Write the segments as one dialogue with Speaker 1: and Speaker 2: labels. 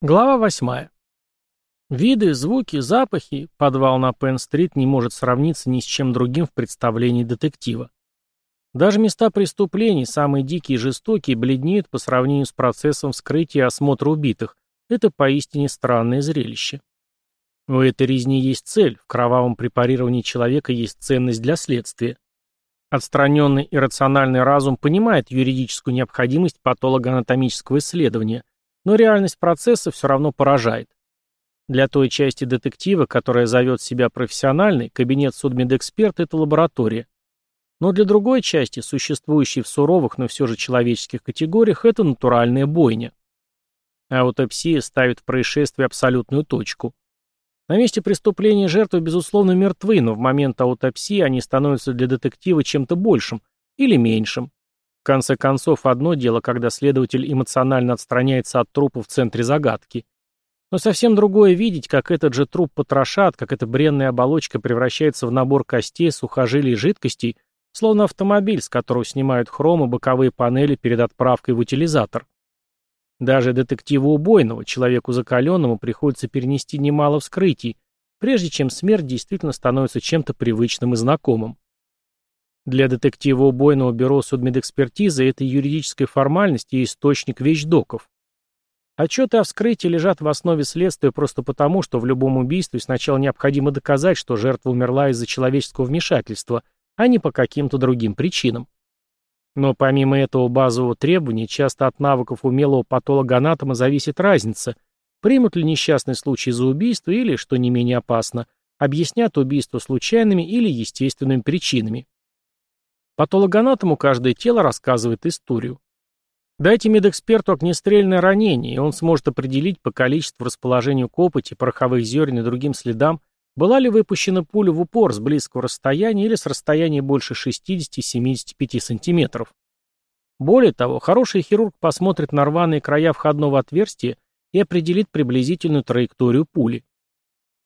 Speaker 1: Глава восьмая. Виды, звуки, запахи подвал на Пенн-стрит не может сравниться ни с чем другим в представлении детектива. Даже места преступлений, самые дикие и жестокие, бледнеют по сравнению с процессом вскрытия и осмотра убитых. Это поистине странное зрелище. У этой резни есть цель, в кровавом препарировании человека есть ценность для следствия. Отстраненный и рациональный разум понимает юридическую необходимость патологоанатомического исследования – но реальность процесса все равно поражает. Для той части детектива, которая зовет себя профессиональной, кабинет судмедэксперта – это лаборатория. Но для другой части, существующей в суровых, но все же человеческих категориях, это натуральная бойня. Аутопсия ставит в происшествии абсолютную точку. На месте преступления жертвы, безусловно, мертвы, но в момент аутопсии они становятся для детектива чем-то большим или меньшим конце концов, одно дело, когда следователь эмоционально отстраняется от трупа в центре загадки. Но совсем другое видеть, как этот же труп потрошат, как эта бренная оболочка превращается в набор костей, сухожилий и жидкостей, словно автомобиль, с которого снимают хром и боковые панели перед отправкой в утилизатор. Даже детективу убойного, человеку закаленному, приходится перенести немало вскрытий, прежде чем смерть действительно становится чем-то привычным и знакомым. Для детектива убойного бюро судмедэкспертизы это юридическая формальность и источник вещдоков. Отчеты о вскрытии лежат в основе следствия просто потому, что в любом убийстве сначала необходимо доказать, что жертва умерла из-за человеческого вмешательства, а не по каким-то другим причинам. Но помимо этого базового требования, часто от навыков умелого патологоанатома зависит разница, примут ли несчастный случай за убийство или, что не менее опасно, объяснят убийство случайными или естественными причинами. Патологоанатому каждое тело рассказывает историю. Дайте медэксперту огнестрельное ранение, и он сможет определить по количеству расположению копоти, пороховых зерен и другим следам, была ли выпущена пуля в упор с близкого расстояния или с расстояния больше 60-75 см. Более того, хороший хирург посмотрит на рваные края входного отверстия и определит приблизительную траекторию пули.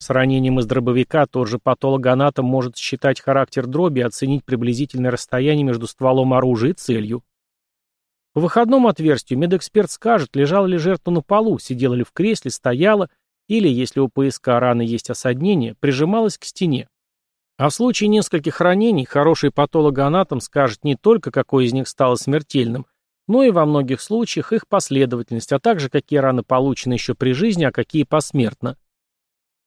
Speaker 1: С ранением из дробовика тот же патологоанатом может считать характер дроби и оценить приблизительное расстояние между стволом оружия и целью. По выходному отверстию медэксперт скажет, лежала ли жертва на полу, сидела ли в кресле, стояла, или, если у поиска раны есть осаднение, прижималась к стене. А в случае нескольких ранений хороший патологоанатом скажет не только, какой из них стало смертельным, но и во многих случаях их последовательность, а также какие раны получены еще при жизни, а какие посмертно.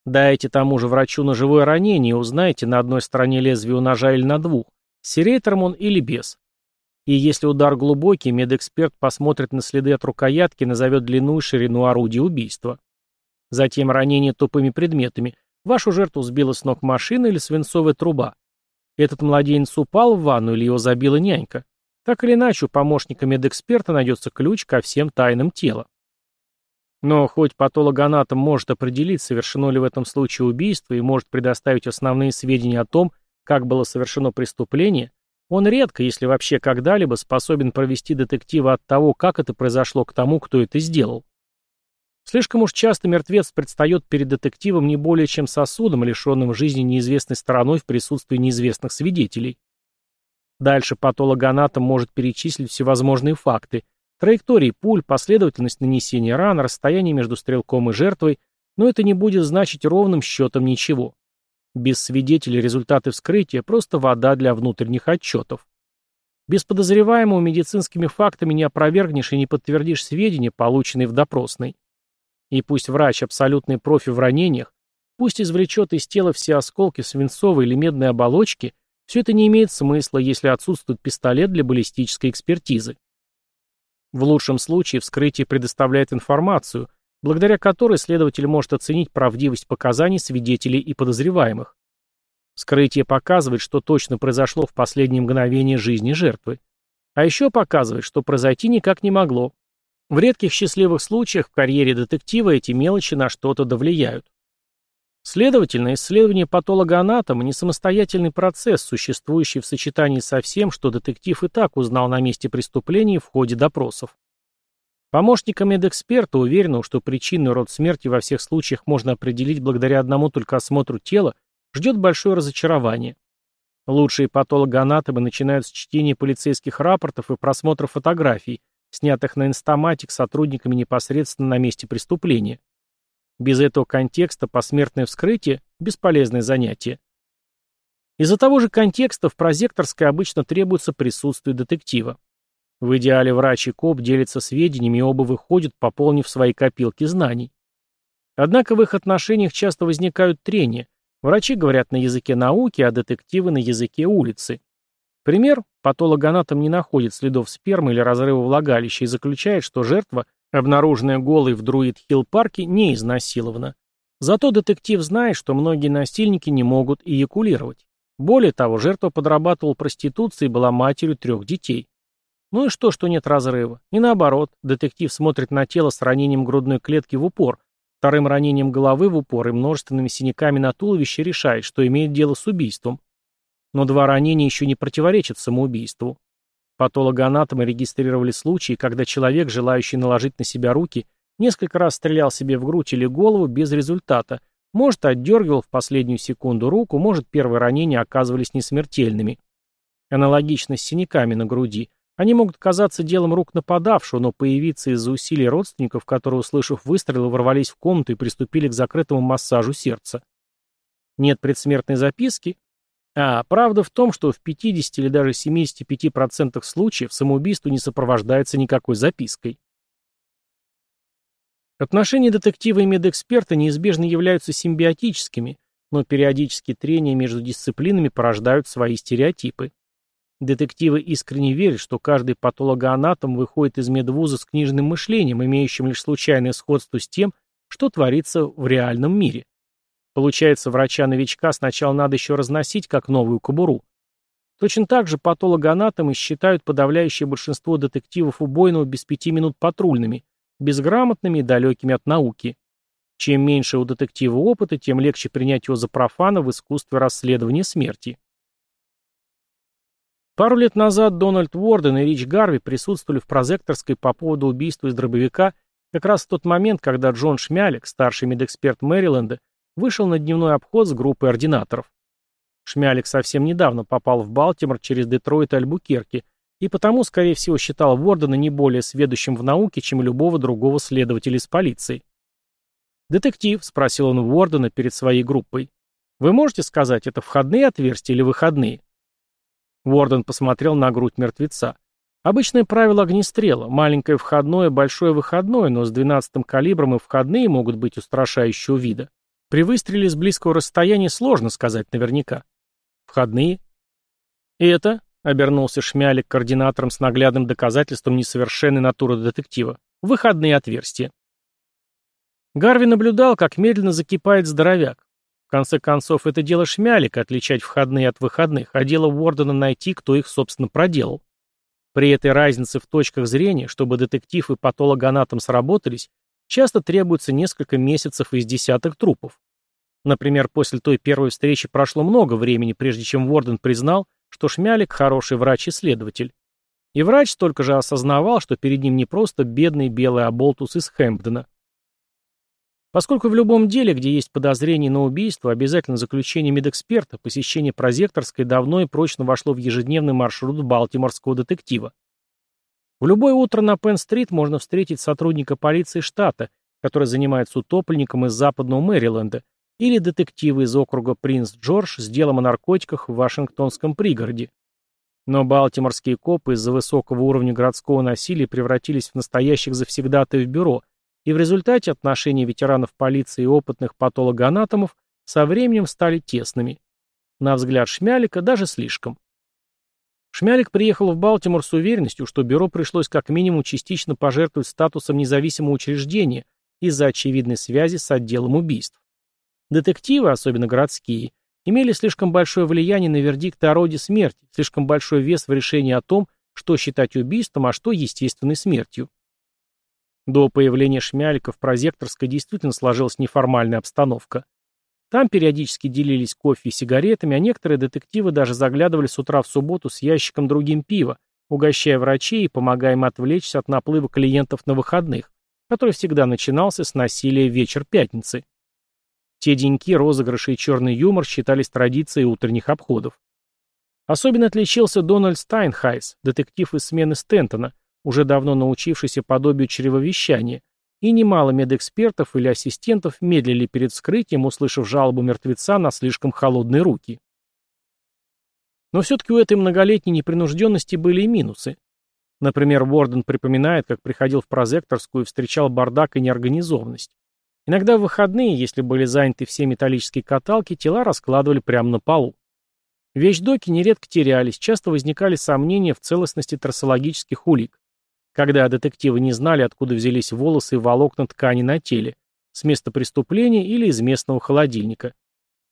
Speaker 1: Дайте тому же врачу ножевое ранение и узнайте, на одной стороне лезвие у ножа или на двух, с он или без. И если удар глубокий, медэксперт посмотрит на следы от рукоятки и назовет длину и ширину орудия убийства. Затем ранение тупыми предметами. Вашу жертву сбила с ног машина или свинцовая труба. Этот младенец упал в ванну или его забила нянька. Так или иначе, у помощника медэксперта найдется ключ ко всем тайнам тела. Но хоть патологоанатом может определить, совершено ли в этом случае убийство и может предоставить основные сведения о том, как было совершено преступление, он редко, если вообще когда-либо, способен провести детектива от того, как это произошло, к тому, кто это сделал. Слишком уж часто мертвец предстает перед детективом не более чем сосудом, лишенным жизни неизвестной стороной в присутствии неизвестных свидетелей. Дальше патологоанатом может перечислить всевозможные факты, Траектории пуль, последовательность нанесения ран, расстояние между стрелком и жертвой, но это не будет значить ровным счетом ничего. Без свидетелей результаты вскрытия – просто вода для внутренних отчетов. Без подозреваемого медицинскими фактами не опровергнешь и не подтвердишь сведения, полученные в допросной. И пусть врач абсолютный профи в ранениях, пусть извлечет из тела все осколки свинцовой или медной оболочки, все это не имеет смысла, если отсутствует пистолет для баллистической экспертизы. В лучшем случае вскрытие предоставляет информацию, благодаря которой следователь может оценить правдивость показаний свидетелей и подозреваемых. Вскрытие показывает, что точно произошло в последние мгновения жизни жертвы. А еще показывает, что произойти никак не могло. В редких счастливых случаях в карьере детектива эти мелочи на что-то довлияют. Следовательно, исследование патологоанатома не самостоятельный процесс, существующий в сочетании со всем, что детектив и так узнал на месте преступления в ходе допросов. Помощника медэксперта, уверенного, что причинный род смерти во всех случаях можно определить благодаря одному только осмотру тела, ждет большое разочарование. Лучшие патологоанатомы начинают с чтения полицейских рапортов и просмотра фотографий, снятых на инстаматик сотрудниками непосредственно на месте преступления. Без этого контекста посмертное вскрытие – бесполезное занятие. Из-за того же контекста в прозекторской обычно требуется присутствие детектива. В идеале врач и коп делятся сведениями и оба выходят, пополнив свои копилки знаний. Однако в их отношениях часто возникают трения. Врачи говорят на языке науки, а детективы на языке улицы. Пример – патологоанатом не находит следов спермы или разрыва влагалища и заключает, что жертва, обнаруженная голой в Друид-Хилл-парке, не изнасилована. Зато детектив знает, что многие насильники не могут эякулировать. Более того, жертва подрабатывала проституцией и была матерью трех детей. Ну и что, что нет разрыва? И наоборот, детектив смотрит на тело с ранением грудной клетки в упор, вторым ранением головы в упор и множественными синяками на туловище решает, что имеет дело с убийством. Но два ранения еще не противоречат самоубийству. Патологоанатомы регистрировали случаи, когда человек, желающий наложить на себя руки, несколько раз стрелял себе в грудь или голову без результата, может, отдергивал в последнюю секунду руку, может, первые ранения оказывались несмертельными. Аналогично с синяками на груди. Они могут казаться делом рук нападавшего, но появиться из-за усилий родственников, которые, услышав выстрелы, ворвались в комнату и приступили к закрытому массажу сердца. Нет предсмертной записки? А, правда в том, что в 50 или даже 75% случаев самоубийство не сопровождается никакой запиской. Отношения детектива и медэксперта неизбежно являются симбиотическими, но периодические трения между дисциплинами порождают свои стереотипы. Детективы искренне верят, что каждый патологоанатом выходит из медвуза с книжным мышлением, имеющим лишь случайное сходство с тем, что творится в реальном мире. Получается, врача-новичка сначала надо еще разносить, как новую кобуру. Точно так же патологоанатомы считают подавляющее большинство детективов убойного без пяти минут патрульными, безграмотными и далекими от науки. Чем меньше у детектива опыта, тем легче принять его за профана в искусстве расследования смерти. Пару лет назад Дональд Уорден и Рич Гарви присутствовали в прозекторской по поводу убийства из дробовика как раз в тот момент, когда Джон Шмялик, старший медэксперт Мэриленда, вышел на дневной обход с группой ординаторов. Шмялик совсем недавно попал в Балтимор через Детройт и Альбукерки, и потому, скорее всего, считал Уордена не более сведущим в науке, чем любого другого следователя из полиции. «Детектив», — спросил он Уордена перед своей группой, — «вы можете сказать, это входные отверстия или выходные?» Уорден посмотрел на грудь мертвеца. Обычное правило огнестрела. Маленькое входное, большое выходное, но с 12-м калибром и входные могут быть устрашающего вида. При выстреле с близкого расстояния сложно сказать наверняка. Входные. Это, обернулся Шмялик координатором с наглядным доказательством несовершенной натуры детектива, выходные отверстия. Гарви наблюдал, как медленно закипает здоровяк. В конце концов, это дело Шмялика отличать входные от выходных, а дело Уордена найти, кто их, собственно, проделал. При этой разнице в точках зрения, чтобы детектив и патологоанатом сработались, часто требуется несколько месяцев из десяток трупов. Например, после той первой встречи прошло много времени, прежде чем Уорден признал, что Шмялик хороший врач-исследователь. И врач столько же осознавал, что перед ним не просто бедный белый оболтус из Хэмпдена. Поскольку в любом деле, где есть подозрение на убийство, обязательно заключение медэксперта, посещение прозекторской давно и прочно вошло в ежедневный маршрут балтиморского детектива. В любое утро на Пенн-стрит можно встретить сотрудника полиции штата, который занимается утопленником из западного Мэриленда, или детектива из округа Принц Джордж с делом о наркотиках в Вашингтонском пригороде. Но балтиморские копы из-за высокого уровня городского насилия превратились в настоящих завсегдатаев бюро – и в результате отношения ветеранов полиции и опытных патологоанатомов со временем стали тесными. На взгляд Шмялика даже слишком. Шмялик приехал в Балтимор с уверенностью, что бюро пришлось как минимум частично пожертвовать статусом независимого учреждения из-за очевидной связи с отделом убийств. Детективы, особенно городские, имели слишком большое влияние на вердикт о роде смерти, слишком большой вес в решении о том, что считать убийством, а что естественной смертью. До появления Шмялика в прозекторской действительно сложилась неформальная обстановка. Там периодически делились кофе и сигаретами, а некоторые детективы даже заглядывали с утра в субботу с ящиком другим пива, угощая врачей и помогая им отвлечься от наплыва клиентов на выходных, который всегда начинался с насилия в вечер пятницы. В те деньки розыгрыши и черный юмор считались традицией утренних обходов. Особенно отличился Дональд Стайнхайс, детектив из смены Стентона, уже давно научившийся подобию чревовещания, и немало медэкспертов или ассистентов медлили перед вскрытием, услышав жалобу мертвеца на слишком холодные руки. Но все-таки у этой многолетней непринужденности были и минусы. Например, Уорден припоминает, как приходил в прозекторскую и встречал бардак и неорганизованность. Иногда в выходные, если были заняты все металлические каталки, тела раскладывали прямо на полу. Вещдоки нередко терялись, часто возникали сомнения в целостности трассологических улик, когда детективы не знали, откуда взялись волосы и волокна ткани на теле, с места преступления или из местного холодильника.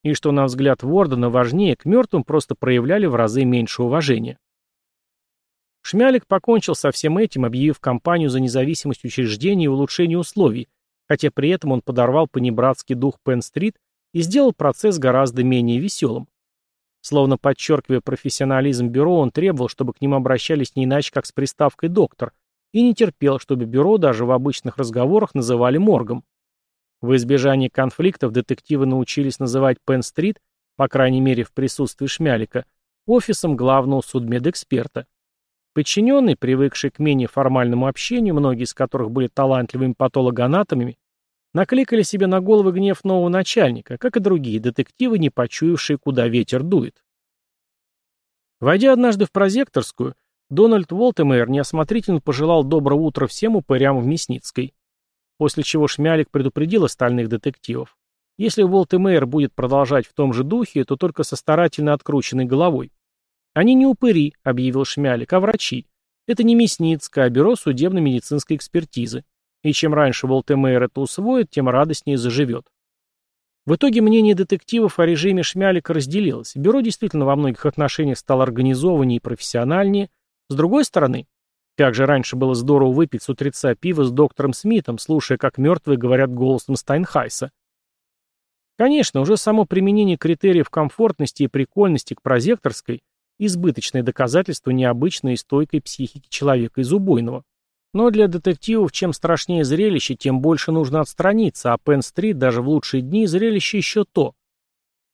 Speaker 1: И что, на взгляд Вордена, важнее, к мертвым просто проявляли в разы меньше уважения. Шмялик покончил со всем этим, объявив кампанию за независимость учреждений и улучшение условий, хотя при этом он подорвал понебратский дух Пенн-стрит и сделал процесс гораздо менее веселым. Словно подчеркивая профессионализм бюро, он требовал, чтобы к ним обращались не иначе, как с приставкой «доктор», и не терпел, чтобы бюро даже в обычных разговорах называли моргом. В избежание конфликтов детективы научились называть Пенн-стрит, по крайней мере в присутствии Шмялика, офисом главного судмедэксперта. Подчиненные, привыкшие к менее формальному общению, многие из которых были талантливыми патологоанатомами, накликали себе на головы гнев нового начальника, как и другие детективы, не почуявшие, куда ветер дует. Войдя однажды в прозекторскую, Дональд Волтемейр неосмотрительно пожелал доброго утра всем упырям в Мясницкой, после чего Шмялик предупредил остальных детективов. Если Волтемейр будет продолжать в том же духе, то только со старательно открученной головой. «Они не упыри», — объявил Шмялик, — «а врачи. Это не Мясницкая, а бюро судебно-медицинской экспертизы. И чем раньше Волтемейр это усвоит, тем радостнее заживет». В итоге мнение детективов о режиме Шмялика разделилось. Бюро действительно во многих отношениях стало организованнее и профессиональнее. С другой стороны, как же раньше было здорово выпить с утреца пива с доктором Смитом, слушая, как мертвые говорят голосом Стайнхайса. Конечно, уже само применение критериев комфортности и прикольности к прозекторской избыточное доказательство необычной и стойкой психики человека из убойного. Но для детективов чем страшнее зрелище, тем больше нужно отстраниться, а Пен-стрит даже в лучшие дни зрелище еще то.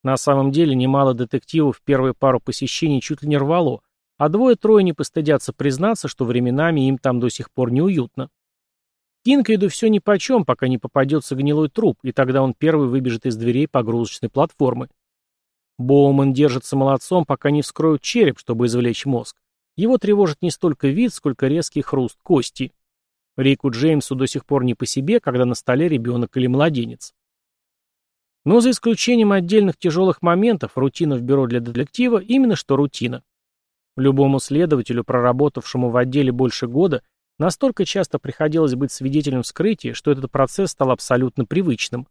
Speaker 1: На самом деле немало детективов первые пару посещений чуть ли не рвало, а двое-трое не постыдятся признаться, что временами им там до сих пор неуютно. Кинкайду все нипочем, пока не попадется гнилой труп, и тогда он первый выбежит из дверей погрузочной платформы. Боуман держится молодцом, пока не вскроют череп, чтобы извлечь мозг. Его тревожит не столько вид, сколько резкий хруст кости. Рику Джеймсу до сих пор не по себе, когда на столе ребенок или младенец. Но за исключением отдельных тяжелых моментов, рутина в бюро для детектива именно что рутина. Любому следователю, проработавшему в отделе больше года, настолько часто приходилось быть свидетелем вскрытия, что этот процесс стал абсолютно привычным.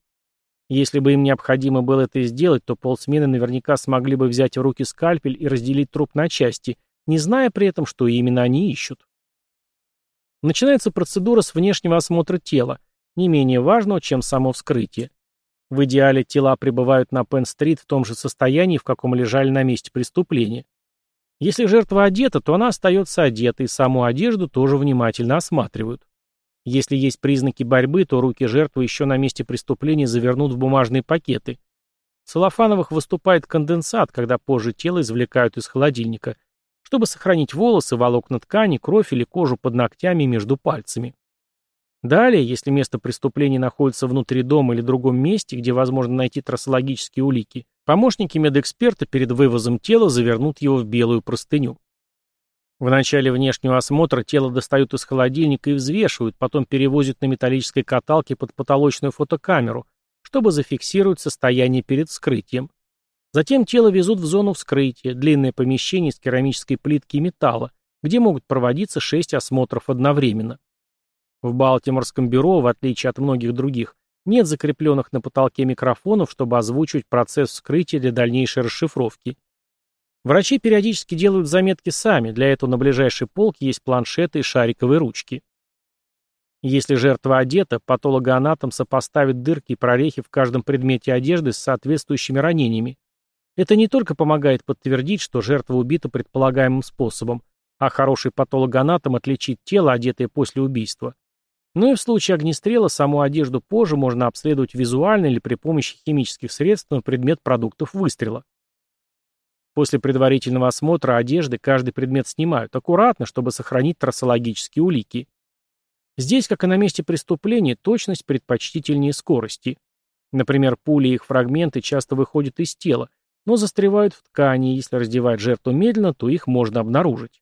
Speaker 1: Если бы им необходимо было это сделать, то полсмены наверняка смогли бы взять в руки скальпель и разделить труп на части, не зная при этом, что именно они ищут. Начинается процедура с внешнего осмотра тела, не менее важного, чем само вскрытие. В идеале тела пребывают на Пен-стрит в том же состоянии, в каком лежали на месте преступления. Если жертва одета, то она остается одетой, и саму одежду тоже внимательно осматривают. Если есть признаки борьбы, то руки жертвы еще на месте преступления завернут в бумажные пакеты. В целлофановых выступает конденсат, когда позже тело извлекают из холодильника, чтобы сохранить волосы, волокна ткани, кровь или кожу под ногтями между пальцами. Далее, если место преступления находится внутри дома или другом месте, где возможно найти трассологические улики, помощники медэксперта перед вывозом тела завернут его в белую простыню. В начале внешнего осмотра тело достают из холодильника и взвешивают, потом перевозят на металлической каталке под потолочную фотокамеру, чтобы зафиксировать состояние перед вскрытием. Затем тело везут в зону вскрытия, длинное помещение из керамической плитки и металла, где могут проводиться шесть осмотров одновременно. В Балтиморском бюро, в отличие от многих других, нет закрепленных на потолке микрофонов, чтобы озвучивать процесс вскрытия для дальнейшей расшифровки. Врачи периодически делают заметки сами, для этого на ближайшей полке есть планшеты и шариковые ручки. Если жертва одета, патологоанатом сопоставит дырки и прорехи в каждом предмете одежды с соответствующими ранениями. Это не только помогает подтвердить, что жертва убита предполагаемым способом, а хороший патологоанатом отличит тело, одетое после убийства. Но и в случае огнестрела саму одежду позже можно обследовать визуально или при помощи химических средств на предмет продуктов выстрела. После предварительного осмотра одежды каждый предмет снимают аккуратно, чтобы сохранить трассологические улики. Здесь, как и на месте преступления, точность предпочтительнее скорости. Например, пули и их фрагменты часто выходят из тела, но застревают в ткани, и если раздевать жертву медленно, то их можно обнаружить.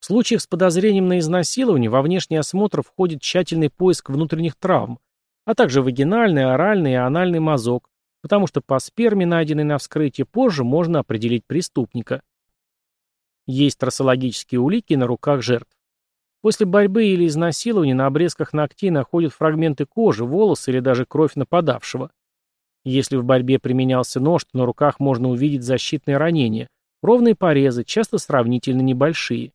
Speaker 1: В случаях с подозрением на изнасилование во внешний осмотр входит тщательный поиск внутренних травм, а также вагинальный, оральный и анальный мазок, потому что по сперме, найденной на вскрытии, позже можно определить преступника. Есть трассологические улики на руках жертв. После борьбы или изнасилования на обрезках ногтей находят фрагменты кожи, волосы или даже кровь нападавшего. Если в борьбе применялся нож, то на руках можно увидеть защитные ранения, ровные порезы, часто сравнительно небольшие.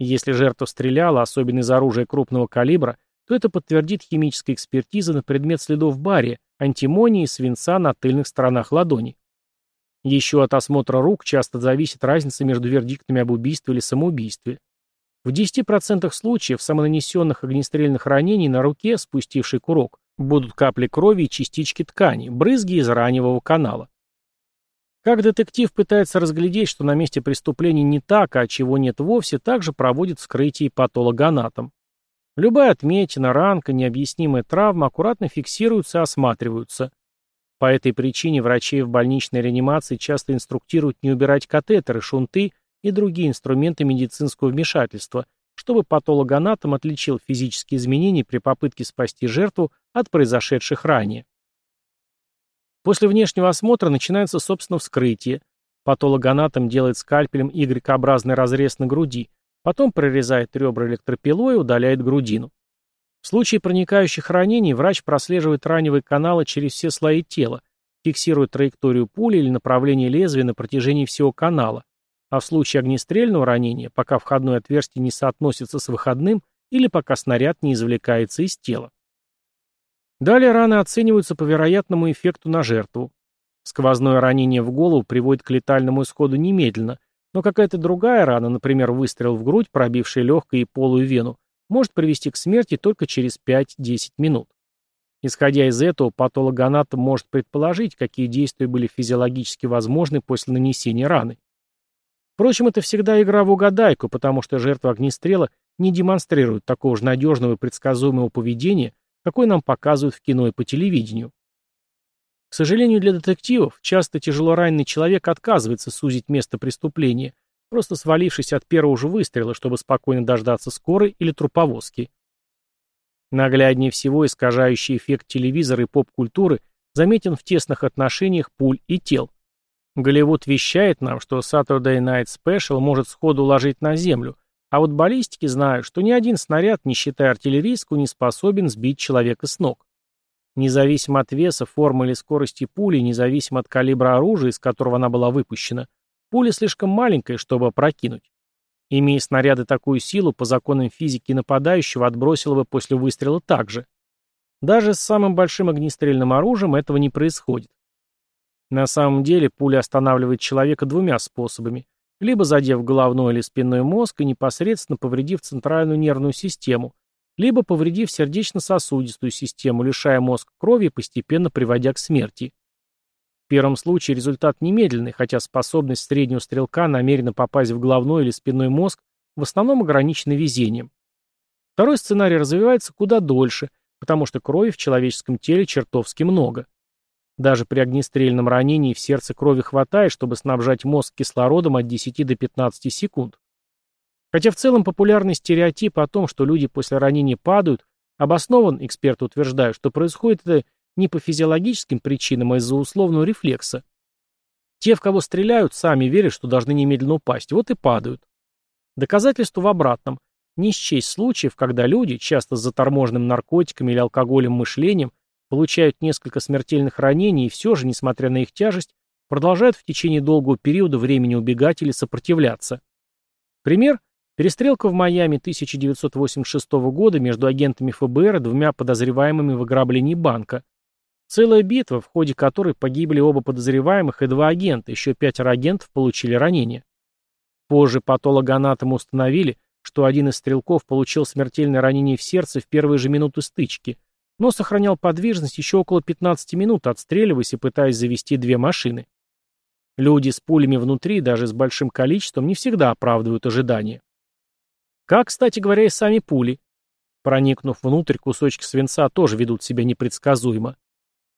Speaker 1: Если жертва стреляла, особенно из оружия крупного калибра, то это подтвердит химическая экспертиза на предмет следов бария, антимонии и свинца на тыльных сторонах ладони. Еще от осмотра рук часто зависит разница между вердиктами об убийстве или самоубийстве. В 10% случаев самонанесенных огнестрельных ранений на руке, спустивший курок, будут капли крови и частички ткани, брызги из раневого канала. Как детектив пытается разглядеть, что на месте преступления не так, а чего нет вовсе, также проводит вскрытие патологоанатом. Любая отметина, ранка, необъяснимая травма аккуратно фиксируются и осматриваются. По этой причине врачей в больничной реанимации часто инструктируют не убирать катетеры, шунты и другие инструменты медицинского вмешательства, чтобы патологоанатом отличил физические изменения при попытке спасти жертву от произошедших ранее. После внешнего осмотра начинается, собственно, вскрытие. Патологоанатом делает скальпелем Y-образный разрез на груди, потом прорезает ребра электропилой и удаляет грудину. В случае проникающих ранений врач прослеживает раневые каналы через все слои тела, фиксирует траекторию пули или направление лезвия на протяжении всего канала, а в случае огнестрельного ранения, пока входное отверстие не соотносится с выходным или пока снаряд не извлекается из тела. Далее раны оцениваются по вероятному эффекту на жертву. Сквозное ранение в голову приводит к летальному исходу немедленно, но какая-то другая рана, например, выстрел в грудь, пробивший легкое и полую вену, может привести к смерти только через 5-10 минут. Исходя из этого, патологоанатом может предположить, какие действия были физиологически возможны после нанесения раны. Впрочем, это всегда игра в угадайку, потому что жертва огнестрела не демонстрирует такого же надежного и предсказуемого поведения, какой нам показывают в кино и по телевидению. К сожалению для детективов, часто тяжелораненый человек отказывается сузить место преступления, просто свалившись от первого же выстрела, чтобы спокойно дождаться скорой или труповозки. Нагляднее всего искажающий эффект телевизора и поп-культуры заметен в тесных отношениях пуль и тел. Голливуд вещает нам, что Saturday Night Special может сходу уложить на землю, а вот баллистики знают, что ни один снаряд, не считая артиллерийского, не способен сбить человека с ног. Независимо от веса, формы или скорости пули, независимо от калибра оружия, из которого она была выпущена, пуля слишком маленькая, чтобы опрокинуть. Имея снаряды такую силу, по законам физики нападающего отбросило бы после выстрела так же. Даже с самым большим огнестрельным оружием этого не происходит. На самом деле пуля останавливает человека двумя способами либо задев головной или спинной мозг и непосредственно повредив центральную нервную систему, либо повредив сердечно-сосудистую систему, лишая мозг крови и постепенно приводя к смерти. В первом случае результат немедленный, хотя способность среднего стрелка намеренно попасть в головной или спинной мозг в основном ограничена везением. Второй сценарий развивается куда дольше, потому что крови в человеческом теле чертовски много. Даже при огнестрельном ранении в сердце крови хватает, чтобы снабжать мозг кислородом от 10 до 15 секунд. Хотя в целом популярный стереотип о том, что люди после ранения падают, обоснован, эксперты утверждают, что происходит это не по физиологическим причинам, а из-за условного рефлекса. Те, в кого стреляют, сами верят, что должны немедленно упасть, вот и падают. Доказательство в обратном. Не счесть случаев, когда люди, часто с заторможенным наркотиками или алкоголем мышлением, получают несколько смертельных ранений и все же, несмотря на их тяжесть, продолжают в течение долгого периода времени убегать или сопротивляться. Пример – перестрелка в Майами 1986 года между агентами ФБР и двумя подозреваемыми в ограблении банка. Целая битва, в ходе которой погибли оба подозреваемых и два агента, еще пятеро агентов получили ранения. Позже патологоанатомы установили, что один из стрелков получил смертельное ранение в сердце в первые же минуты стычки – но сохранял подвижность еще около 15 минут, отстреливаясь и пытаясь завести две машины. Люди с пулями внутри, даже с большим количеством, не всегда оправдывают ожидания. Как, кстати говоря, и сами пули. Проникнув внутрь, кусочки свинца тоже ведут себя непредсказуемо.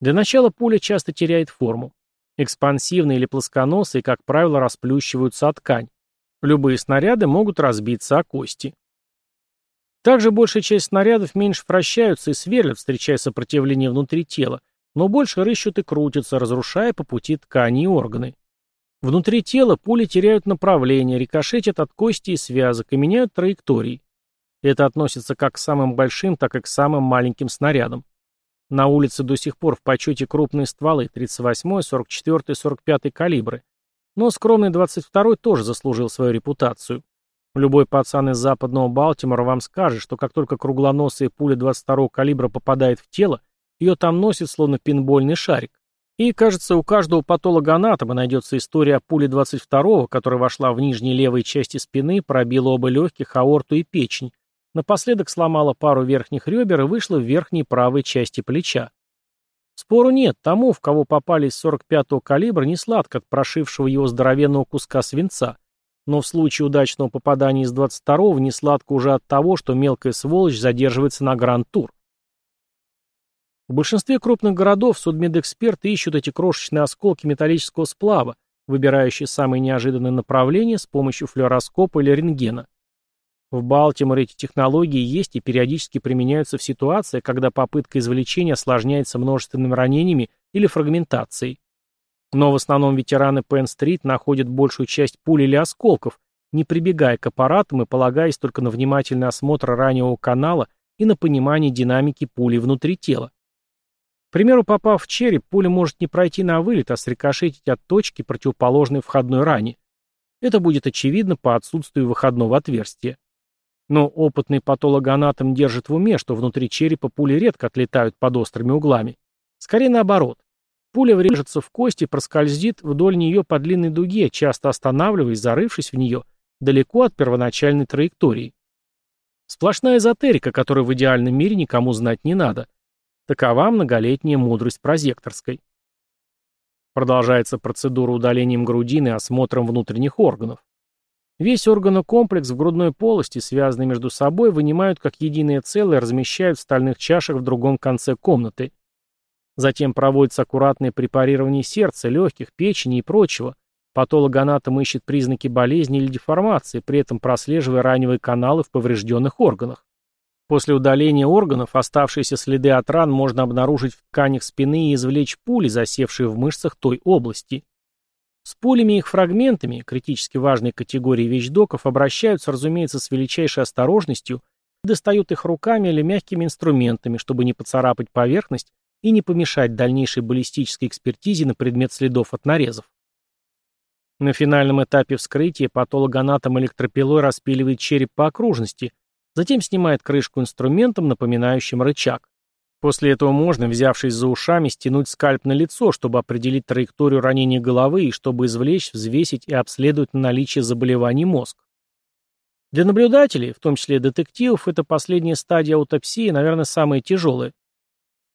Speaker 1: Для начала пуля часто теряет форму. Экспансивные или плосконосые, как правило, расплющиваются о ткань. Любые снаряды могут разбиться о кости. Также большая часть снарядов меньше вращаются и сверлят, встречая сопротивление внутри тела, но больше рыщут и крутятся, разрушая по пути ткани и органы. Внутри тела пули теряют направление, рикошетят от кости и связок и меняют траектории. Это относится как к самым большим, так и к самым маленьким снарядам. На улице до сих пор в почете крупные стволы 38, 44, 45 калибры. Но скромный 22 тоже заслужил свою репутацию. Любой пацан из западного Балтимора вам скажет, что как только круглоносая пуля 22 калибра попадает в тело, ее там носит словно пинбольный шарик. И, кажется, у каждого патолога-анатома найдется история о пуле 22-го, которая вошла в нижней левой части спины, пробила оба легких, аорту и печень, Напоследок сломала пару верхних ребер и вышла в верхней правой части плеча. Спору нет, тому, в кого попали из 45-го калибра, не сладко от прошившего его здоровенного куска свинца. Но в случае удачного попадания из 22-го не сладко уже от того, что мелкая сволочь задерживается на Гранд-тур. В большинстве крупных городов судмедэксперты ищут эти крошечные осколки металлического сплава, выбирающие самые неожиданные направления с помощью флюороскопа или рентгена. В Балтиморе эти технологии есть и периодически применяются в ситуациях, когда попытка извлечения осложняется множественными ранениями или фрагментацией. Но в основном ветераны Пенн-стрит находят большую часть пуль или осколков, не прибегая к аппаратам и полагаясь только на внимательный осмотр раневого канала и на понимание динамики пули внутри тела. Примеру, попав в череп, пуля может не пройти на вылет, а срикошетить от точки, противоположной входной ране. Это будет очевидно по отсутствию выходного отверстия. Но опытный патологоанатом держит в уме, что внутри черепа пули редко отлетают под острыми углами. Скорее наоборот. Пуля врежется в кость и проскользит вдоль нее по длинной дуге, часто останавливаясь, зарывшись в нее, далеко от первоначальной траектории. Сплошная эзотерика, которую в идеальном мире никому знать не надо. Такова многолетняя мудрость прозекторской. Продолжается процедура удалением грудины и осмотром внутренних органов. Весь органокомплекс в грудной полости, связанный между собой, вынимают как единое целое и размещают в стальных чашах в другом конце комнаты. Затем проводится аккуратное препарирование сердца, легких, печени и прочего. Патологоанатом ищет признаки болезни или деформации, при этом прослеживая раневые каналы в поврежденных органах. После удаления органов оставшиеся следы от ран можно обнаружить в тканях спины и извлечь пули, засевшие в мышцах той области. С пулями и их фрагментами, критически важной категории вещдоков, обращаются, разумеется, с величайшей осторожностью и достают их руками или мягкими инструментами, чтобы не поцарапать поверхность и не помешать дальнейшей баллистической экспертизе на предмет следов от нарезов. На финальном этапе вскрытия патологоанатом электропилой распиливает череп по окружности, затем снимает крышку инструментом, напоминающим рычаг. После этого можно, взявшись за ушами, стянуть скальп на лицо, чтобы определить траекторию ранения головы и чтобы извлечь, взвесить и обследовать наличие заболеваний мозг. Для наблюдателей, в том числе детективов, это последняя стадия аутопсии, наверное, самая тяжелая.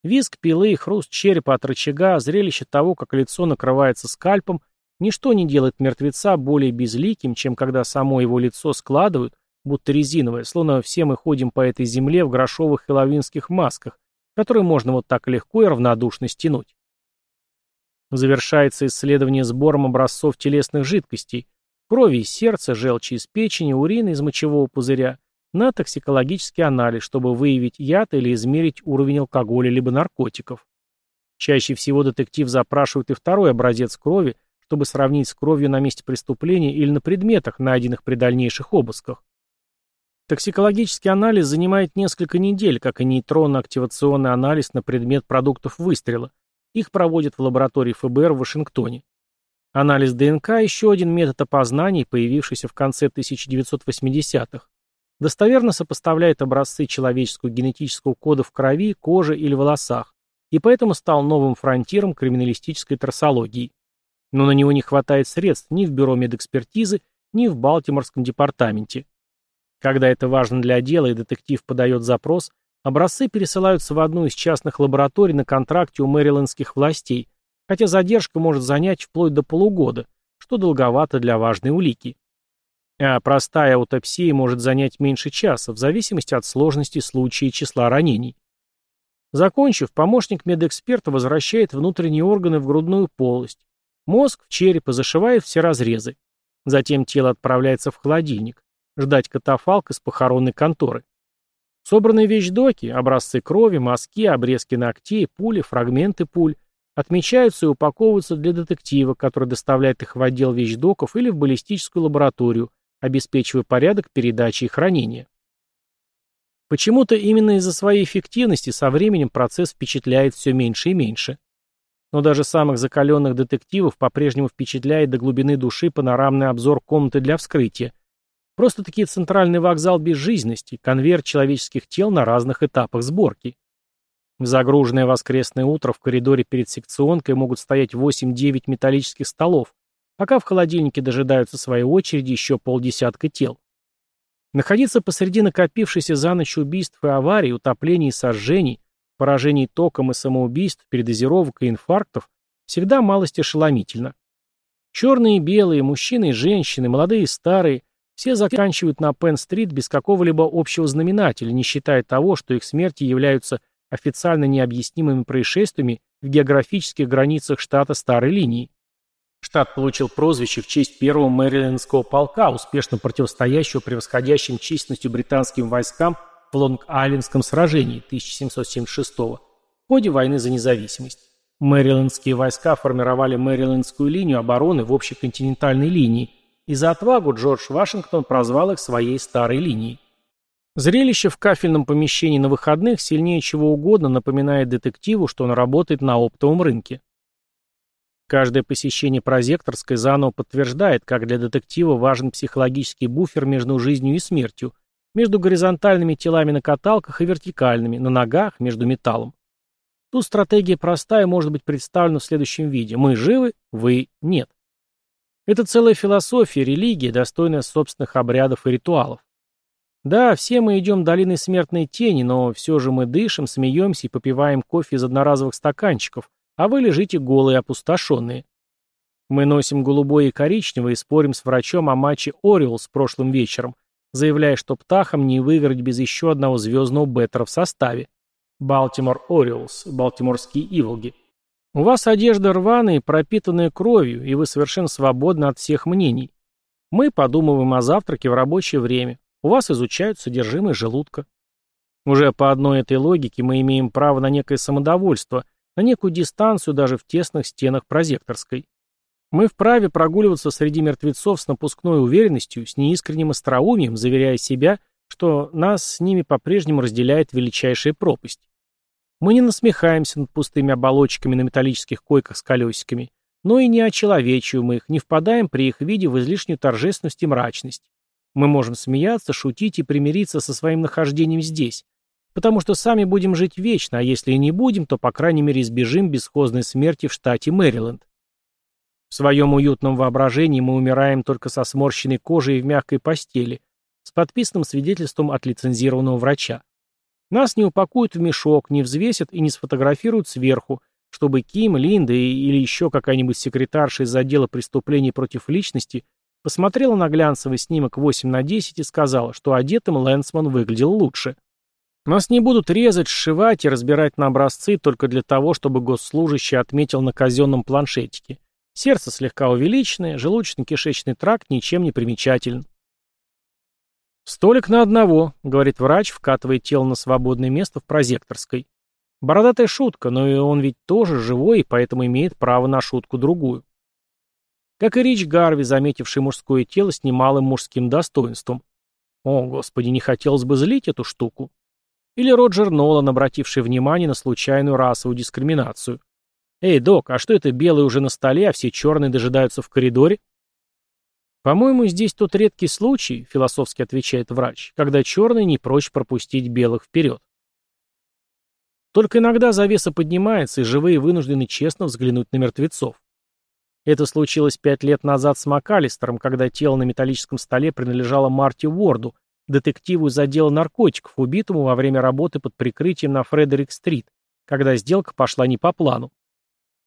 Speaker 1: Виск пилы, хруст черепа от рычага, зрелище того, как лицо накрывается скальпом, ничто не делает мертвеца более безликим, чем когда само его лицо складывают, будто резиновое, словно все мы ходим по этой земле в грошовых хэллоуинских масках, который можно вот так легко и равнодушно стянуть. Завершается исследование сбором образцов телесных жидкостей, крови из сердца, желчи из печени, урина из мочевого пузыря, на токсикологический анализ, чтобы выявить яд или измерить уровень алкоголя либо наркотиков. Чаще всего детектив запрашивает и второй образец крови, чтобы сравнить с кровью на месте преступления или на предметах, найденных при дальнейших обысках. Токсикологический анализ занимает несколько недель, как и нейтронно-активационный анализ на предмет продуктов выстрела. Их проводят в лаборатории ФБР в Вашингтоне. Анализ ДНК – еще один метод опознания, появившийся в конце 1980-х. Достоверно сопоставляет образцы человеческого генетического кода в крови, коже или волосах, и поэтому стал новым фронтиром криминалистической трассологии. Но на него не хватает средств ни в Бюро медэкспертизы, ни в Балтиморском департаменте. Когда это важно для дела и детектив подает запрос, образцы пересылаются в одну из частных лабораторий на контракте у мэрилендских властей, хотя задержка может занять вплоть до полугода, что долговато для важной улики. А простая аутопсия может занять меньше часа, в зависимости от сложности случая и числа ранений. Закончив, помощник медэксперта возвращает внутренние органы в грудную полость, мозг в череп и зашивает все разрезы. Затем тело отправляется в холодильник, ждать катафалк из похоронной конторы. Собранные вещдоки, образцы крови, мазки, обрезки ногтей, пули, фрагменты пуль отмечаются и упаковываются для детектива, который доставляет их в отдел вещдоков или в баллистическую лабораторию, обеспечивая порядок передачи и хранения. Почему-то именно из-за своей эффективности со временем процесс впечатляет все меньше и меньше. Но даже самых закаленных детективов по-прежнему впечатляет до глубины души панорамный обзор комнаты для вскрытия. Просто-таки центральный вокзал безжизненности, конверт человеческих тел на разных этапах сборки. В загруженное воскресное утро в коридоре перед секционкой могут стоять 8-9 металлических столов, пока в холодильнике дожидаются своей очереди еще полдесятка тел. Находиться посреди накопившейся за ночь убийств и аварий, утоплений и сожжений, поражений током и самоубийств, передозировок и инфарктов всегда малость ошеломительно. Черные и белые, мужчины и женщины, молодые и старые, все заканчивают на Пенн-стрит без какого-либо общего знаменателя, не считая того, что их смерти являются официально необъяснимыми происшествиями в географических границах штата Старой линии. Штат получил прозвище в честь первого мэрилендского полка, успешно противостоящего превосходящим численностью британским войскам в Лонг-Айлендском сражении 1776 в ходе войны за независимость. Мэрилендские войска формировали Мэрилендскую линию обороны в общеконтинентальной линии, и за отвагу Джордж Вашингтон прозвал их своей старой линией. Зрелище в кафельном помещении на выходных сильнее чего угодно напоминает детективу, что он работает на оптовом рынке. Каждое посещение прозекторской заново подтверждает, как для детектива важен психологический буфер между жизнью и смертью, между горизонтальными телами на каталках и вертикальными, на ногах, между металлом. Тут стратегия простая может быть представлена в следующем виде. Мы живы, вы нет. Это целая философия, религия, достойная собственных обрядов и ритуалов. Да, все мы идем долиной смертной тени, но все же мы дышим, смеемся и попиваем кофе из одноразовых стаканчиков, а вы лежите голые и опустошенные. Мы носим голубое и коричневое и спорим с врачом о матче Ориолс прошлым вечером, заявляя, что птахам не выиграть без еще одного звездного беттера в составе. Балтимор Ориолс, балтиморские иволги. У вас одежда рваная пропитанная кровью, и вы совершенно свободны от всех мнений. Мы подумываем о завтраке в рабочее время. У вас изучают содержимое желудка. Уже по одной этой логике мы имеем право на некое самодовольство, на некую дистанцию даже в тесных стенах прозекторской. Мы вправе прогуливаться среди мертвецов с напускной уверенностью, с неискренним остроумием, заверяя себя, что нас с ними по-прежнему разделяет величайшая пропасть. Мы не насмехаемся над пустыми оболочками на металлических койках с колесиками, но и не очеловечиваем их, не впадаем при их виде в излишнюю торжественность и мрачность. Мы можем смеяться, шутить и примириться со своим нахождением здесь, потому что сами будем жить вечно, а если и не будем, то, по крайней мере, избежим бесхозной смерти в штате Мэриленд. В своем уютном воображении мы умираем только со сморщенной кожей и в мягкой постели, с подписанным свидетельством от лицензированного врача. Нас не упакуют в мешок, не взвесят и не сфотографируют сверху, чтобы Ким, Линда или еще какая-нибудь секретарша из отдела преступлений против личности Посмотрела на глянцевый снимок 8 на 10 и сказала, что одетым Лэнсман выглядел лучше. Нас не будут резать, сшивать и разбирать на образцы только для того, чтобы госслужащий отметил на казенном планшетике. Сердце слегка увеличенное, желудочно-кишечный тракт ничем не примечателен. «Столик на одного», — говорит врач, вкатывая тело на свободное место в прозекторской. Бородатая шутка, но и он ведь тоже живой, и поэтому имеет право на шутку другую. Как и Рич Гарви, заметивший мужское тело с немалым мужским достоинством. О, господи, не хотелось бы злить эту штуку. Или Роджер Нолан, обративший внимание на случайную расовую дискриминацию. «Эй, док, а что это белые уже на столе, а все черные дожидаются в коридоре?» «По-моему, здесь тот редкий случай», — философски отвечает врач, «когда черные не прочь пропустить белых вперед». Только иногда завеса поднимается, и живые вынуждены честно взглянуть на мертвецов. Это случилось пять лет назад с МакАлистером, когда тело на металлическом столе принадлежало Марти Уорду, детективу из отдела наркотиков, убитому во время работы под прикрытием на Фредерик-стрит, когда сделка пошла не по плану.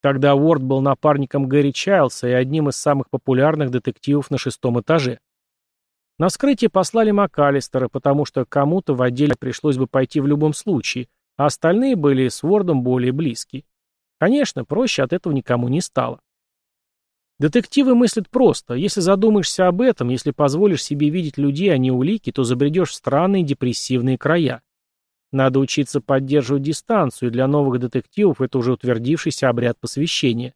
Speaker 1: Тогда Уорд был напарником Гэри Чайлса и одним из самых популярных детективов на шестом этаже. На вскрытие послали МакАлистера, потому что кому-то в отделе пришлось бы пойти в любом случае, а остальные были с Уордом более близки. Конечно, проще от этого никому не стало. Детективы мыслят просто. Если задумаешься об этом, если позволишь себе видеть людей, а не улики, то забредешь в странные депрессивные края. Надо учиться поддерживать дистанцию, и для новых детективов это уже утвердившийся обряд посвящения.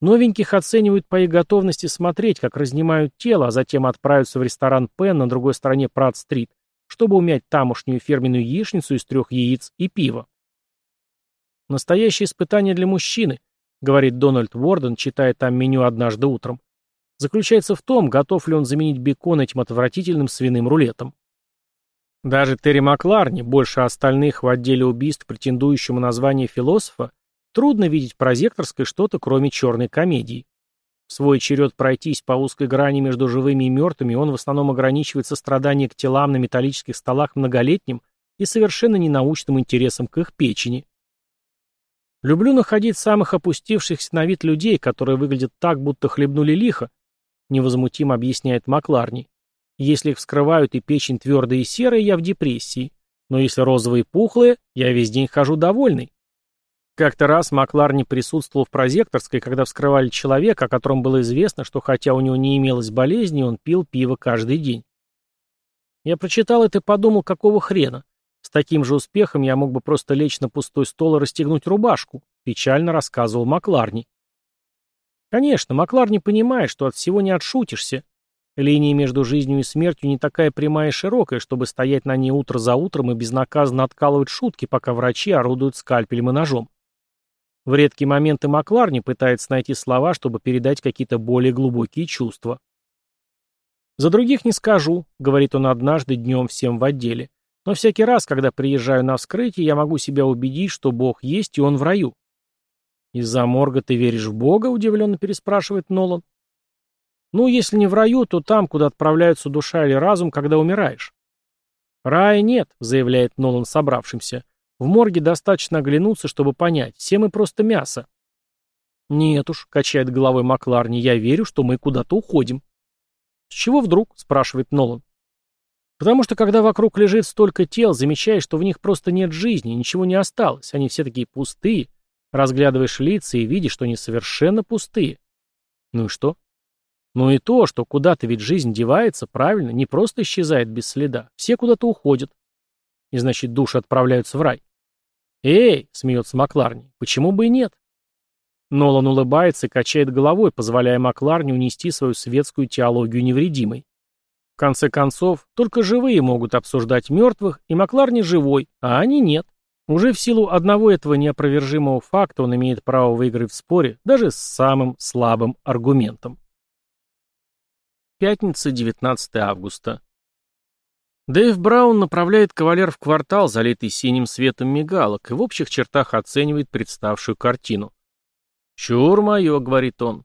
Speaker 1: Новеньких оценивают по их готовности смотреть, как разнимают тело, а затем отправятся в ресторан Пен на другой стороне Прат-стрит, чтобы умять тамошнюю фирменную яичницу из трех яиц и пива. Настоящее испытание для мужчины, говорит Дональд Уорден, читая там меню однажды утром, заключается в том, готов ли он заменить бекон этим отвратительным свиным рулетом. Даже Терри Макларни, больше остальных в отделе убийств, претендующему на звание философа, трудно видеть прозекторской что-то, кроме черной комедии. В свой черед пройтись по узкой грани между живыми и мертвыми он в основном ограничивается страданием к телам на металлических столах многолетним и совершенно ненаучным интересом к их печени. Люблю находить самых опустившихся на вид людей, которые выглядят так, будто хлебнули лихо, невозмутимо объясняет Макларни. Если их вскрывают и печень твердая и серая, я в депрессии. Но если розовые и пухлые, я весь день хожу довольный. Как-то раз Макларни присутствовал в прозекторской, когда вскрывали человека, о котором было известно, что хотя у него не имелось болезни, он пил пиво каждый день. Я прочитал это и подумал, какого хрена. С таким же успехом я мог бы просто лечь на пустой стол и расстегнуть рубашку, печально рассказывал Макларни. Конечно, Макларни понимает, что от всего не отшутишься. Линия между жизнью и смертью не такая прямая и широкая, чтобы стоять на ней утро за утром и безнаказанно откалывать шутки, пока врачи орудуют скальпелем и ножом. В редкие моменты Макларни пытается найти слова, чтобы передать какие-то более глубокие чувства. «За других не скажу», — говорит он однажды днем всем в отделе. Но всякий раз, когда приезжаю на вскрытие, я могу себя убедить, что Бог есть и Он в раю. «Из-за морга ты веришь в Бога?» — удивленно переспрашивает Нолан. «Ну, если не в раю, то там, куда отправляются душа или разум, когда умираешь». «Рая нет», — заявляет Нолан собравшимся. «В морге достаточно оглянуться, чтобы понять, все мы просто мясо». «Нет уж», — качает головой Макларни, — «я верю, что мы куда-то уходим». «С чего вдруг?» — спрашивает Нолан. Потому что когда вокруг лежит столько тел, замечаешь, что в них просто нет жизни, ничего не осталось, они все такие пустые. Разглядываешь лица и видишь, что они совершенно пустые. Ну и что? Ну и то, что куда-то ведь жизнь девается, правильно, не просто исчезает без следа, все куда-то уходят. И значит, души отправляются в рай. «Эй!» — смеется Макларни. «Почему бы и нет?» Нолан улыбается и качает головой, позволяя Макларни унести свою светскую теологию невредимой. В конце концов, только живые могут обсуждать мертвых, и Макларни живой, а они нет. Уже в силу одного этого неопровержимого факта он имеет право выиграть в споре даже с самым слабым аргументом. Пятница, 19 августа. Дэйв Браун направляет кавалер в квартал, залитый синим светом мигалок, и в общих чертах оценивает представшую картину. «Чур мое», — говорит он,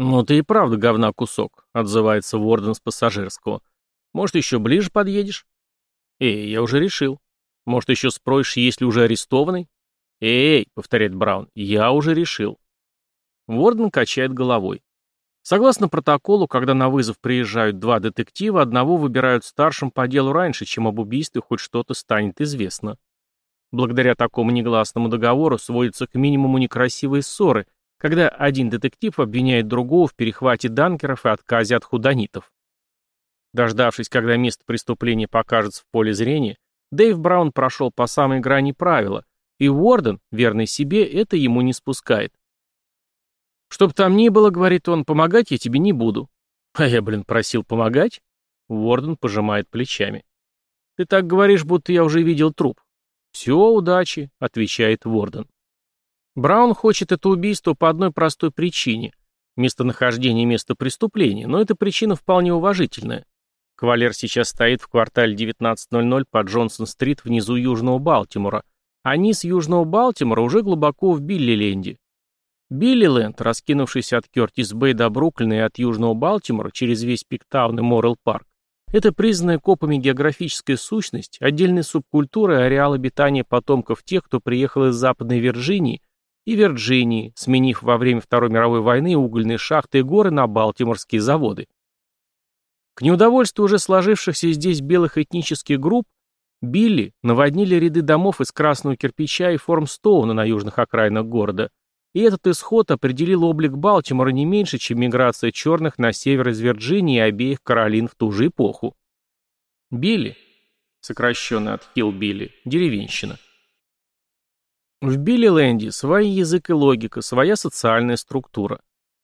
Speaker 1: «Ну ты и правда говна кусок», — отзывается Ворден с пассажирского. «Может, еще ближе подъедешь?» «Эй, я уже решил. Может, еще спросишь, есть ли уже арестованный?» «Эй», — повторяет Браун, — «я уже решил». Ворден качает головой. Согласно протоколу, когда на вызов приезжают два детектива, одного выбирают старшим по делу раньше, чем об убийстве хоть что-то станет известно. Благодаря такому негласному договору сводятся к минимуму некрасивые ссоры, когда один детектив обвиняет другого в перехвате данкеров и отказе от худонитов. Дождавшись, когда место преступления покажется в поле зрения, Дэйв Браун прошел по самой грани правила, и Уорден, верный себе, это ему не спускает. «Чтоб там ни было, — говорит он, — помогать я тебе не буду». «А я, блин, просил помогать?» Уорден пожимает плечами. «Ты так говоришь, будто я уже видел труп». «Все, удачи», — отвечает Уорден. Браун хочет это убийство по одной простой причине – местонахождение места преступления, но эта причина вполне уважительная. Кавалер сейчас стоит в квартале 19.00 по Джонсон-стрит внизу Южного Балтимора, а низ Южного Балтимора уже глубоко в Билли-Ленде. Билли-Ленд, раскинувшийся от Кертис-Бэй до Бруклина и от Южного Балтимора через весь Пиктаун и Моррелл-парк, это признанная копами географическая сущность, отдельная субкультура и ареал обитания потомков тех, кто приехал из Западной Вирджинии и Вирджинии, сменив во время Второй мировой войны угольные шахты и горы на Балтиморские заводы. К неудовольствию уже сложившихся здесь белых этнических групп, Билли наводнили ряды домов из красного кирпича и форм стоуна на южных окраинах города, и этот исход определил облик Балтимора не меньше, чем миграция черных на север из Вирджинии и обеих Каролин в ту же эпоху. Билли, сокращенно от Хилл-Билли, деревенщина. В Билли-Ленде свой язык и логика, своя социальная структура.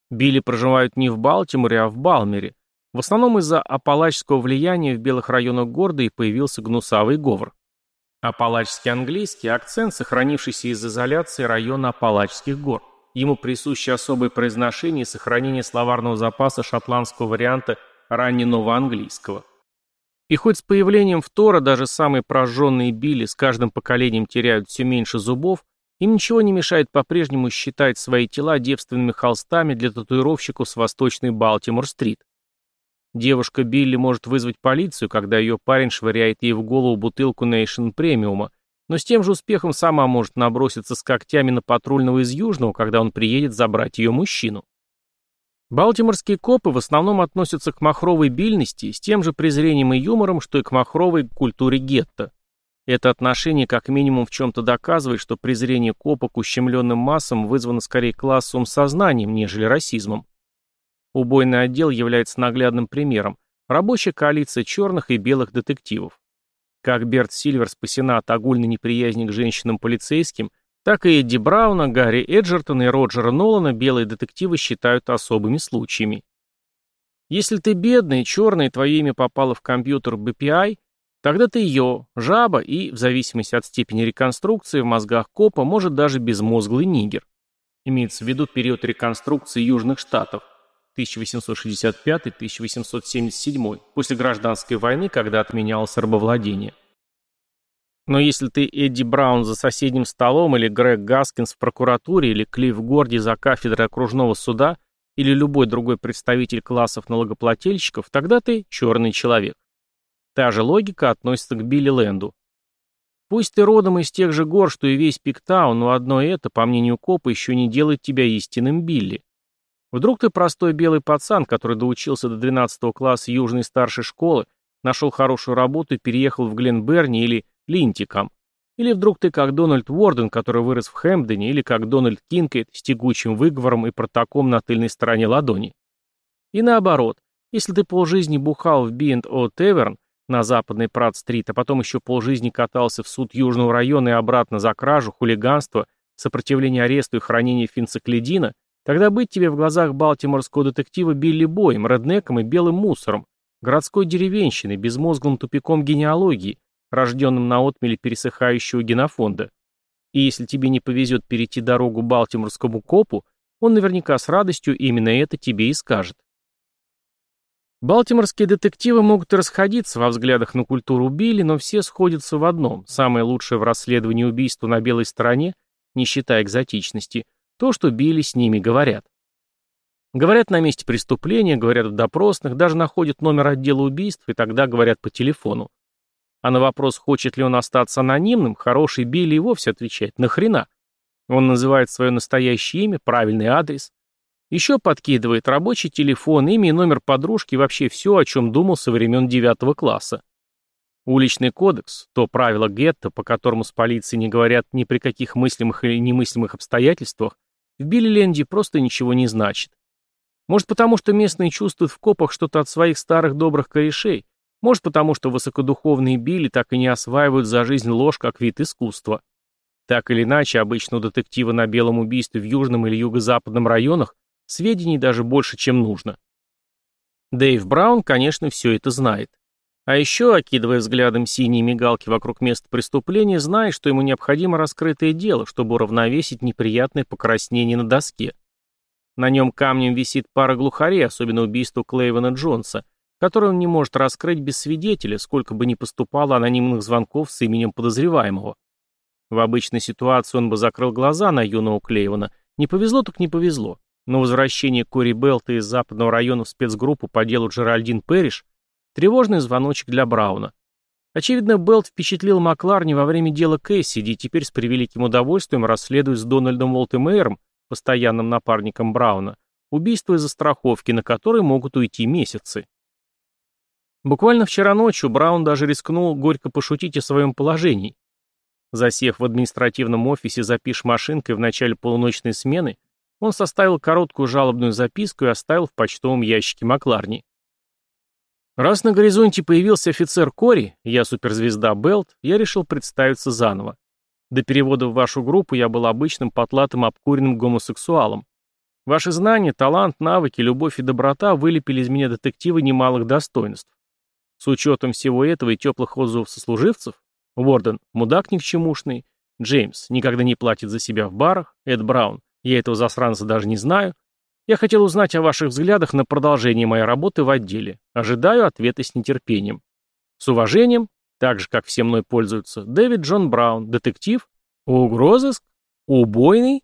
Speaker 1: Билли проживают не в Балтиморе, а в Балмере. В основном из-за апалачского влияния в белых районах города и появился гнусавый говор. Апалачский английский – акцент, сохранившийся из изоляции района Апалачских гор. Ему присуще особое произношение и сохранение словарного запаса шотландского варианта раннего английского. И хоть с появлением Втора даже самые прожженные Билли с каждым поколением теряют все меньше зубов, им ничего не мешает по-прежнему считать свои тела девственными холстами для татуировщиков с восточной Балтимор-стрит. Девушка Билли может вызвать полицию, когда ее парень швыряет ей в голову бутылку Нейшн премиума, но с тем же успехом сама может наброситься с когтями на патрульного из Южного, когда он приедет забрать ее мужчину. Балтиморские копы в основном относятся к махровой бильности с тем же презрением и юмором, что и к махровой культуре гетто. Это отношение как минимум в чем-то доказывает, что презрение копа к ущемленным массам вызвано скорее классовым сознанием, нежели расизмом. Убойный отдел является наглядным примером. Рабочая коалиция черных и белых детективов. Как Берт Сильвер спасена от огульной неприязни к женщинам-полицейским, так и Эдди Брауна, Гарри Эджертона и Роджера Нолана белые детективы считают особыми случаями. Если ты бедный, черный, твое имя попало в компьютер BPI, тогда ты ее, жаба и, в зависимости от степени реконструкции, в мозгах копа может даже безмозглый нигер. Имеется в виду период реконструкции Южных Штатов – 1865-1877, после гражданской войны, когда отменялось рабовладение. Но если ты Эдди Браун за соседним столом, или Грег Гаскинс в прокуратуре, или Клифф Горди за кафедрой окружного суда, или любой другой представитель классов налогоплательщиков, тогда ты черный человек. Та же логика относится к Билли Лэнду. Пусть ты родом из тех же гор, что и весь Пиктаун, но одно это, по мнению копа, еще не делает тебя истинным Билли. Вдруг ты простой белый пацан, который доучился до 12 класса южной старшей школы, нашел хорошую работу и переехал в Гленберни или Линтикам. Или вдруг ты как Дональд Уорден, который вырос в Хэмпдене, или как Дональд Кинкейт с тягучим выговором и протоком на тыльной стороне ладони. И наоборот, если ты полжизни бухал в B&O Tavern на западной Прат-стрит, а потом еще полжизни катался в суд Южного района и обратно за кражу, хулиганство, сопротивление аресту и хранение фенциклидина, Тогда быть тебе в глазах балтиморского детектива Билли Боем, реднеком и белым мусором, городской деревенщиной, безмозглым тупиком генеалогии, рожденным на отмеле пересыхающего генофонда. И если тебе не повезет перейти дорогу балтиморскому копу, он наверняка с радостью именно это тебе и скажет. Балтиморские детективы могут расходиться во взглядах на культуру Билли, но все сходятся в одном. Самое лучшее в расследовании убийства на белой стороне, не считая экзотичности, то, что Билли с ними говорят. Говорят на месте преступления, говорят в допросных, даже находят номер отдела убийств и тогда говорят по телефону. А на вопрос, хочет ли он остаться анонимным, хороший Билли и вовсе отвечает «нахрена?». Он называет свое настоящее имя, правильный адрес. Еще подкидывает рабочий телефон, имя и номер подружки вообще все, о чем думал со времен девятого класса. Уличный кодекс, то правило гетто, по которому с полицией не говорят ни при каких мыслимых или немыслимых обстоятельствах, в Билли-Ленде просто ничего не значит. Может потому, что местные чувствуют в копах что-то от своих старых добрых корешей, может потому, что высокодуховные Билли так и не осваивают за жизнь ложь как вид искусства. Так или иначе, обычно у детектива на белом убийстве в южном или юго-западном районах сведений даже больше, чем нужно. Дэйв Браун, конечно, все это знает. А еще, окидывая взглядом синие мигалки вокруг места преступления, зная, что ему необходимо раскрытое дело, чтобы уравновесить неприятное покраснение на доске. На нем камнем висит пара глухарей, особенно убийство Клейвена Джонса, которое он не может раскрыть без свидетеля, сколько бы ни поступало анонимных звонков с именем подозреваемого. В обычной ситуации он бы закрыл глаза на юного Клейвена. Не повезло, так не повезло. Но возвращение Кори Белта из западного района в спецгруппу по делу Джеральдин Перриш Тревожный звоночек для Брауна. Очевидно, Белт впечатлил Макларни во время дела Кэссиди и теперь с превеликим удовольствием расследует с Дональдом Уолтемейером, постоянным напарником Брауна, убийство из-за страховки, на которые могут уйти месяцы. Буквально вчера ночью Браун даже рискнул горько пошутить о своем положении. Засев в административном офисе за пиш-машинкой в начале полуночной смены, он составил короткую жалобную записку и оставил в почтовом ящике Макларни. Раз на горизонте появился офицер Кори, я суперзвезда Белт, я решил представиться заново. До перевода в вашу группу я был обычным потлатым обкуренным гомосексуалом. Ваши знания, талант, навыки, любовь и доброта вылепили из меня детектива немалых достоинств. С учетом всего этого и теплых отзывов сослуживцев, Ворден, мудак никчемушный, Джеймс, никогда не платит за себя в барах, Эд Браун, я этого засранца даже не знаю, я хотел узнать о ваших взглядах на продолжение моей работы в отделе. Ожидаю ответа с нетерпением. С уважением, так же, как все мной пользуются, Дэвид Джон Браун, детектив, угрозыск, убойный,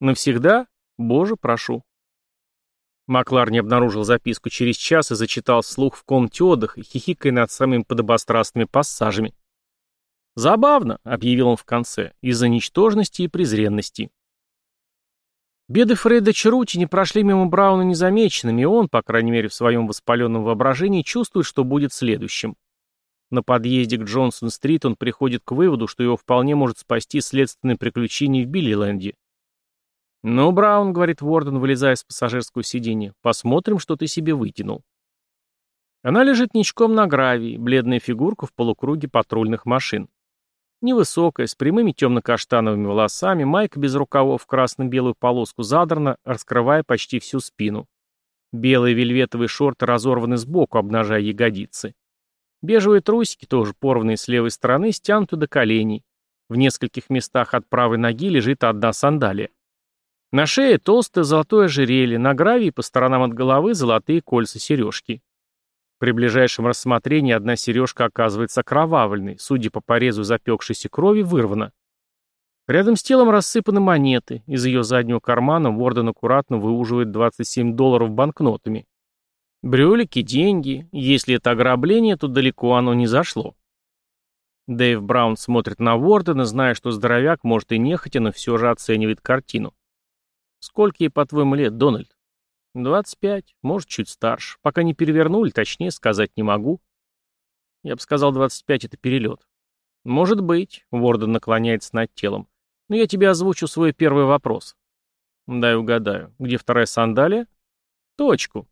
Speaker 1: навсегда, боже, прошу. Маклар не обнаружил записку через час и зачитал вслух в комнате отдыха, хихикая над самыми подобострастными пассажами. «Забавно», — объявил он в конце, — «из-за ничтожности и презренности». Беды Фреда Черути не прошли мимо Брауна незамеченными, и он, по крайней мере в своем воспаленном воображении, чувствует, что будет следующим. На подъезде к Джонсон-стрит он приходит к выводу, что его вполне может спасти следственное приключение в Билливленде. «Ну, Браун», — говорит Ворден, вылезая с пассажирского сиденья, — «посмотрим, что ты себе вытянул». Она лежит ничком на гравии, бледная фигурка в полукруге патрульных машин. Невысокая, с прямыми темно-каштановыми волосами, майка без рукавов в красно-белую полоску задрана, раскрывая почти всю спину. Белые вельветовые шорты разорваны сбоку, обнажая ягодицы. Бежевые трусики, тоже порванные с левой стороны, стянуты до коленей. В нескольких местах от правой ноги лежит одна сандалия. На шее толстое золотое ожерелье, на гравии по сторонам от головы золотые кольца-сережки. При ближайшем рассмотрении одна сережка оказывается кровавленной, судя по порезу запекшейся крови, вырвана. Рядом с телом рассыпаны монеты, из ее заднего кармана Ворден аккуратно выуживает 27 долларов банкнотами. Брюлики, деньги, если это ограбление, то далеко оно не зашло. Дэйв Браун смотрит на Вордена, зная, что здоровяк может и нехотя, но все же оценивает картину. Сколько ей, по-твоему, лет, Дональд? Двадцать пять, может, чуть старше. Пока не перевернули, точнее сказать не могу. Я бы сказал, двадцать пять — это перелет. Может быть, Ворден наклоняется над телом. Но я тебе озвучу свой первый вопрос. Дай угадаю. Где вторая сандалия? Точку.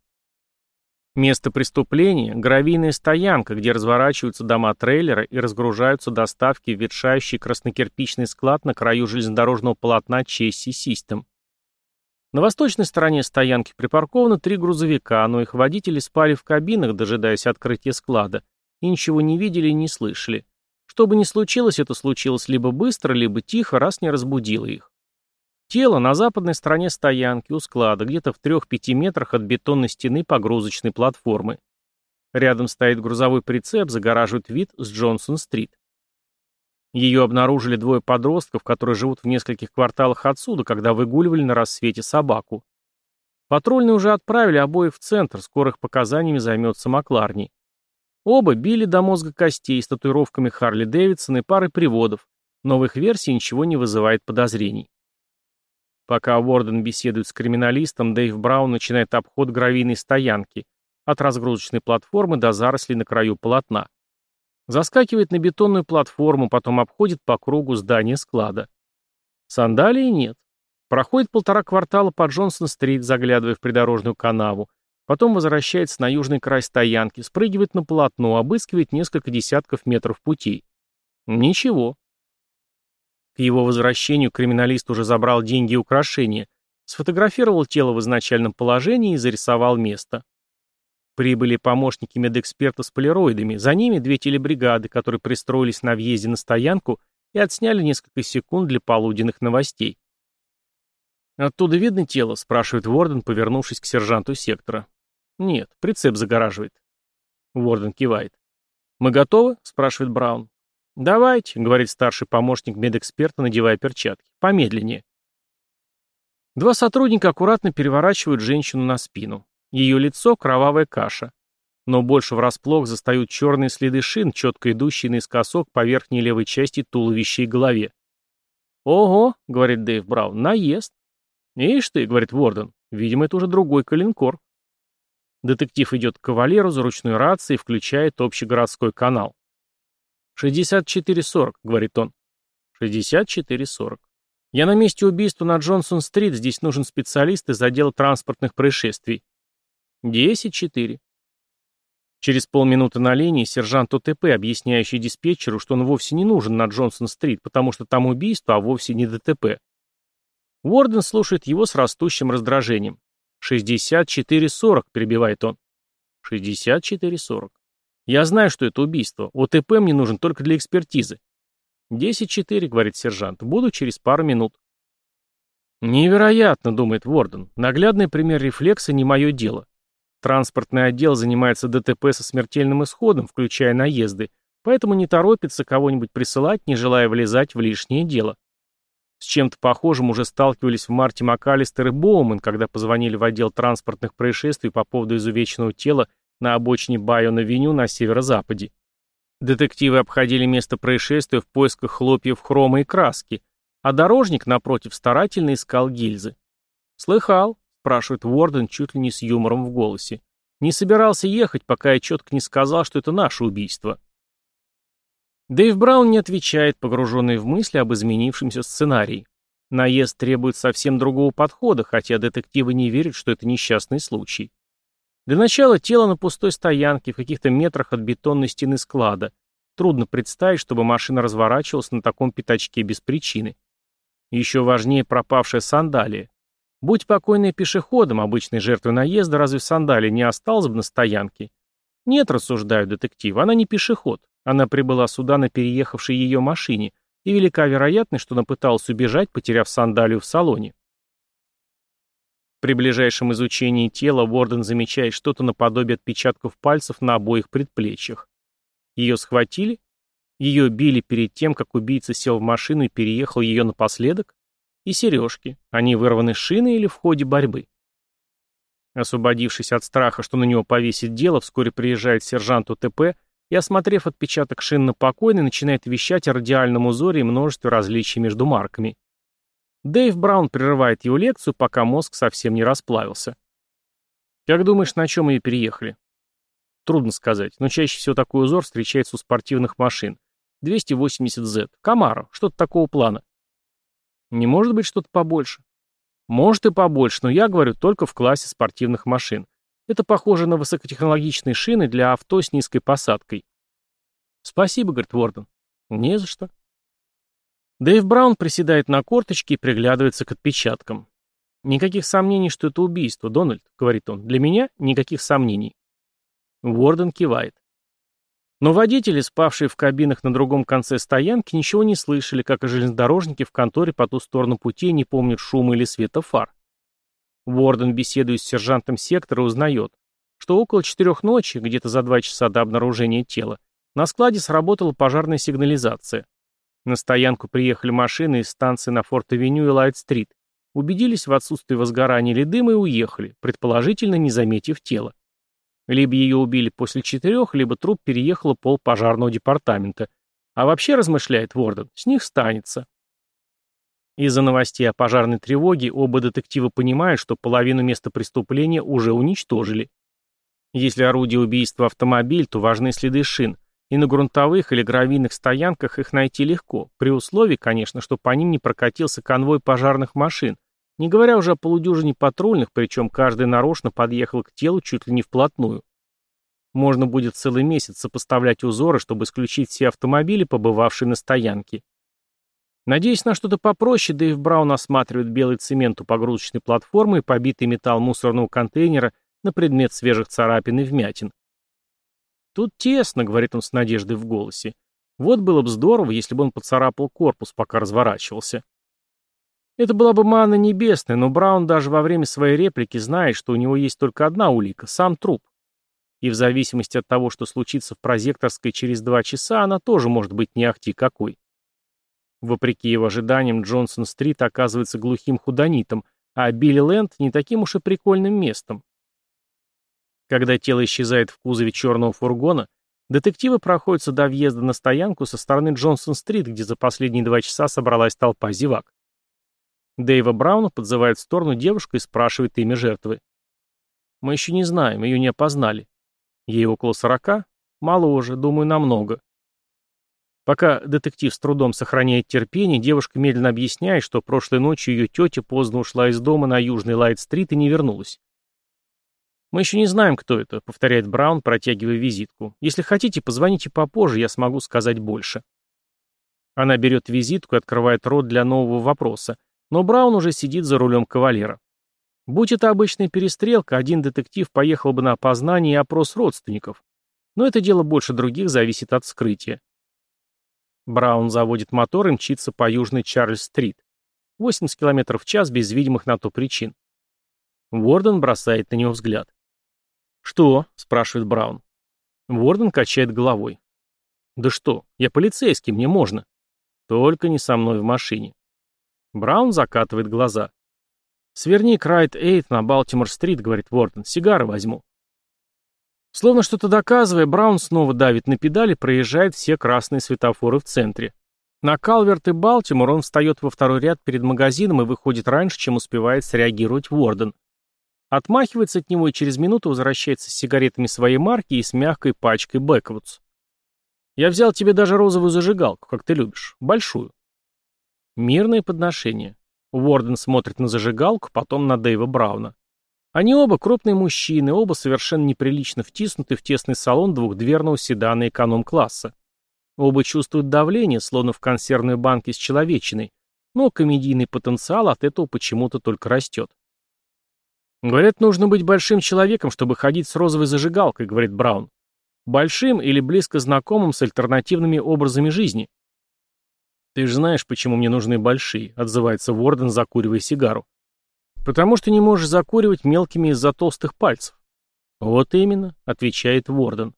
Speaker 1: Место преступления – гравийная стоянка, где разворачиваются дома трейлера и разгружаются доставки в ветшающий краснокирпичный склад на краю железнодорожного полотна Чесси Систем. На восточной стороне стоянки припарковано три грузовика, но их водители спали в кабинах, дожидаясь открытия склада, и ничего не видели и не слышали. Что бы ни случилось, это случилось либо быстро, либо тихо, раз не разбудило их. Тело на западной стороне стоянки у склада, где-то в 3-5 метрах от бетонной стены погрузочной платформы. Рядом стоит грузовой прицеп, загораживает вид с Джонсон-стрит. Ее обнаружили двое подростков, которые живут в нескольких кварталах отсюда, когда выгуливали на рассвете собаку. Патрульные уже отправили обоих в центр, скоро их показаниями займется Макларни. Оба били до мозга костей с татуировками Харли Дэвидсон и парой приводов, но в их версии ничего не вызывает подозрений. Пока Уорден беседует с криминалистом, Дэйв Браун начинает обход гравийной стоянки, от разгрузочной платформы до зарослей на краю полотна. Заскакивает на бетонную платформу, потом обходит по кругу здание склада. Сандалии нет. Проходит полтора квартала по Джонсон-стрит, заглядывая в придорожную канаву. Потом возвращается на южный край стоянки, спрыгивает на полотно, обыскивает несколько десятков метров путей. Ничего. К его возвращению криминалист уже забрал деньги и украшения, сфотографировал тело в изначальном положении и зарисовал место. Прибыли помощники медэксперта с полироидами, за ними две телебригады, которые пристроились на въезде на стоянку и отсняли несколько секунд для полуденных новостей. «Оттуда видно тело?» — спрашивает Ворден, повернувшись к сержанту сектора. «Нет, прицеп загораживает». Ворден кивает. «Мы готовы?» — спрашивает Браун. «Давайте», — говорит старший помощник медэксперта, надевая перчатки. «Помедленнее». Два сотрудника аккуратно переворачивают женщину на спину. Ее лицо – кровавая каша. Но больше врасплох застают черные следы шин, четко идущие наискосок по верхней левой части туловища и голове. «Ого», — говорит Дэйв Браун, — «наезд». «Ишь ты», — говорит Ворден, — «видимо, это уже другой калинкор». Детектив идет к кавалеру за ручной рацией и включает общегородской канал. «64-40», — говорит он. «64-40». «Я на месте убийства на Джонсон-стрит, здесь нужен специалист из отдела транспортных происшествий». «10-4». Через полминуты на линии сержант ОТП, объясняющий диспетчеру, что он вовсе не нужен на Джонсон-стрит, потому что там убийство, а вовсе не ДТП. Уорден слушает его с растущим раздражением. «64-40», — перебивает он. «64-40. Я знаю, что это убийство. ОТП мне нужен только для экспертизы». «10-4», — говорит сержант. «Буду через пару минут». «Невероятно», — думает Ворден. «Наглядный пример рефлекса не мое дело. Транспортный отдел занимается ДТП со смертельным исходом, включая наезды, поэтому не торопится кого-нибудь присылать, не желая влезать в лишнее дело. С чем-то похожим уже сталкивались в марте МакАлистер и Боуман, когда позвонили в отдел транспортных происшествий по поводу изувеченного тела на обочине Байона-Веню на северо-западе. Детективы обходили место происшествия в поисках хлопьев хрома и краски, а дорожник, напротив, старательно искал гильзы. «Слыхал?» — спрашивает Уорден чуть ли не с юмором в голосе. «Не собирался ехать, пока я четко не сказал, что это наше убийство». Дэйв Браун не отвечает, погруженный в мысли об изменившемся сценарии. Наезд требует совсем другого подхода, хотя детективы не верят, что это несчастный случай. Для начала тело на пустой стоянке в каких-то метрах от бетонной стены склада. Трудно представить, чтобы машина разворачивалась на таком пятачке без причины. Еще важнее пропавшая сандалия. Будь покойный пешеходом, обычной жертвой наезда, разве сандалия не осталась бы на стоянке? Нет, рассуждают детективы, она не пешеход. Она прибыла сюда на переехавшей ее машине, и велика вероятность, что она пыталась убежать, потеряв сандалию в салоне. При ближайшем изучении тела Ворден замечает что-то наподобие отпечатков пальцев на обоих предплечьях. Ее схватили? Ее били перед тем, как убийца сел в машину и переехал ее напоследок? И сережки. Они вырваны шины или в ходе борьбы? Освободившись от страха, что на него повесит дело, вскоре приезжает сержант УТП и, осмотрев отпечаток шин на покойной, начинает вещать о радиальном узоре и множестве различий между марками. Дэйв Браун прерывает его лекцию, пока мозг совсем не расплавился. «Как думаешь, на чем ее переехали?» Трудно сказать, но чаще всего такой узор встречается у спортивных машин. 280Z. Камаро. Что-то такого плана. Не может быть что-то побольше? Может и побольше, но я говорю только в классе спортивных машин. Это похоже на высокотехнологичные шины для авто с низкой посадкой. Спасибо, говорит Ворден. Не за что. Дэйв Браун приседает на корточки и приглядывается к отпечаткам. «Никаких сомнений, что это убийство, Дональд», — говорит он. «Для меня никаких сомнений». Уорден кивает. Но водители, спавшие в кабинах на другом конце стоянки, ничего не слышали, как и железнодорожники в конторе по ту сторону пути не помнят шума или света фар. Уорден, беседуя с сержантом сектора, узнает, что около четырех ночи, где-то за два часа до обнаружения тела, на складе сработала пожарная сигнализация. На стоянку приехали машины из станции на Форт-Авеню и Лайт-стрит, убедились в отсутствии возгорания или дыма и уехали, предположительно не заметив тело. Либо ее убили после четырех, либо труп переехал пол пожарного департамента. А вообще, размышляет Ворден, с них станется. Из-за новостей о пожарной тревоге оба детектива понимают, что половину места преступления уже уничтожили. Если орудие убийства автомобиль, то важны следы шин, и на грунтовых или гравийных стоянках их найти легко, при условии, конечно, что по ним не прокатился конвой пожарных машин, не говоря уже о полудюжине патрульных, причем каждый нарочно подъехал к телу чуть ли не вплотную. Можно будет целый месяц сопоставлять узоры, чтобы исключить все автомобили, побывавшие на стоянке. Надеясь на что-то попроще, Дэйв Браун осматривает белый цемент у погрузочной платформы и побитый металл мусорного контейнера на предмет свежих царапин и вмятин. «Тут тесно», — говорит он с надеждой в голосе. «Вот было бы здорово, если бы он поцарапал корпус, пока разворачивался». Это была бы мана небесная, но Браун даже во время своей реплики знает, что у него есть только одна улика — сам труп. И в зависимости от того, что случится в прозекторской через два часа, она тоже может быть не ахти какой. Вопреки его ожиданиям, Джонсон-стрит оказывается глухим худонитом, а Билли Лэнд не таким уж и прикольным местом. Когда тело исчезает в кузове черного фургона, детективы проходятся до въезда на стоянку со стороны Джонсон-стрит, где за последние два часа собралась толпа зевак. Дэйва Брауна подзывает в сторону девушка и спрашивает имя жертвы. «Мы еще не знаем, ее не опознали. Ей около сорока? Моложе, думаю, намного. Пока детектив с трудом сохраняет терпение, девушка медленно объясняет, что прошлой ночью ее тетя поздно ушла из дома на Южный Лайт-стрит и не вернулась. «Мы еще не знаем, кто это», — повторяет Браун, протягивая визитку. «Если хотите, позвоните попозже, я смогу сказать больше». Она берет визитку и открывает рот для нового вопроса, но Браун уже сидит за рулем кавалера. Будь это обычная перестрелка, один детектив поехал бы на опознание и опрос родственников. Но это дело больше других зависит от вскрытия. Браун заводит мотор и мчится по южной Чарльз-стрит. 80 км в час без видимых на то причин. Ворден бросает на него взгляд. «Что?» — спрашивает Браун. Ворден качает головой. «Да что? Я полицейский, мне можно». «Только не со мной в машине». Браун закатывает глаза. «Сверни к Райт-Эйт на Балтимор-стрит», — говорит Ворден. «Сигары возьму». Словно что-то доказывая, Браун снова давит на педали, проезжает все красные светофоры в центре. На Калверт и Балтимор он встает во второй ряд перед магазином и выходит раньше, чем успевает среагировать Ворден. Отмахивается от него и через минуту возвращается с сигаретами своей марки и с мягкой пачкой Бэквудс. «Я взял тебе даже розовую зажигалку, как ты любишь. Большую». Мирное подношение. Уорден смотрит на зажигалку, потом на Дэйва Брауна. Они оба крупные мужчины, оба совершенно неприлично втиснуты в тесный салон двухдверного седана эконом-класса. Оба чувствуют давление, словно в консервной банке с человечиной, но комедийный потенциал от этого почему-то только растет. «Говорят, нужно быть большим человеком, чтобы ходить с розовой зажигалкой», — говорит Браун. «Большим или близко знакомым с альтернативными образами жизни». «Ты же знаешь, почему мне нужны большие», — отзывается Ворден, закуривая сигару. «Потому что не можешь закуривать мелкими из-за толстых пальцев». «Вот именно», — отвечает Ворден.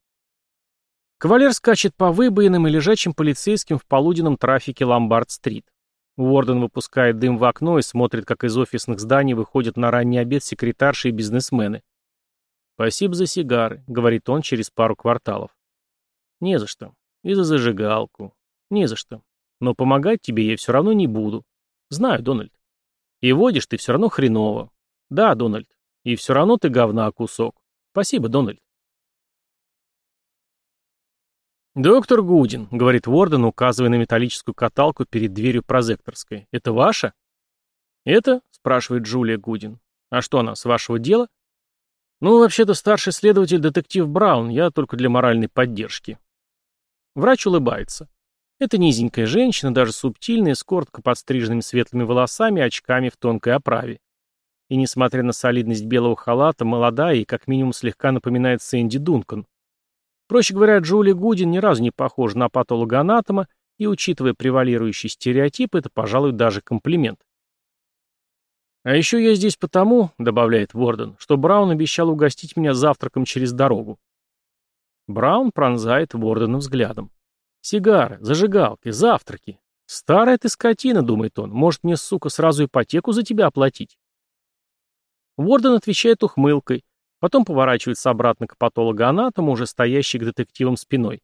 Speaker 1: Кавалер скачет по выбоинам и лежачим полицейским в полуденном трафике Ломбард-стрит. Уорден выпускает дым в окно и смотрит, как из офисных зданий выходят на ранний обед секретарши и бизнесмены. «Спасибо за сигары», — говорит он через пару кварталов. «Не за что. И за зажигалку. Не за что. Но помогать тебе я все равно не буду. Знаю, Дональд. И водишь ты все равно хреново. Да, Дональд. И все равно ты говна кусок. Спасибо, Дональд. «Доктор Гудин», — говорит Ворден, указывая на металлическую каталку перед дверью прозекторской. «Это ваша?» «Это?» — спрашивает Джулия Гудин. «А что она, с вашего дела?» «Ну, вообще-то старший следователь детектив Браун, я только для моральной поддержки». Врач улыбается. Это низенькая женщина, даже субтильная, с коротко подстриженными светлыми волосами и очками в тонкой оправе. И несмотря на солидность белого халата, молодая и как минимум слегка напоминает Сэнди Дункан. Проще говоря, Джули Гудин ни разу не похожа на патологоанатома, и, учитывая превалирующий стереотип, это, пожалуй, даже комплимент. «А еще я здесь потому», — добавляет Ворден, «что Браун обещал угостить меня завтраком через дорогу». Браун пронзает Вордена взглядом. Сигары, зажигалки, завтраки. Старая ты скотина, думает он. Может мне, сука, сразу ипотеку за тебя оплатить? Ворден отвечает ухмылкой, потом поворачивается обратно к патологоанатому, уже стоящей к детективам спиной.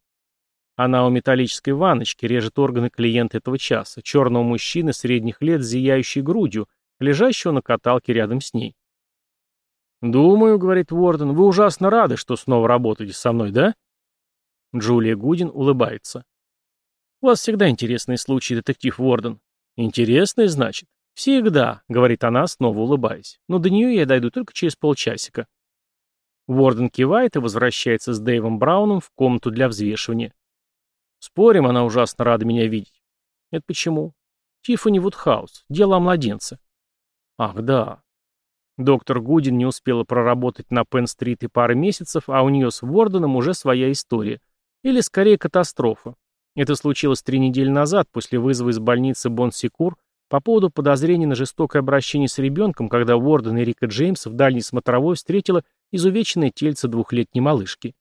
Speaker 1: Она у металлической ванночки режет органы клиента этого часа, черного мужчины средних лет с зияющей грудью, лежащего на каталке рядом с ней. «Думаю», — говорит Ворден, — «вы ужасно рады, что снова работаете со мной, да?» Джулия Гудин улыбается. «У вас всегда интересные случаи, детектив Уорден». «Интересные, значит?» «Всегда», — говорит она, снова улыбаясь. «Но до нее я дойду только через полчасика». Уорден кивает и возвращается с Дэйвом Брауном в комнату для взвешивания. «Спорим, она ужасно рада меня видеть». «Это почему?» «Тиффани Вудхаус. Дело о младенце». «Ах, да». Доктор Гудин не успела проработать на Пенн-стрит и пары месяцев, а у нее с Уорденом уже своя история. Или скорее катастрофа. Это случилось три недели назад, после вызова из больницы Бонсикур по поводу подозрений на жестокое обращение с ребенком, когда Уорден и Рика Джеймс в дальней смотровой встретила изувеченное тельце двухлетней малышки.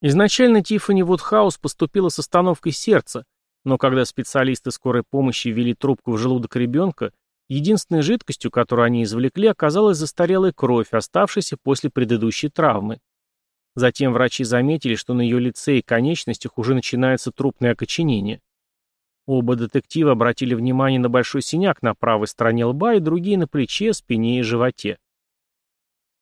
Speaker 1: Изначально Тиффани Вудхаус поступила с остановкой сердца, но когда специалисты скорой помощи ввели трубку в желудок ребенка, единственной жидкостью, которую они извлекли, оказалась застарелая кровь, оставшаяся после предыдущей травмы. Затем врачи заметили, что на ее лице и конечностях уже начинается трупное окоченение. Оба детектива обратили внимание на большой синяк на правой стороне лба и другие на плече, спине и животе.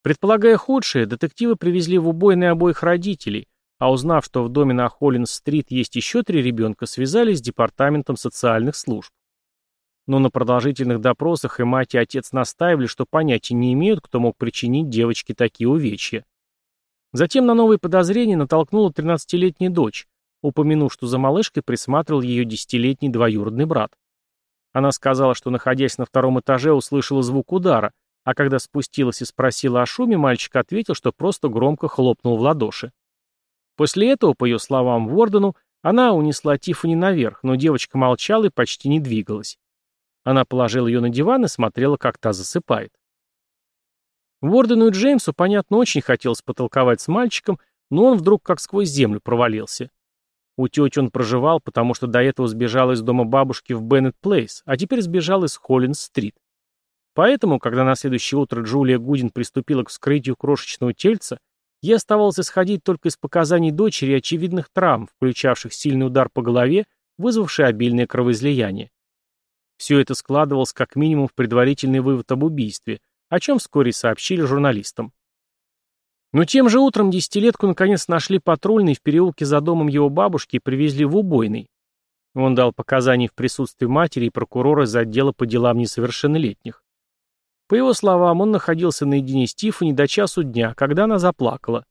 Speaker 1: Предполагая худшее, детективы привезли в убойные обоих родителей, а узнав, что в доме на Холлинс-стрит есть еще три ребенка, связались с департаментом социальных служб. Но на продолжительных допросах и мать, и отец настаивали, что понятия не имеют, кто мог причинить девочке такие увечья. Затем на новые подозрения натолкнула 13-летняя дочь, упомянув, что за малышкой присматривал ее десятилетний двоюродный брат. Она сказала, что, находясь на втором этаже, услышала звук удара, а когда спустилась и спросила о шуме, мальчик ответил, что просто громко хлопнул в ладоши. После этого, по ее словам Вордену, она унесла Тиффани наверх, но девочка молчала и почти не двигалась. Она положила ее на диван и смотрела, как та засыпает. Вордену и Джеймсу, понятно, очень хотелось потолковать с мальчиком, но он вдруг как сквозь землю провалился. У тети он проживал, потому что до этого сбежал из дома бабушки в Беннет Плейс, а теперь сбежал из Холлинс-стрит. Поэтому, когда на следующее утро Джулия Гудин приступила к вскрытию крошечного тельца, ей оставалось исходить только из показаний дочери очевидных травм, включавших сильный удар по голове, вызвавший обильное кровоизлияние. Все это складывалось как минимум в предварительный вывод об убийстве, о чем вскоре сообщили журналистам. Но тем же утром десятилетку наконец нашли патрульный в переулке за домом его бабушки и привезли в убойный. Он дал показания в присутствии матери и прокурора из отдела по делам несовершеннолетних. По его словам, он находился наедине с Тиффани до часу дня, когда она заплакала.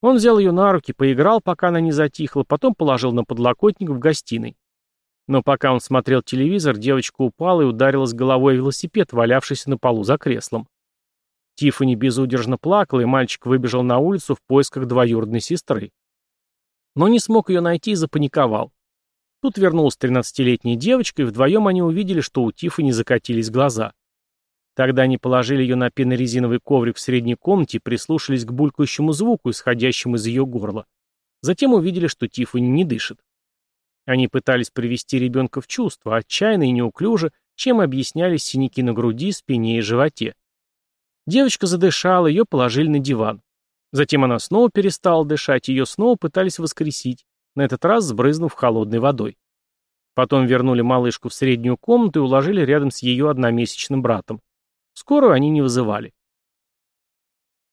Speaker 1: Он взял ее на руки, поиграл, пока она не затихла, потом положил на подлокотник в гостиной. Но пока он смотрел телевизор, девочка упала и ударилась головой о велосипед, валявшийся на полу за креслом. Тиффани безудержно плакала, и мальчик выбежал на улицу в поисках двоюродной сестры. Но не смог ее найти и запаниковал. Тут вернулась тринадцатилетняя девочка, и вдвоем они увидели, что у Тиффани закатились глаза. Тогда они положили ее на пенорезиновый коврик в средней комнате и прислушались к булькающему звуку, исходящему из ее горла. Затем увидели, что Тиффани не дышит. Они пытались привести ребенка в чувство, отчаянно и неуклюже, чем объяснялись синяки на груди, спине и животе. Девочка задышала, ее положили на диван. Затем она снова перестала дышать, ее снова пытались воскресить, на этот раз сбрызнув холодной водой. Потом вернули малышку в среднюю комнату и уложили рядом с ее одномесячным братом. Скорую они не вызывали.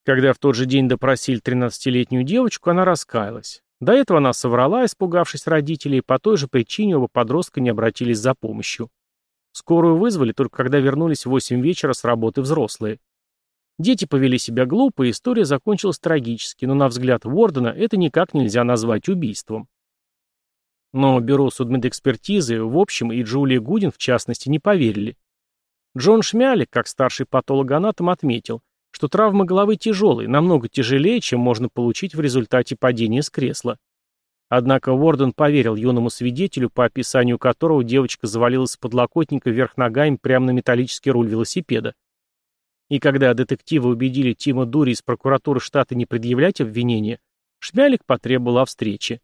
Speaker 1: Когда в тот же день допросили 13-летнюю девочку, она раскаялась. До этого она соврала, испугавшись родителей, и по той же причине оба подростка не обратились за помощью. Скорую вызвали только когда вернулись в 8 вечера с работы взрослые. Дети повели себя глупо, и история закончилась трагически, но на взгляд Уордена это никак нельзя назвать убийством. Но бюро судмедэкспертизы, в общем, и Джулия Гудин, в частности, не поверили. Джон Шмялик, как старший патологоанатом, отметил, что травма головы тяжелые, намного тяжелее, чем можно получить в результате падения с кресла. Однако Уорден поверил юному свидетелю, по описанию которого девочка завалилась с подлокотника вверх ногами прямо на металлический руль велосипеда. И когда детективы убедили Тима Дури из прокуратуры штата не предъявлять обвинения, Шмялик потребовал о встрече.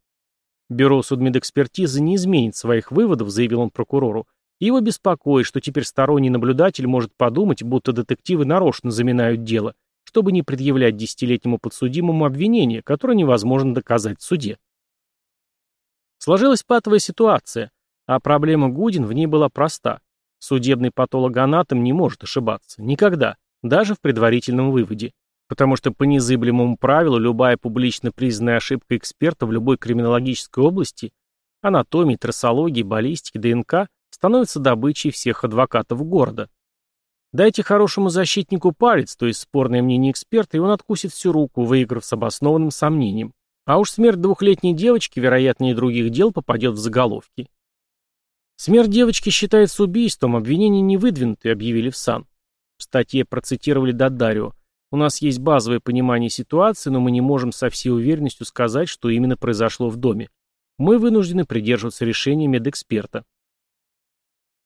Speaker 1: Бюро судмедэкспертизы не изменит своих выводов, заявил он прокурору, его беспокоит, что теперь сторонний наблюдатель может подумать, будто детективы нарочно заминают дело, чтобы не предъявлять десятилетнему подсудимому обвинение, которое невозможно доказать в суде. Сложилась патовая ситуация, а проблема Гудин в ней была проста. Судебный патологоанатом не может ошибаться. Никогда. Даже в предварительном выводе. Потому что по незыблемому правилу любая публично признанная ошибка эксперта в любой криминологической области анатомии, трассологии, баллистики, ДНК становится добычей всех адвокатов города. Дайте хорошему защитнику палец, то есть спорное мнение эксперта, и он откусит всю руку, выиграв с обоснованным сомнением. А уж смерть двухлетней девочки, вероятнее других дел, попадет в заголовки. Смерть девочки считается убийством, обвинения не выдвинуты, объявили в САН. В статье процитировали Дадарио. У нас есть базовое понимание ситуации, но мы не можем со всей уверенностью сказать, что именно произошло в доме. Мы вынуждены придерживаться решения медэксперта.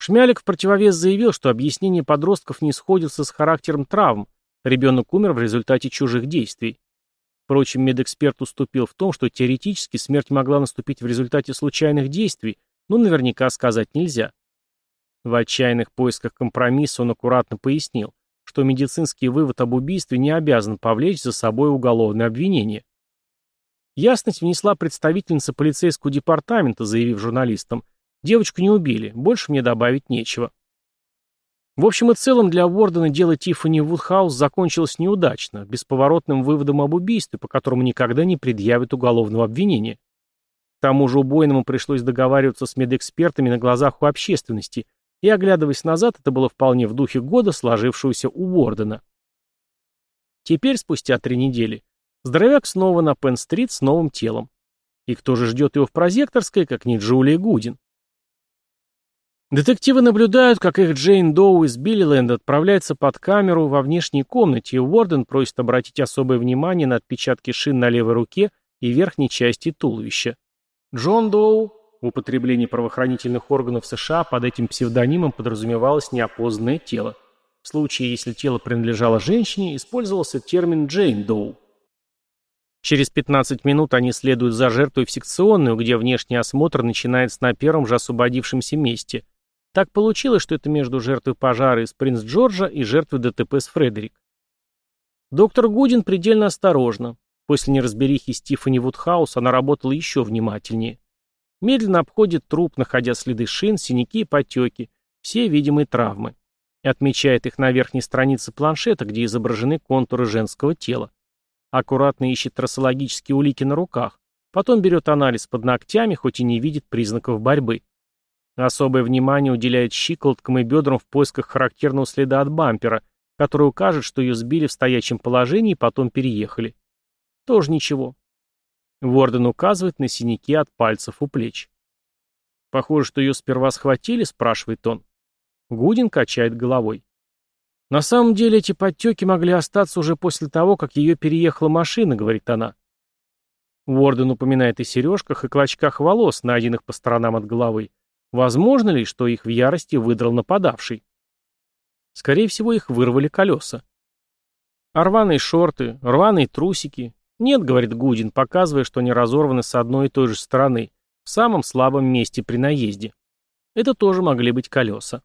Speaker 1: Шмялик в противовес заявил, что объяснение подростков не сходится с характером травм. Ребенок умер в результате чужих действий. Впрочем, медэксперт уступил в том, что теоретически смерть могла наступить в результате случайных действий, но наверняка сказать нельзя. В отчаянных поисках компромисса он аккуратно пояснил, что медицинский вывод об убийстве не обязан повлечь за собой уголовное обвинение. Ясность внесла представительница полицейского департамента, заявив журналистам, «Девочку не убили, больше мне добавить нечего». В общем и целом для Уордена дело Тиффани Вудхаус закончилось неудачно, бесповоротным выводом об убийстве, по которому никогда не предъявят уголовного обвинения. К тому же убойному пришлось договариваться с медэкспертами на глазах у общественности, и, оглядываясь назад, это было вполне в духе года, сложившегося у Уордена. Теперь, спустя три недели, здоровяк снова на Пенн-стрит с новым телом. И кто же ждет его в прозекторской, как не Джулия Гудин? Детективы наблюдают, как их Джейн Доу из Билливенда отправляется под камеру во внешней комнате, и Уорден просит обратить особое внимание на отпечатки шин на левой руке и верхней части туловища. Джон Доу в употреблении правоохранительных органов США под этим псевдонимом подразумевалось неопознанное тело. В случае, если тело принадлежало женщине, использовался термин «Джейн Доу». Через 15 минут они следуют за жертвой в секционную, где внешний осмотр начинается на первом же освободившемся месте. Так получилось, что это между жертвой пожара из Принц Джорджа и жертвой ДТП с Фредерик. Доктор Гудин предельно осторожна. После неразберихи Стифани Вудхаус она работала еще внимательнее. Медленно обходит труп, находя следы шин, синяки и потеки, все видимые травмы. И отмечает их на верхней странице планшета, где изображены контуры женского тела. Аккуратно ищет трассологические улики на руках. Потом берет анализ под ногтями, хоть и не видит признаков борьбы. Особое внимание уделяет щиколоткам и бедрам в поисках характерного следа от бампера, который укажет, что ее сбили в стоячем положении и потом переехали. Тоже ничего. Ворден указывает на синяки от пальцев у плеч. «Похоже, что ее сперва схватили?» – спрашивает он. Гудин качает головой. «На самом деле эти подтеки могли остаться уже после того, как ее переехала машина», — говорит она. Ворден упоминает о сережках и клочках волос, найденных по сторонам от головы. Возможно ли, что их в ярости выдрал нападавший? Скорее всего, их вырвали колеса. А рваные шорты, рваные трусики, «Нет», — говорит Гудин, показывая, что они разорваны с одной и той же стороны, в самом слабом месте при наезде. Это тоже могли быть колеса.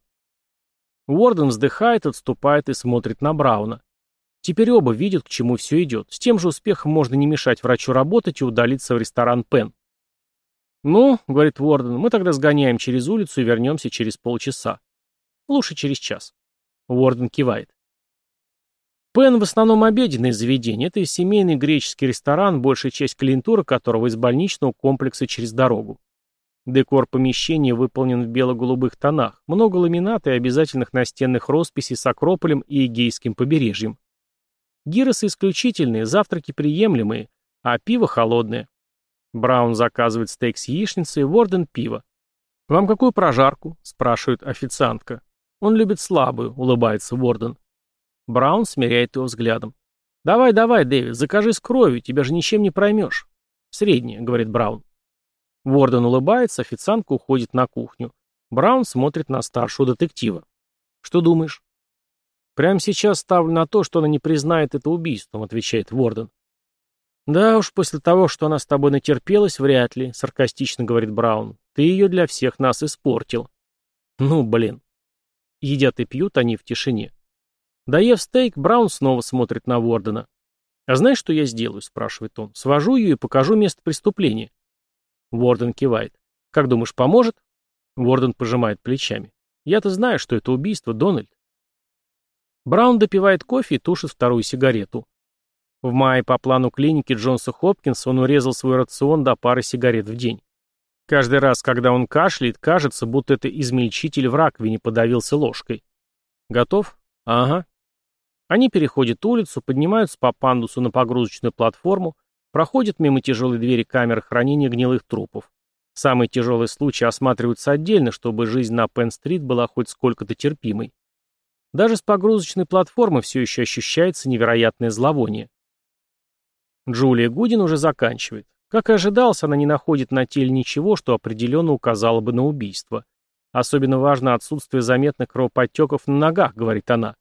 Speaker 1: Уорден вздыхает, отступает и смотрит на Брауна. Теперь оба видят, к чему все идет. С тем же успехом можно не мешать врачу работать и удалиться в ресторан Пен. «Ну», — говорит Уорден, — «мы тогда сгоняем через улицу и вернемся через полчаса. Лучше через час». Уорден кивает. Пен в основном обеденное заведение. Это семейный греческий ресторан, большая часть клиентуры которого из больничного комплекса через дорогу. Декор помещения выполнен в бело-голубых тонах, много ламината и обязательных настенных росписей с Акрополем и Эгейским побережьем. Гиросы исключительные, завтраки приемлемые, а пиво холодное. Браун заказывает стейк с яичницей, Ворден – пиво. «Вам какую прожарку?» – спрашивает официантка. «Он любит слабую», – улыбается Ворден. Браун смиряет его взглядом. «Давай, давай, Дэвид, закажи с кровью, тебя же ничем не проймешь». «Средняя», — говорит Браун. Ворден улыбается, официантка уходит на кухню. Браун смотрит на старшего детектива. «Что думаешь?» «Прямо сейчас ставлю на то, что она не признает это убийством», — отвечает Ворден. «Да уж, после того, что она с тобой натерпелась, вряд ли», — саркастично говорит Браун. «Ты ее для всех нас испортил». «Ну, блин». Едят и пьют они в тишине. Доев стейк, Браун снова смотрит на Вордена. «А знаешь, что я сделаю?» – спрашивает он. «Свожу ее и покажу место преступления». Ворден кивает. «Как думаешь, поможет?» Ворден пожимает плечами. «Я-то знаю, что это убийство, Дональд». Браун допивает кофе и тушит вторую сигарету. В мае по плану клиники Джонса Хопкинса он урезал свой рацион до пары сигарет в день. Каждый раз, когда он кашляет, кажется, будто это измельчитель в раковине подавился ложкой. «Готов?» «Ага», они переходят улицу, поднимаются по пандусу на погрузочную платформу, проходят мимо тяжелой двери камеры хранения гнилых трупов. Самые тяжелые случаи осматриваются отдельно, чтобы жизнь на Пенн-стрит была хоть сколько-то терпимой. Даже с погрузочной платформы все еще ощущается невероятное зловоние. Джулия Гудин уже заканчивает. Как и ожидалось, она не находит на теле ничего, что определенно указало бы на убийство. Особенно важно отсутствие заметных кровоподтеков на ногах, говорит она.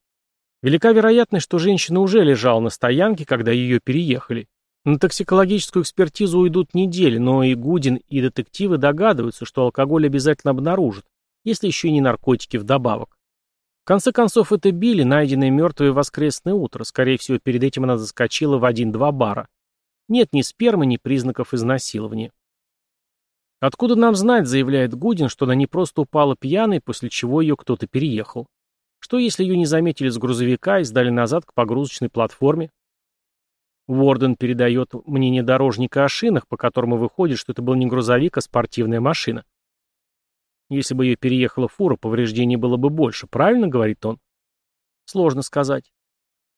Speaker 1: Велика вероятность, что женщина уже лежала на стоянке, когда ее переехали. На токсикологическую экспертизу уйдут недели, но и Гудин, и детективы догадываются, что алкоголь обязательно обнаружат, если еще и не наркотики вдобавок. В конце концов, это Билли, найденная мертвой в воскресное утро. Скорее всего, перед этим она заскочила в один-два бара. Нет ни спермы, ни признаков изнасилования. «Откуда нам знать», — заявляет Гудин, что она не просто упала пьяной, после чего ее кто-то переехал. Что, если ее не заметили с грузовика и сдали назад к погрузочной платформе? Уорден передает мнение дорожника о шинах, по которому выходит, что это был не грузовик, а спортивная машина. Если бы ее переехала фура, повреждений было бы больше, правильно, говорит он? Сложно сказать.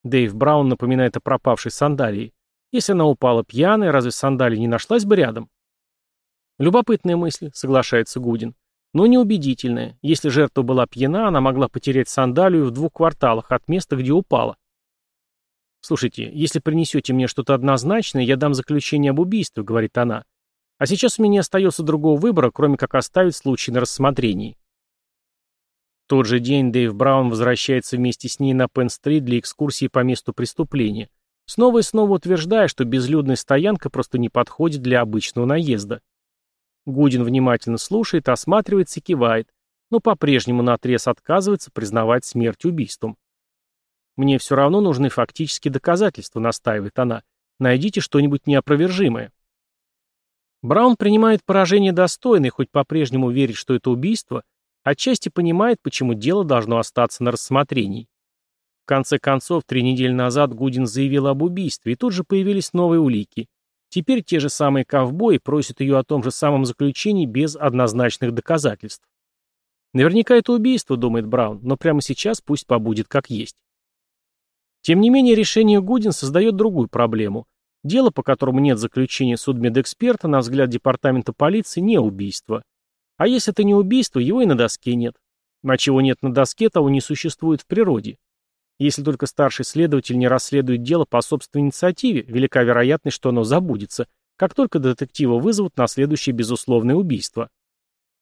Speaker 1: Дэйв Браун напоминает о пропавшей сандалии. Если она упала пьяная, разве сандалия не нашлась бы рядом? Любопытная мысль, соглашается Гудин. Но неубедительная. Если жертва была пьяна, она могла потерять сандалию в двух кварталах от места, где упала. «Слушайте, если принесете мне что-то однозначное, я дам заключение об убийстве», — говорит она. «А сейчас у меня не остается другого выбора, кроме как оставить случай на рассмотрении». В тот же день Дэйв Браун возвращается вместе с ней на Пенн-стрит для экскурсии по месту преступления, снова и снова утверждая, что безлюдная стоянка просто не подходит для обычного наезда. Гудин внимательно слушает, осматривается и кивает, но по-прежнему наотрез отказывается признавать смерть убийством. «Мне все равно нужны фактические доказательства», — настаивает она. «Найдите что-нибудь неопровержимое». Браун принимает поражение достойно и хоть по-прежнему верит, что это убийство, отчасти понимает, почему дело должно остаться на рассмотрении. В конце концов, три недели назад Гудин заявил об убийстве, и тут же появились новые улики. Теперь те же самые ковбои просят ее о том же самом заключении без однозначных доказательств. Наверняка это убийство, думает Браун, но прямо сейчас пусть побудет как есть. Тем не менее, решение Гудин создает другую проблему. Дело, по которому нет заключения судмедэксперта, на взгляд департамента полиции, не убийство. А если это не убийство, его и на доске нет. А чего нет на доске, того не существует в природе. Если только старший следователь не расследует дело по собственной инициативе, велика вероятность, что оно забудется, как только детектива вызовут на следующее безусловное убийство.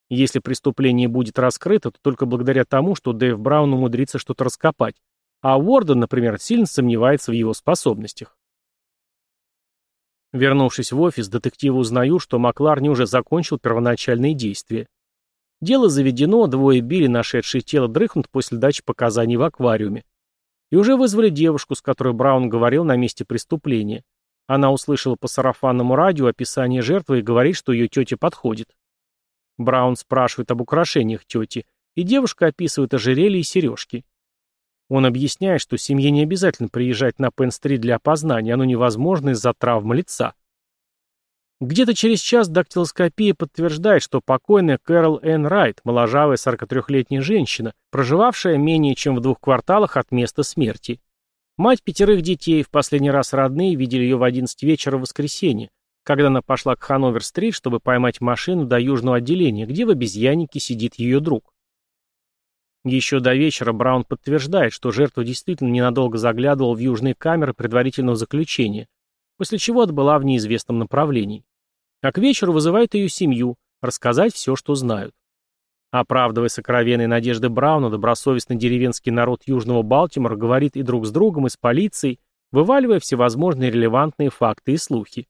Speaker 1: Если преступление будет раскрыто, то только благодаря тому, что Дэйв Браун умудрится что-то раскопать, а Уорден, например, сильно сомневается в его способностях. Вернувшись в офис, детективы узнают, что Макларни уже закончил первоначальные действия. Дело заведено, двое Билли, нашедшие тело, дрыхнут после дачи показаний в аквариуме. И уже вызвали девушку, с которой Браун говорил на месте преступления. Она услышала по сарафанному радио описание жертвы и говорит, что ее тетя подходит. Браун спрашивает об украшениях тети, и девушка описывает ожерелье и сережки. Он объясняет, что семье не обязательно приезжать на Пен-стрит для опознания, оно невозможно из-за травмы лица. Где-то через час дактилоскопия подтверждает, что покойная Кэрол Энн Райт, моложавая 43-летняя женщина, проживавшая менее чем в двух кварталах от места смерти. Мать пятерых детей, в последний раз родные, видели ее в 11 вечера в воскресенье, когда она пошла к Хановер-стрит, чтобы поймать машину до южного отделения, где в обезьяннике сидит ее друг. Еще до вечера Браун подтверждает, что жертва действительно ненадолго заглядывал в южные камеры предварительного заключения, после чего отбыла в неизвестном направлении. А к вечеру вызывает ее семью, рассказать все, что знают. Оправдывая сокровенные надежды Брауна, добросовестный деревенский народ Южного Балтимора говорит и друг с другом, и с полицией, вываливая всевозможные релевантные факты и слухи.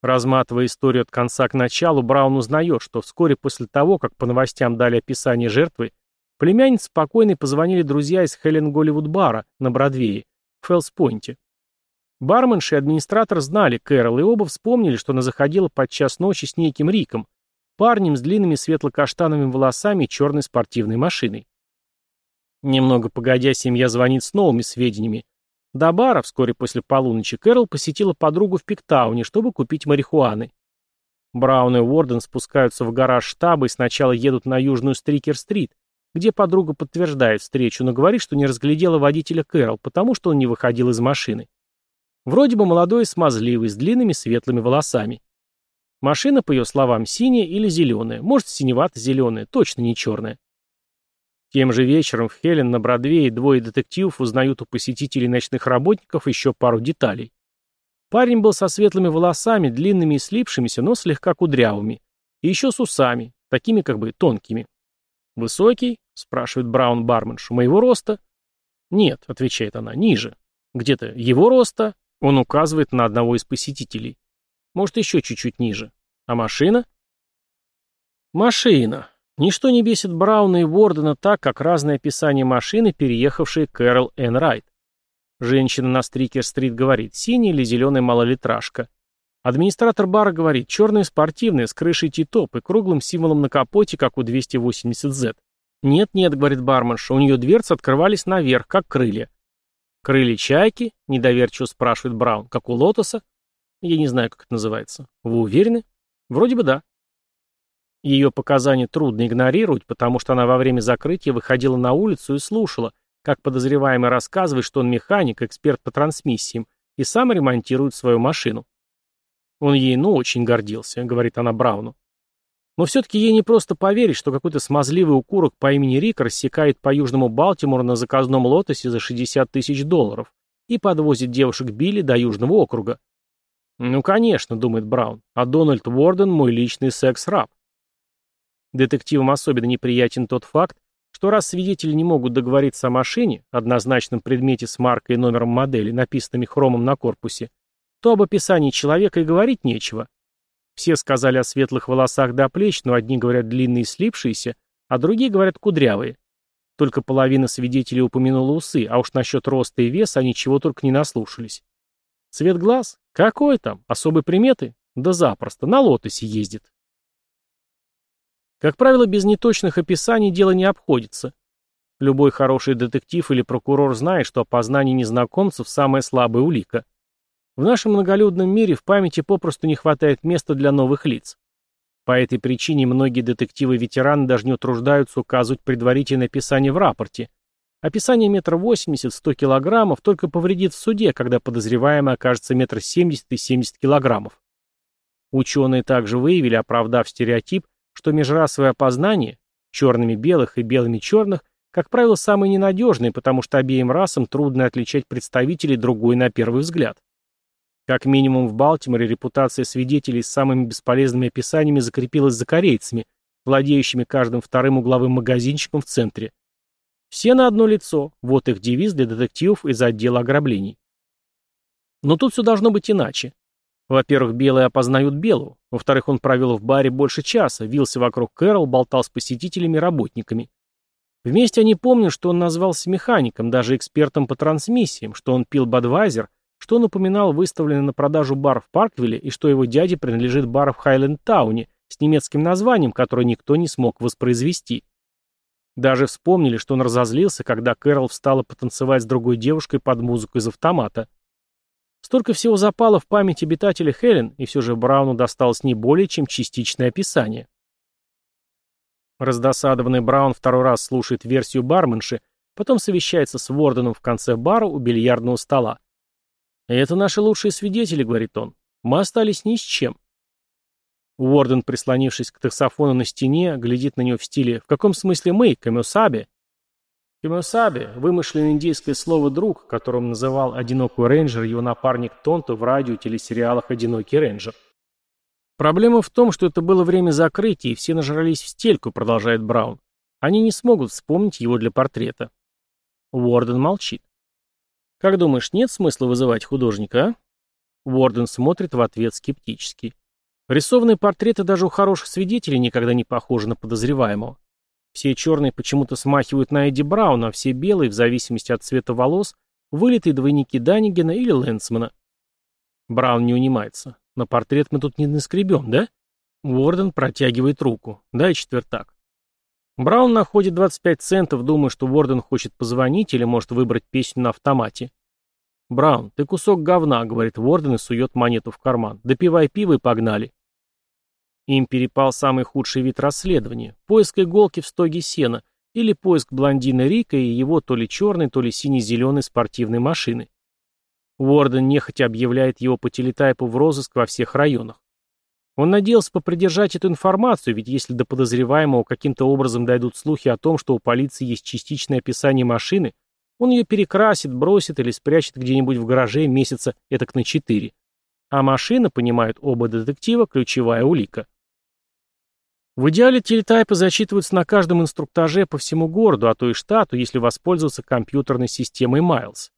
Speaker 1: Разматывая историю от конца к началу, Браун узнает, что вскоре после того, как по новостям дали описание жертвы, Племяннице покойной позвонили друзья из Хелен Голливуд бара на Бродвее, в Фелспойнте. Барменши и администратор знали Кэрол, и оба вспомнили, что она заходила под час ночи с неким Риком, парнем с длинными светло-каштановыми волосами и черной спортивной машиной. Немного погодя, семья звонит с новыми сведениями. До бара вскоре после полуночи Кэрол посетила подругу в Пиктауне, чтобы купить марихуаны. Браун и Уорден спускаются в гараж штаба и сначала едут на южную Стрикер-стрит, где подруга подтверждает встречу, но говорит, что не разглядела водителя Кэрол, потому что он не выходил из машины. Вроде бы молодой и смазливый, с длинными светлыми волосами. Машина, по ее словам, синяя или зеленая, может, синевато-зеленая, точно не черная. Тем же вечером в Хелен на Бродвее двое детективов узнают у посетителей ночных работников еще пару деталей. Парень был со светлыми волосами, длинными и слипшимися, но слегка кудрявыми. И еще с усами, такими как бы тонкими. «Высокий?» — спрашивает Браун барменшу. «Моего роста?» «Нет», — отвечает она, — «ниже». «Где-то его роста?» Он указывает на одного из посетителей. «Может, еще чуть-чуть ниже. А машина?» «Машина. Ничто не бесит Брауна и Вордена так, как разные описания машины, переехавшей Кэрол Энн Райт. Женщина на Стрикер-стрит говорит, синяя или зеленая малолитражка. Администратор бара говорит, черная спортивная, с крышей титоп и круглым символом на капоте, как у 280Z. «Нет-нет», — говорит барменша, — «у нее дверцы открывались наверх, как крылья». «Крылья чайки?» — недоверчиво спрашивает Браун. «Как у лотоса?» «Я не знаю, как это называется. Вы уверены?» «Вроде бы да». Ее показания трудно игнорировать, потому что она во время закрытия выходила на улицу и слушала, как подозреваемый рассказывает, что он механик, эксперт по трансмиссиям, и сам ремонтирует свою машину. Он ей, ну, очень гордился, говорит она Брауну. Но все-таки ей не просто поверить, что какой-то смазливый укурок по имени Рик рассекает по Южному Балтимору на заказном лотосе за 60 тысяч долларов и подвозит девушек Билли до Южного округа. Ну, конечно, думает Браун, а Дональд Уорден мой личный секс-раб. Детективам особенно неприятен тот факт, что раз свидетели не могут договориться о машине, однозначном предмете с маркой и номером модели, написанными хромом на корпусе, то об описании человека и говорить нечего. Все сказали о светлых волосах до плеч, но одни говорят длинные слипшиеся, а другие говорят кудрявые. Только половина свидетелей упомянула усы, а уж насчет роста и веса они чего только не наслушались. Цвет глаз? Какой там? Особые приметы? Да запросто, на лотосе ездит. Как правило, без неточных описаний дело не обходится. Любой хороший детектив или прокурор знает, что опознание незнакомцев – самая слабая улика. В нашем многолюдном мире в памяти попросту не хватает места для новых лиц. По этой причине многие детективы-ветераны даже не утруждаются указывать предварительное описание в рапорте. Описание метр восемьдесят, сто килограммов только повредит в суде, когда подозреваемый окажется метр семьдесят и семьдесят килограммов. Ученые также выявили, оправдав стереотип, что межрасовое опознание черными белых и белыми черных, как правило, самые ненадежные, потому что обеим расам трудно отличать представителей другой на первый взгляд. Как минимум в Балтиморе репутация свидетелей с самыми бесполезными описаниями закрепилась за корейцами, владеющими каждым вторым угловым магазинчиком в центре. Все на одно лицо, вот их девиз для детективов из отдела ограблений. Но тут все должно быть иначе. Во-первых, белые опознают белого. Во-вторых, он провел в баре больше часа, вился вокруг Кэрол, болтал с посетителями и работниками. Вместе они помнят, что он назвался механиком, даже экспертом по трансмиссиям, что он пил Бадвайзер, что он упоминал выставленный на продажу бар в Парквилле и что его дяде принадлежит бар в Хайленд-тауне с немецким названием, которое никто не смог воспроизвести. Даже вспомнили, что он разозлился, когда Кэрол встала потанцевать с другой девушкой под музыку из автомата. Столько всего запало в память обитателя Хелен, и все же Брауну досталось не более, чем частичное описание. Раздосадованный Браун второй раз слушает версию барменши, потом совещается с Ворденом в конце бара у бильярдного стола. «Это наши лучшие свидетели», — говорит он. «Мы остались ни с чем». Уорден, прислонившись к таксофону на стене, глядит на него в стиле «В каком смысле мы, Камюсаби?» Кимосаби – вымышленное индийское слово «друг», которым называл одинокую рейнджер его напарник Тонто в радио и телесериалах «Одинокий рейнджер». Проблема в том, что это было время закрытия, и все нажрались в стельку, продолжает Браун. Они не смогут вспомнить его для портрета. Уорден молчит. «Как думаешь, нет смысла вызывать художника, а?» Уорден смотрит в ответ скептически. Рисованные портреты даже у хороших свидетелей никогда не похожи на подозреваемого. Все черные почему-то смахивают на Эдди Брауна, а все белые, в зависимости от цвета волос, вылитые двойники Даннигена или Лэнсмана. Браун не унимается. На портрет мы тут не наскребем, да? Уорден протягивает руку. Дай четвертак. Браун находит 25 центов, думая, что Уорден хочет позвонить или может выбрать песню на автомате. «Браун, ты кусок говна», — говорит Уорден и сует монету в карман. «Допивай пиво и погнали». Им перепал самый худший вид расследования – поиск иголки в стоге сена или поиск блондина Рика и его то ли черной, то ли сине-зеленой спортивной машины. Уорден нехотя объявляет его по телетайпу в розыск во всех районах. Он надеялся попридержать эту информацию, ведь если до подозреваемого каким-то образом дойдут слухи о том, что у полиции есть частичное описание машины, он ее перекрасит, бросит или спрячет где-нибудь в гараже месяца этак на четыре. А машина, понимают оба детектива, ключевая улика. В идеале телетайпы зачитываются на каждом инструктаже по всему городу, а то и штату, если воспользоваться компьютерной системой Miles.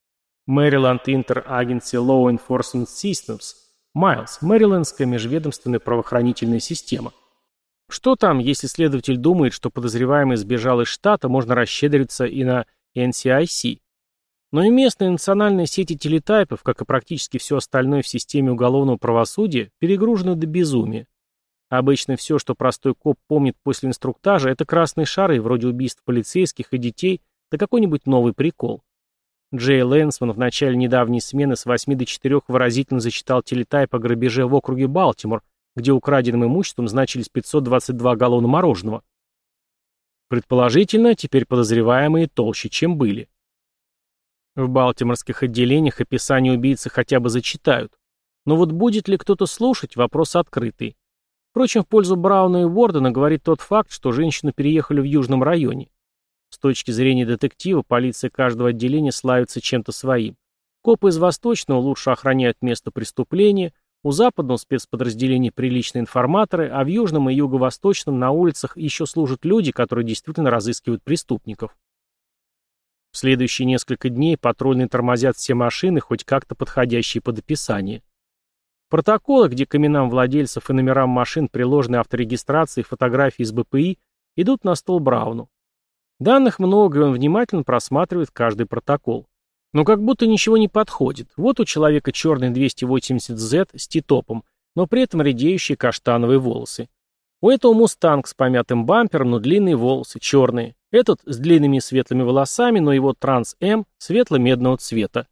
Speaker 1: Maryland Inter Agency Law Enforcement Systems. Miles – Мэрилендская межведомственная правоохранительная система. Что там, если следователь думает, что подозреваемый сбежал из штата, можно расщедриться и на NCIC. Но и местные национальные сети телетайпов, как и практически все остальное в системе уголовного правосудия, перегружены до безумия. Обычно все, что простой коп помнит после инструктажа, это красные шары, вроде убийств полицейских и детей, да какой-нибудь новый прикол. Джей Лэнсман в начале недавней смены с 8 до 4 выразительно зачитал телетайп о грабеже в округе Балтимор, где украденным имуществом значились 522 галлона мороженого. Предположительно, теперь подозреваемые толще, чем были. В балтиморских отделениях описание убийцы хотя бы зачитают. Но вот будет ли кто-то слушать, вопрос открытый. Впрочем, в пользу Брауна и Уордена говорит тот факт, что женщину переехали в южном районе. С точки зрения детектива, полиция каждого отделения славится чем-то своим. Копы из Восточного лучше охраняют место преступления, у западного спецподразделения приличные информаторы, а в южном и юго-восточном на улицах еще служат люди, которые действительно разыскивают преступников. В следующие несколько дней патрульные тормозят все машины, хоть как-то подходящие под описание. Протоколы, где к именам владельцев и номерам машин приложены авторегистрации и фотографии из БПИ, идут на стол Брауну. Данных много, и он внимательно просматривает каждый протокол. Но как будто ничего не подходит. Вот у человека черный 280Z с титопом, но при этом редеющие каштановые волосы. У этого мустанг с помятым бампером, но длинные волосы, черные. Этот с длинными светлыми волосами, но его Транс-М светло-медного цвета.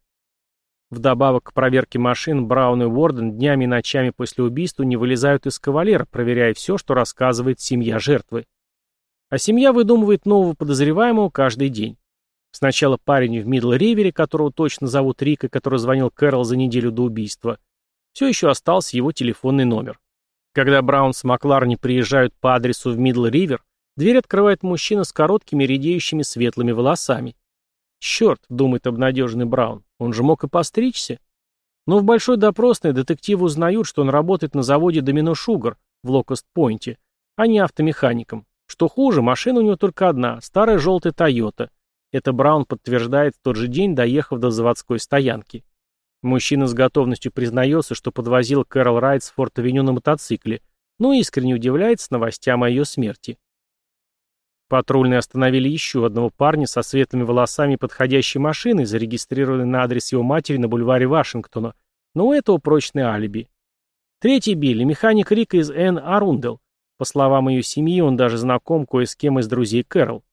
Speaker 1: Вдобавок к проверке машин, Браун и Уорден днями и ночами после убийства не вылезают из кавалера, проверяя все, что рассказывает семья жертвы. А семья выдумывает нового подозреваемого каждый день. Сначала парень в Мидл-Ривере, которого точно зовут Рик, и который звонил Кэрол за неделю до убийства. Все еще остался его телефонный номер. Когда Браун с Макларни приезжают по адресу в Мидл-Ривер, Дверь открывает мужчина с короткими редеющими светлыми волосами. «Черт», — думает обнадеженный Браун, — «он же мог и постричься». Но в большой допросной детективы узнают, что он работает на заводе «Домино Шугар» в Локост-Пойнте, а не автомехаником. Что хуже, машина у него только одна, старая желтая «Тойота». Это Браун подтверждает в тот же день, доехав до заводской стоянки. Мужчина с готовностью признается, что подвозил Кэрол Райт с Форт-Авеню на мотоцикле, но искренне удивляется новостям о ее смерти. Патрульные остановили еще одного парня со светлыми волосами подходящей машины, зарегистрированной на адрес его матери на бульваре Вашингтона, но у этого прочное алиби. Третий Билли, механик Рика из Н. Арундел. По словам ее семьи, он даже знаком кое с кем из друзей Кэрол.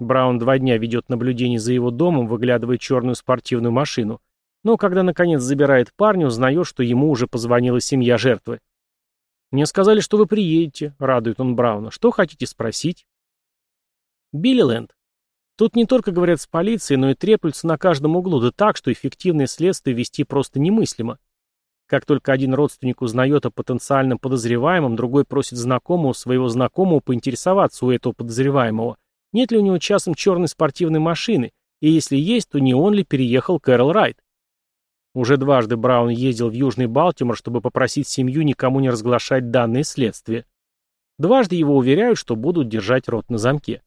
Speaker 1: Браун два дня ведет наблюдение за его домом, выглядывая черную спортивную машину. Но когда наконец забирает парня, узнает, что ему уже позвонила семья жертвы. «Мне сказали, что вы приедете», — радует он Брауна. «Что хотите спросить?» Билливленд. Тут не только говорят с полицией, но и треплются на каждом углу, да так, что эффективное следствие вести просто немыслимо. Как только один родственник узнает о потенциальном подозреваемом, другой просит знакомого своего знакомого поинтересоваться у этого подозреваемого, нет ли у него часом черной спортивной машины, и если есть, то не он ли переехал Кэрол Райт. Уже дважды Браун ездил в Южный Балтимор, чтобы попросить семью никому не разглашать данные следствия. Дважды его уверяют, что будут держать рот на замке.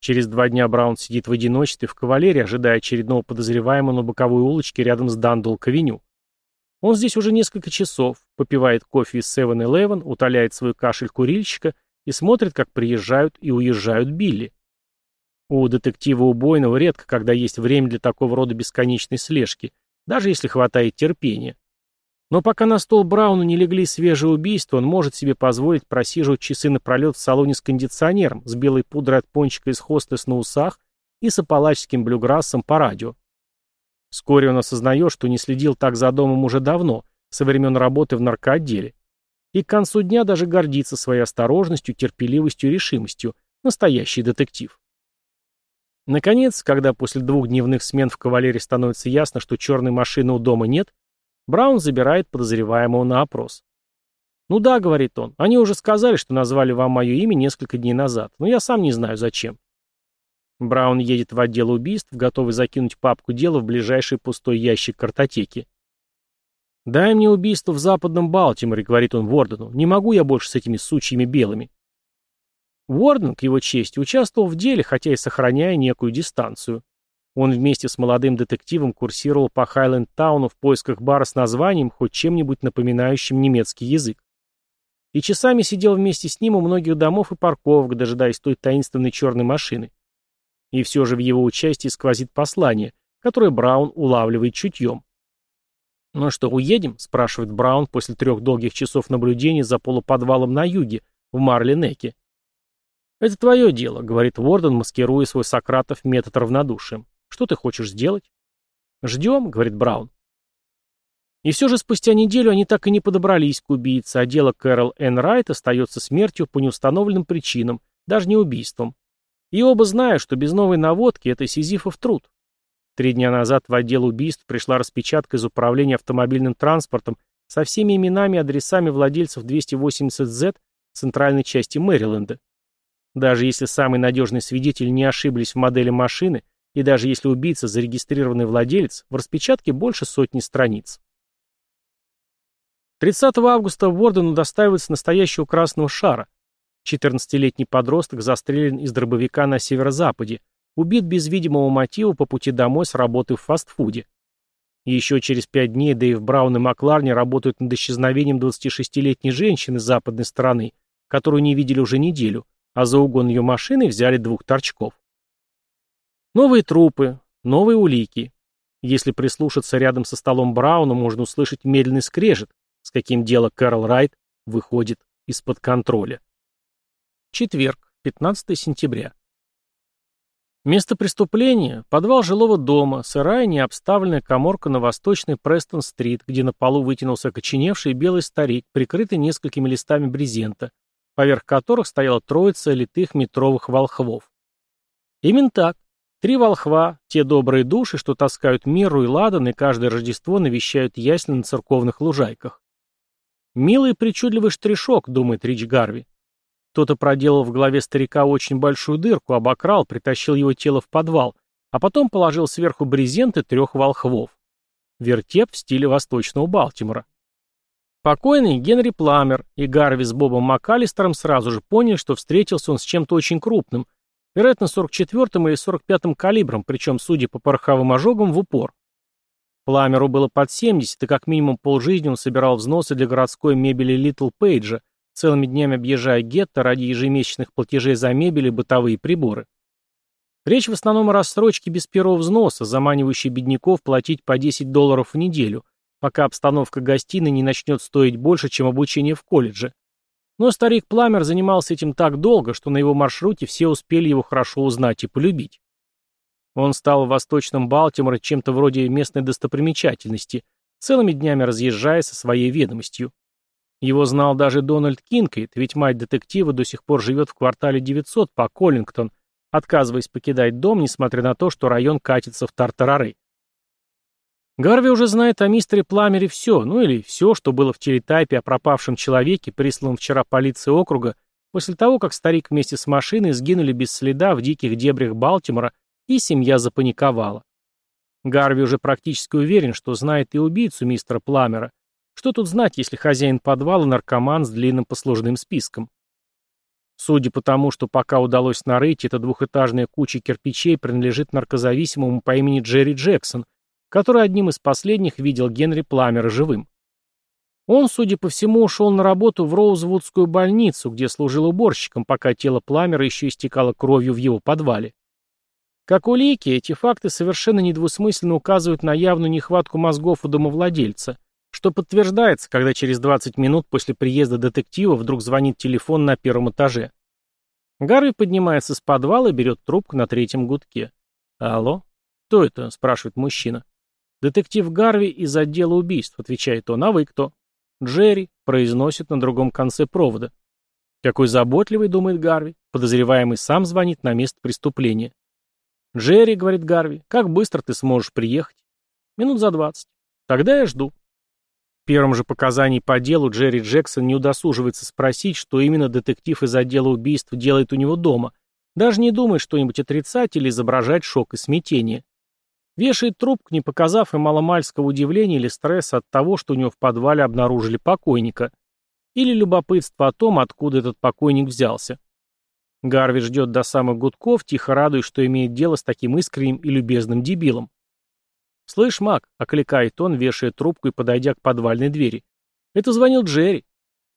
Speaker 1: Через два дня Браун сидит в одиночестве в кавалерии, ожидая очередного подозреваемого на боковой улочке рядом с Дандулк-авеню. Он здесь уже несколько часов, попивает кофе из 7-Eleven, утоляет свой кашель курильщика и смотрит, как приезжают и уезжают Билли. У детектива убойного редко, когда есть время для такого рода бесконечной слежки, даже если хватает терпения. Но пока на стол Брауну не легли свежие убийства, он может себе позволить просиживать часы напролет в салоне с кондиционером, с белой пудрой от пончика из хостес на усах и с апалачским блюграссом по радио. Вскоре он осознает, что не следил так за домом уже давно, со времен работы в наркоотделе. И к концу дня даже гордится своей осторожностью, терпеливостью и решимостью. Настоящий детектив. Наконец, когда после двух дневных смен в кавалере становится ясно, что черной машины у дома нет, Браун забирает подозреваемого на опрос. «Ну да», — говорит он, — «они уже сказали, что назвали вам мое имя несколько дней назад, но я сам не знаю, зачем». Браун едет в отдел убийств, готовый закинуть папку дела в ближайший пустой ящик картотеки. «Дай мне убийство в западном Балтиморе», — говорит он Вордену. «Не могу я больше с этими сучьями белыми». Уорден, к его чести, участвовал в деле, хотя и сохраняя некую дистанцию. Он вместе с молодым детективом курсировал по Хайленд-тауну в поисках бара с названием, хоть чем-нибудь напоминающим немецкий язык. И часами сидел вместе с ним у многих домов и парковок, дожидаясь той таинственной черной машины. И все же в его участии сквозит послание, которое Браун улавливает чутьем. «Ну что, уедем?» – спрашивает Браун после трех долгих часов наблюдения за полуподвалом на юге, в Марли-Неке. «Это твое дело», — говорит Уорден, маскируя свой Сократов метод равнодушием. «Что ты хочешь сделать?» «Ждем», — говорит Браун. И все же спустя неделю они так и не подобрались к убийце, а дело Кэрол Энн Райт остается смертью по неустановленным причинам, даже не убийством. И оба знают, что без новой наводки это сизифов труд. Три дня назад в отдел убийств пришла распечатка из управления автомобильным транспортом со всеми именами и адресами владельцев 280Z центральной части Мэриленда. Даже если самый надежный свидетель не ошиблись в модели машины, и даже если убийца зарегистрированный владелец, в распечатке больше сотни страниц. 30 августа Вордену достаивается настоящего красного шара. 14-летний подросток застрелен из дробовика на северо-западе, убит без видимого мотива по пути домой с работы в фастфуде. Еще через пять дней Дэйв Браун и Макларни работают над исчезновением 26-летней женщины с западной стороны, которую не видели уже неделю, а за угон ее машины взяли двух торчков. Новые трупы, новые улики. Если прислушаться рядом со столом Брауна, можно услышать медленный скрежет, с каким дело Кэрол Райт выходит из-под контроля. Четверг, 15 сентября. Место преступления – подвал жилого дома, сырая необставленная коморка на восточной Престон-стрит, где на полу вытянулся окоченевший белый старик, прикрытый несколькими листами брезента, поверх которых стояла троица литых метровых волхвов. Именно так. Три волхва, те добрые души, что таскают миру и ладан, и каждое Рождество навещают ясли на церковных лужайках. «Милый причудливый штришок», — думает Рич Гарви. Кто-то проделал в голове старика очень большую дырку, обокрал, притащил его тело в подвал, а потом положил сверху брезенты трех волхвов. Вертеп в стиле восточного Балтимора. Покойный Генри Пламер и Гарви с Бобом МакАлистером сразу же поняли, что встретился он с чем-то очень крупным, вероятно, 44-м или 45-м калибром, причем, судя по пороховым ожогам, в упор. Пламеру было под 70, и как минимум полжизни он собирал взносы для городской мебели Литл Пейджа, целыми днями объезжая гетто ради ежемесячных платежей за мебель и бытовые приборы. Речь в основном о рассрочке без первого взноса, заманивающей бедняков платить по 10 долларов в неделю – пока обстановка гостиной не начнет стоить больше, чем обучение в колледже. Но старик Пламер занимался этим так долго, что на его маршруте все успели его хорошо узнать и полюбить. Он стал в Восточном Балтиморе чем-то вроде местной достопримечательности, целыми днями разъезжая со своей ведомостью. Его знал даже Дональд Кинкейт, ведь мать детектива до сих пор живет в квартале 900 по Коллингтон, отказываясь покидать дом, несмотря на то, что район катится в тартарары. Гарви уже знает о мистере Пламере все, ну или все, что было в телетайпе о пропавшем человеке, присланном вчера полиции округа, после того, как старик вместе с машиной сгинули без следа в диких дебрях Балтимора, и семья запаниковала. Гарви уже практически уверен, что знает и убийцу мистера Пламера. Что тут знать, если хозяин подвала наркоман с длинным послужным списком? Судя по тому, что пока удалось нарыть, эта двухэтажная куча кирпичей принадлежит наркозависимому по имени Джерри Джексон – который одним из последних видел Генри Пламера живым. Он, судя по всему, ушел на работу в Роузвудскую больницу, где служил уборщиком, пока тело Пламера еще истекало кровью в его подвале. Как улики, эти факты совершенно недвусмысленно указывают на явную нехватку мозгов у домовладельца, что подтверждается, когда через 20 минут после приезда детектива вдруг звонит телефон на первом этаже. Гарви поднимается с подвала и берет трубку на третьем гудке. «Алло? Кто это?» – спрашивает мужчина. «Детектив Гарви из отдела убийств», — отвечает он. «А вы кто?» «Джерри», — произносит на другом конце провода. «Какой заботливый», — думает Гарви. Подозреваемый сам звонит на место преступления. «Джерри», — говорит Гарви, — «как быстро ты сможешь приехать?» «Минут за двадцать». «Тогда я жду». Первом же показании по делу Джерри Джексон не удосуживается спросить, что именно детектив из отдела убийств делает у него дома. Даже не думает что-нибудь отрицать или изображать шок и смятение. Вешает трубку, не показав и маломальского удивления или стресса от того, что у него в подвале обнаружили покойника. Или любопытство о том, откуда этот покойник взялся. Гарви ждет до самых гудков, тихо радуясь, что имеет дело с таким искренним и любезным дебилом. «Слышь, Мак», — окликает он, вешая трубку и подойдя к подвальной двери. «Это звонил Джерри».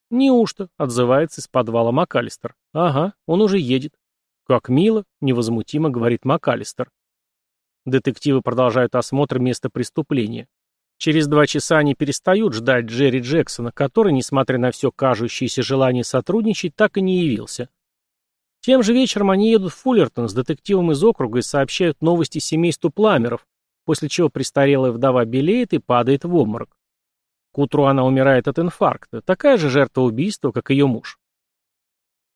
Speaker 1: «Неужто?» — отзывается из подвала МакАлистер. «Ага, он уже едет». «Как мило», — невозмутимо говорит МакАлистер. Детективы продолжают осмотр места преступления. Через два часа они перестают ждать Джерри Джексона, который, несмотря на все кажущееся желание сотрудничать, так и не явился. Тем же вечером они едут в Фуллертон с детективом из округа и сообщают новости семейству Пламеров, после чего престарелая вдова белеет и падает в обморок. К утру она умирает от инфаркта, такая же жертва убийства, как ее муж.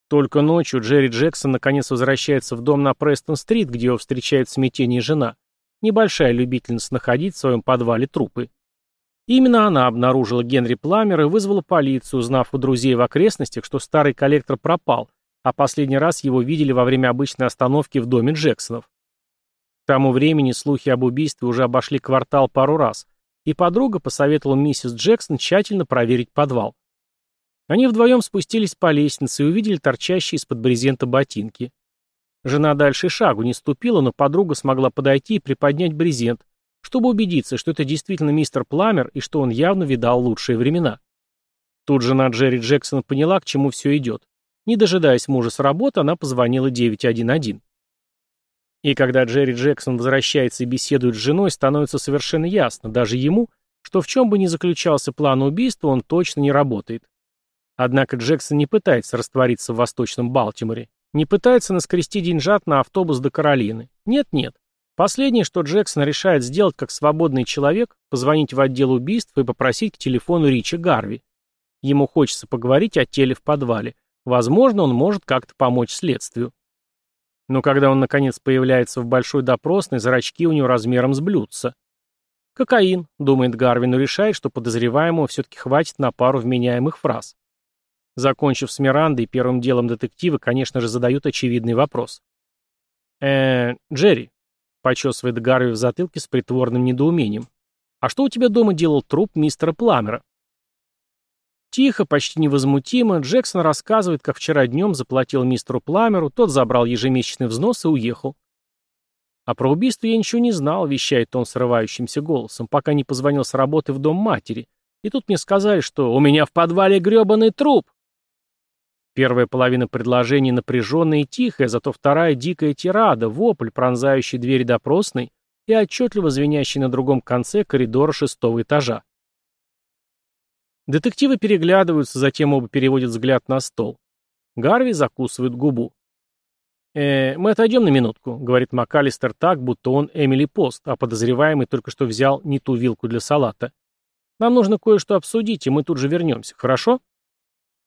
Speaker 1: Только ночью Джерри Джексон наконец возвращается в дом на Престон-стрит, где его встречает в смятении жена, небольшая любительница находить в своем подвале трупы. Именно она обнаружила Генри Пламера и вызвала полицию, узнав у друзей в окрестностях, что старый коллектор пропал, а последний раз его видели во время обычной остановки в доме Джексонов. К тому времени слухи об убийстве уже обошли квартал пару раз, и подруга посоветовала миссис Джексон тщательно проверить подвал. Они вдвоем спустились по лестнице и увидели торчащие из-под брезента ботинки. Жена дальше шагу не ступила, но подруга смогла подойти и приподнять брезент, чтобы убедиться, что это действительно мистер Пламер и что он явно видал лучшие времена. Тут жена Джерри Джексона поняла, к чему все идет. Не дожидаясь мужа с работы, она позвонила 911. И когда Джерри Джексон возвращается и беседует с женой, становится совершенно ясно, даже ему, что в чем бы ни заключался план убийства, он точно не работает. Однако Джексон не пытается раствориться в Восточном Балтиморе, не пытается наскрести деньжат на автобус до Каролины. Нет-нет. Последнее, что Джексон решает сделать как свободный человек, позвонить в отдел убийств и попросить к телефону Рича Гарви. Ему хочется поговорить о теле в подвале. Возможно, он может как-то помочь следствию. Но когда он наконец появляется в большой допросной, зрачки у него размером с блюдца. «Кокаин», — думает Гарви, но решает, что подозреваемого все-таки хватит на пару вменяемых фраз. Закончив с Мирандой, первым делом детективы, конечно же, задают очевидный вопрос. э Джерри», — почесывает Гарви в затылке с притворным недоумением. «А что у тебя дома делал труп мистера Пламера?» Тихо, почти невозмутимо, Джексон рассказывает, как вчера днем заплатил мистеру Пламеру, тот забрал ежемесячный взнос и уехал. «А про убийство я ничего не знал», — вещает он срывающимся голосом, пока не позвонил с работы в дом матери. И тут мне сказали, что «у меня в подвале гребаный труп». Первая половина предложения напряженная и тихая, зато вторая дикая тирада, вопль, пронзающий дверь допросной и отчетливо звенящий на другом конце коридора шестого этажа. Детективы переглядываются, затем оба переводят взгляд на стол. Гарви закусывает губу. «Э, «Мы отойдем на минутку», — говорит МакАлистер так, будто он Эмили Пост, а подозреваемый только что взял не ту вилку для салата. «Нам нужно кое-что обсудить, и мы тут же вернемся, хорошо?»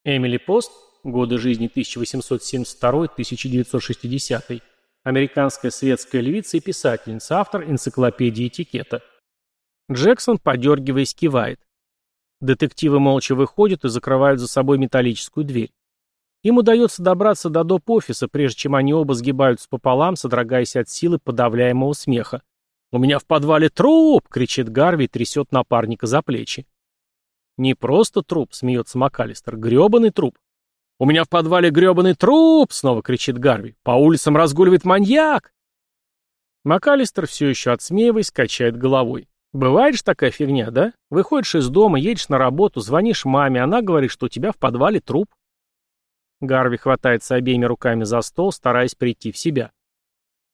Speaker 1: Эмили Пост годы жизни 1872-1960, американская светская львица и писательница, автор энциклопедии этикета. Джексон, подергиваясь, кивает. Детективы молча выходят и закрывают за собой металлическую дверь. Им удается добраться до доп. офиса, прежде чем они оба сгибаются пополам, содрогаясь от силы подавляемого смеха. «У меня в подвале труп!» — кричит Гарви и трясет напарника за плечи. «Не просто труп», — смеется МакАлистер, — «гребаный труп». «У меня в подвале гребаный труп!» — снова кричит Гарви. «По улицам разгуливает маньяк!» МакАлистер, все еще отсмеиваясь, качает головой. «Бывает же такая фигня, да? Выходишь из дома, едешь на работу, звонишь маме, она говорит, что у тебя в подвале труп». Гарви хватается обеими руками за стол, стараясь прийти в себя.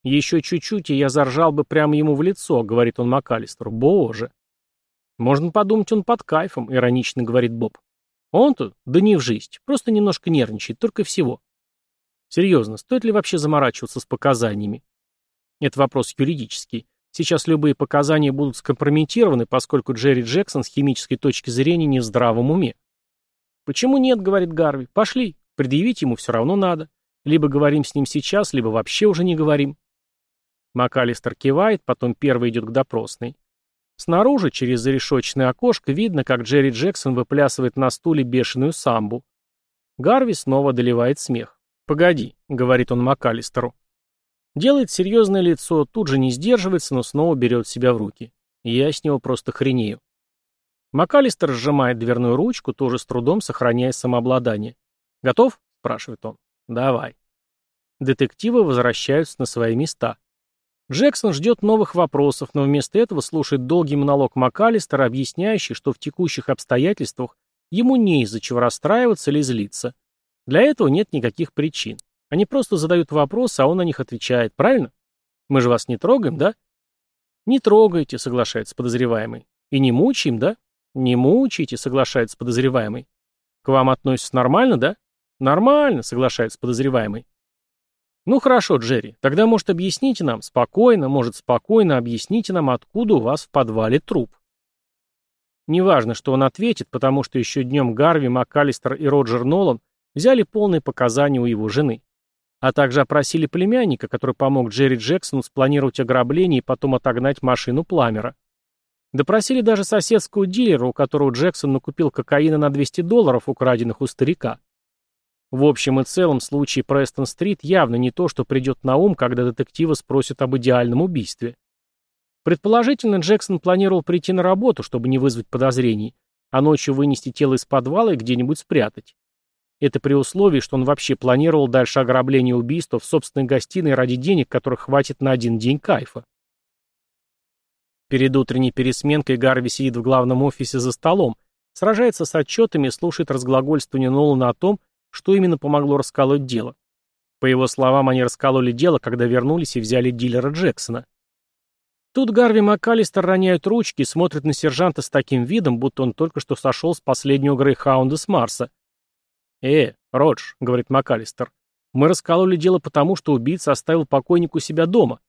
Speaker 1: «Еще чуть-чуть, и я заржал бы прямо ему в лицо», — говорит он МакАлистеру. «Боже!» «Можно подумать, он под кайфом», — иронично говорит Боб. Он-то? Да не в жизнь. Просто немножко нервничает, только всего. Серьезно, стоит ли вообще заморачиваться с показаниями? Это вопрос юридический. Сейчас любые показания будут скомпрометированы, поскольку Джерри Джексон с химической точки зрения не в здравом уме. «Почему нет?» — говорит Гарви. «Пошли. Предъявить ему все равно надо. Либо говорим с ним сейчас, либо вообще уже не говорим». МакАлистер кивает, потом первый идет к допросной. Снаружи, через зарешочное окошко, видно, как Джерри Джексон выплясывает на стуле бешеную самбу. Гарви снова доливает смех. «Погоди», — говорит он МакАлистеру. Делает серьезное лицо, тут же не сдерживается, но снова берет себя в руки. Я с него просто хренею. МакАлистер сжимает дверную ручку, тоже с трудом сохраняя самообладание. «Готов?» — спрашивает он. «Давай». Детективы возвращаются на свои места. Джексон ждет новых вопросов, но вместо этого слушает долгий монолог МакАлистера, объясняющий, что в текущих обстоятельствах ему не из-за чего расстраиваться или злиться. Для этого нет никаких причин. Они просто задают вопросы, а он на них отвечает, правильно? Мы же вас не трогаем, да? Не трогаете, соглашается подозреваемый. И не мучаем, да? Не мучаете, соглашается подозреваемый. К вам относятся нормально, да? Нормально, соглашается подозреваемый. Ну хорошо, Джерри, тогда, может, объясните нам, спокойно, может, спокойно объясните нам, откуда у вас в подвале труп. Неважно, что он ответит, потому что еще днем Гарви, МакАлистер и Роджер Нолан взяли полные показания у его жены. А также опросили племянника, который помог Джерри Джексону спланировать ограбление и потом отогнать машину Пламера. Допросили даже соседского дилера, у которого Джексон накупил кокаина на 200 долларов, украденных у старика. В общем и целом, случай Престон-стрит явно не то, что придет на ум, когда детективы спросят об идеальном убийстве. Предположительно, Джексон планировал прийти на работу, чтобы не вызвать подозрений, а ночью вынести тело из подвала и где-нибудь спрятать. Это при условии, что он вообще планировал дальше ограбление убийства в собственной гостиной ради денег, которых хватит на один день кайфа. Перед утренней пересменкой Гарви сидит в главном офисе за столом, сражается с отчетами и слушает разглагольствование Нолана о том, что именно помогло расколоть дело. По его словам, они раскололи дело, когда вернулись и взяли дилера Джексона. Тут Гарви МакАлистер роняет ручки и смотрит на сержанта с таким видом, будто он только что сошел с последнего Грейхаунда с Марса. «Э, Родж», — говорит МакАлистер, — «мы раскололи дело потому, что убийца оставил покойнику себя дома».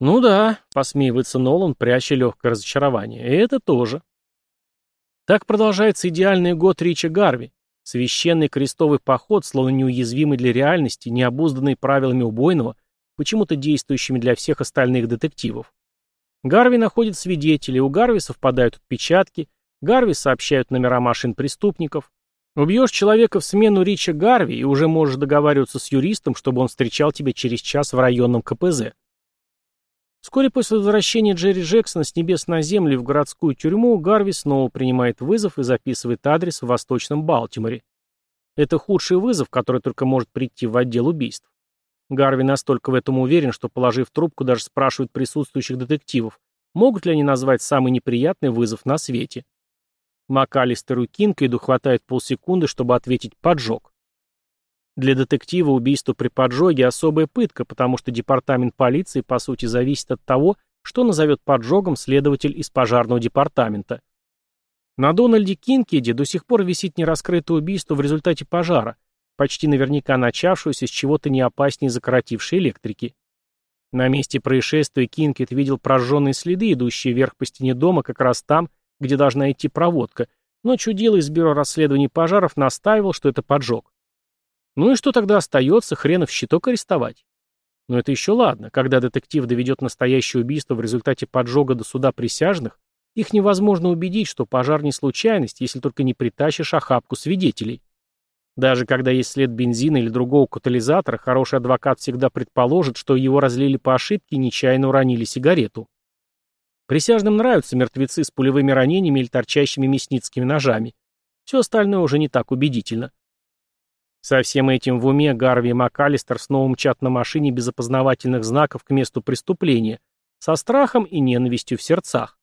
Speaker 1: «Ну да», — посмеивается Нолан, пряча легкое разочарование, — «и это тоже». Так продолжается идеальный год Рича Гарви. Священный крестовый поход, словно неуязвимый для реальности, необузданный правилами убойного, почему-то действующими для всех остальных детективов. Гарви находит свидетелей, у Гарви совпадают отпечатки, Гарви сообщают номера машин преступников. Убьешь человека в смену Рича Гарви и уже можешь договариваться с юристом, чтобы он встречал тебя через час в районном КПЗ. Вскоре после возвращения Джерри Джексона с небес на землю в городскую тюрьму Гарви снова принимает вызов и записывает адрес в Восточном Балтиморе. Это худший вызов, который только может прийти в отдел убийств. Гарви настолько в этом уверен, что, положив трубку, даже спрашивает присутствующих детективов, могут ли они назвать самый неприятный вызов на свете. МакАлистеру Кинкейду хватает полсекунды, чтобы ответить «поджог». Для детектива убийство при поджоге – особая пытка, потому что департамент полиции, по сути, зависит от того, что назовет поджогом следователь из пожарного департамента. На Дональде Кинкеде до сих пор висит нераскрытое убийство в результате пожара, почти наверняка начавшегося с чего-то не опаснее закоротившей электрики. На месте происшествия Кинкет видел прожженные следы, идущие вверх по стене дома, как раз там, где должна идти проводка, но чудило из бюро расследований пожаров настаивал, что это поджог. Ну и что тогда остается, хренов щиток арестовать? Но это еще ладно, когда детектив доведет настоящее убийство в результате поджога до суда присяжных, их невозможно убедить, что пожар не случайность, если только не притащишь охапку свидетелей. Даже когда есть след бензина или другого катализатора, хороший адвокат всегда предположит, что его разлили по ошибке и нечаянно уронили сигарету. Присяжным нравятся мертвецы с пулевыми ранениями или торчащими мясницкими ножами. Все остальное уже не так убедительно. Со всем этим в уме Гарви и МакАлистер снова мчат на машине без опознавательных знаков к месту преступления, со страхом и ненавистью в сердцах.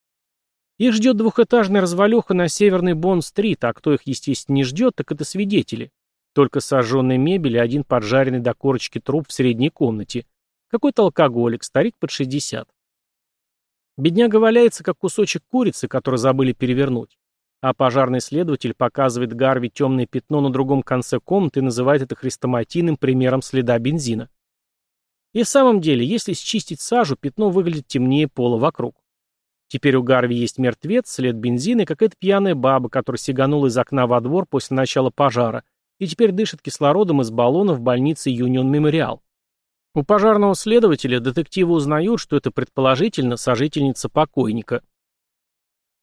Speaker 1: Их ждет двухэтажная развалюха на северной Бонн-стрит, а кто их, естественно, не ждет, так это свидетели. Только сожженная мебель и один поджаренный до корочки труп в средней комнате. Какой-то алкоголик, старик под 60. Бедняга валяется, как кусочек курицы, который забыли перевернуть. А пожарный следователь показывает Гарви темное пятно на другом конце комнаты и называет это хрестоматийным примером следа бензина. И в самом деле, если счистить сажу, пятно выглядит темнее пола вокруг. Теперь у Гарви есть мертвец, след бензина и какая-то пьяная баба, которая сиганула из окна во двор после начала пожара и теперь дышит кислородом из баллона в больнице Юнион Мемориал. У пожарного следователя детективы узнают, что это предположительно сожительница покойника.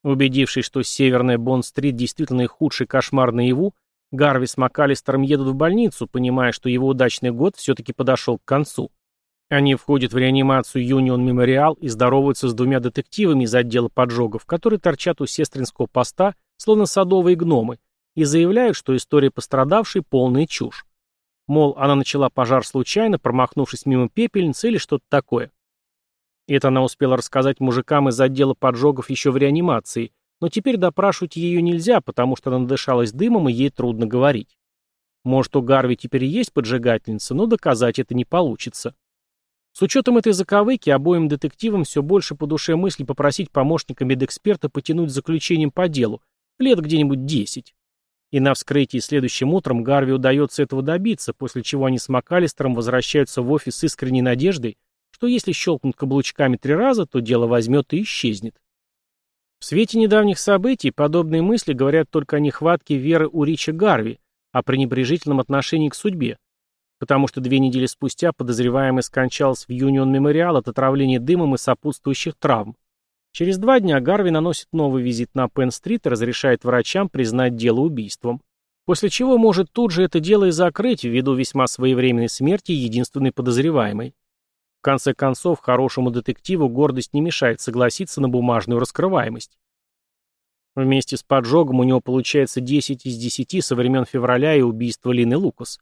Speaker 1: Убедившись, что северная Бонд-стрит действительно их худший кошмар наяву, Гарви с МакАлистером едут в больницу, понимая, что его удачный год все-таки подошел к концу. Они входят в реанимацию Юнион Мемориал и здороваются с двумя детективами из отдела поджогов, которые торчат у сестринского поста, словно садовые гномы, и заявляют, что история пострадавшей – полная чушь. Мол, она начала пожар случайно, промахнувшись мимо пепельницы или что-то такое. Это она успела рассказать мужикам из отдела поджогов еще в реанимации, но теперь допрашивать ее нельзя, потому что она надышалась дымом и ей трудно говорить. Может, у Гарви теперь есть поджигательница, но доказать это не получится. С учетом этой заковыки, обоим детективам все больше по душе мысль попросить помощника медэксперта потянуть заключением по делу, лет где-нибудь десять. И на вскрытии следующим утром Гарви удается этого добиться, после чего они с МакАлистером возвращаются в офис с искренней надеждой, что если щелкнут каблучками три раза, то дело возьмет и исчезнет. В свете недавних событий подобные мысли говорят только о нехватке веры у Рича Гарви, о пренебрежительном отношении к судьбе, потому что две недели спустя подозреваемый скончался в Юнион Мемориал от отравления дымом и сопутствующих травм. Через два дня Гарви наносит новый визит на Пенн-стрит и разрешает врачам признать дело убийством. После чего может тут же это дело и закрыть ввиду весьма своевременной смерти единственной подозреваемой. В конце концов, хорошему детективу гордость не мешает согласиться на бумажную раскрываемость. Вместе с поджогом у него получается 10 из 10 со времен февраля и убийства Лины Лукас.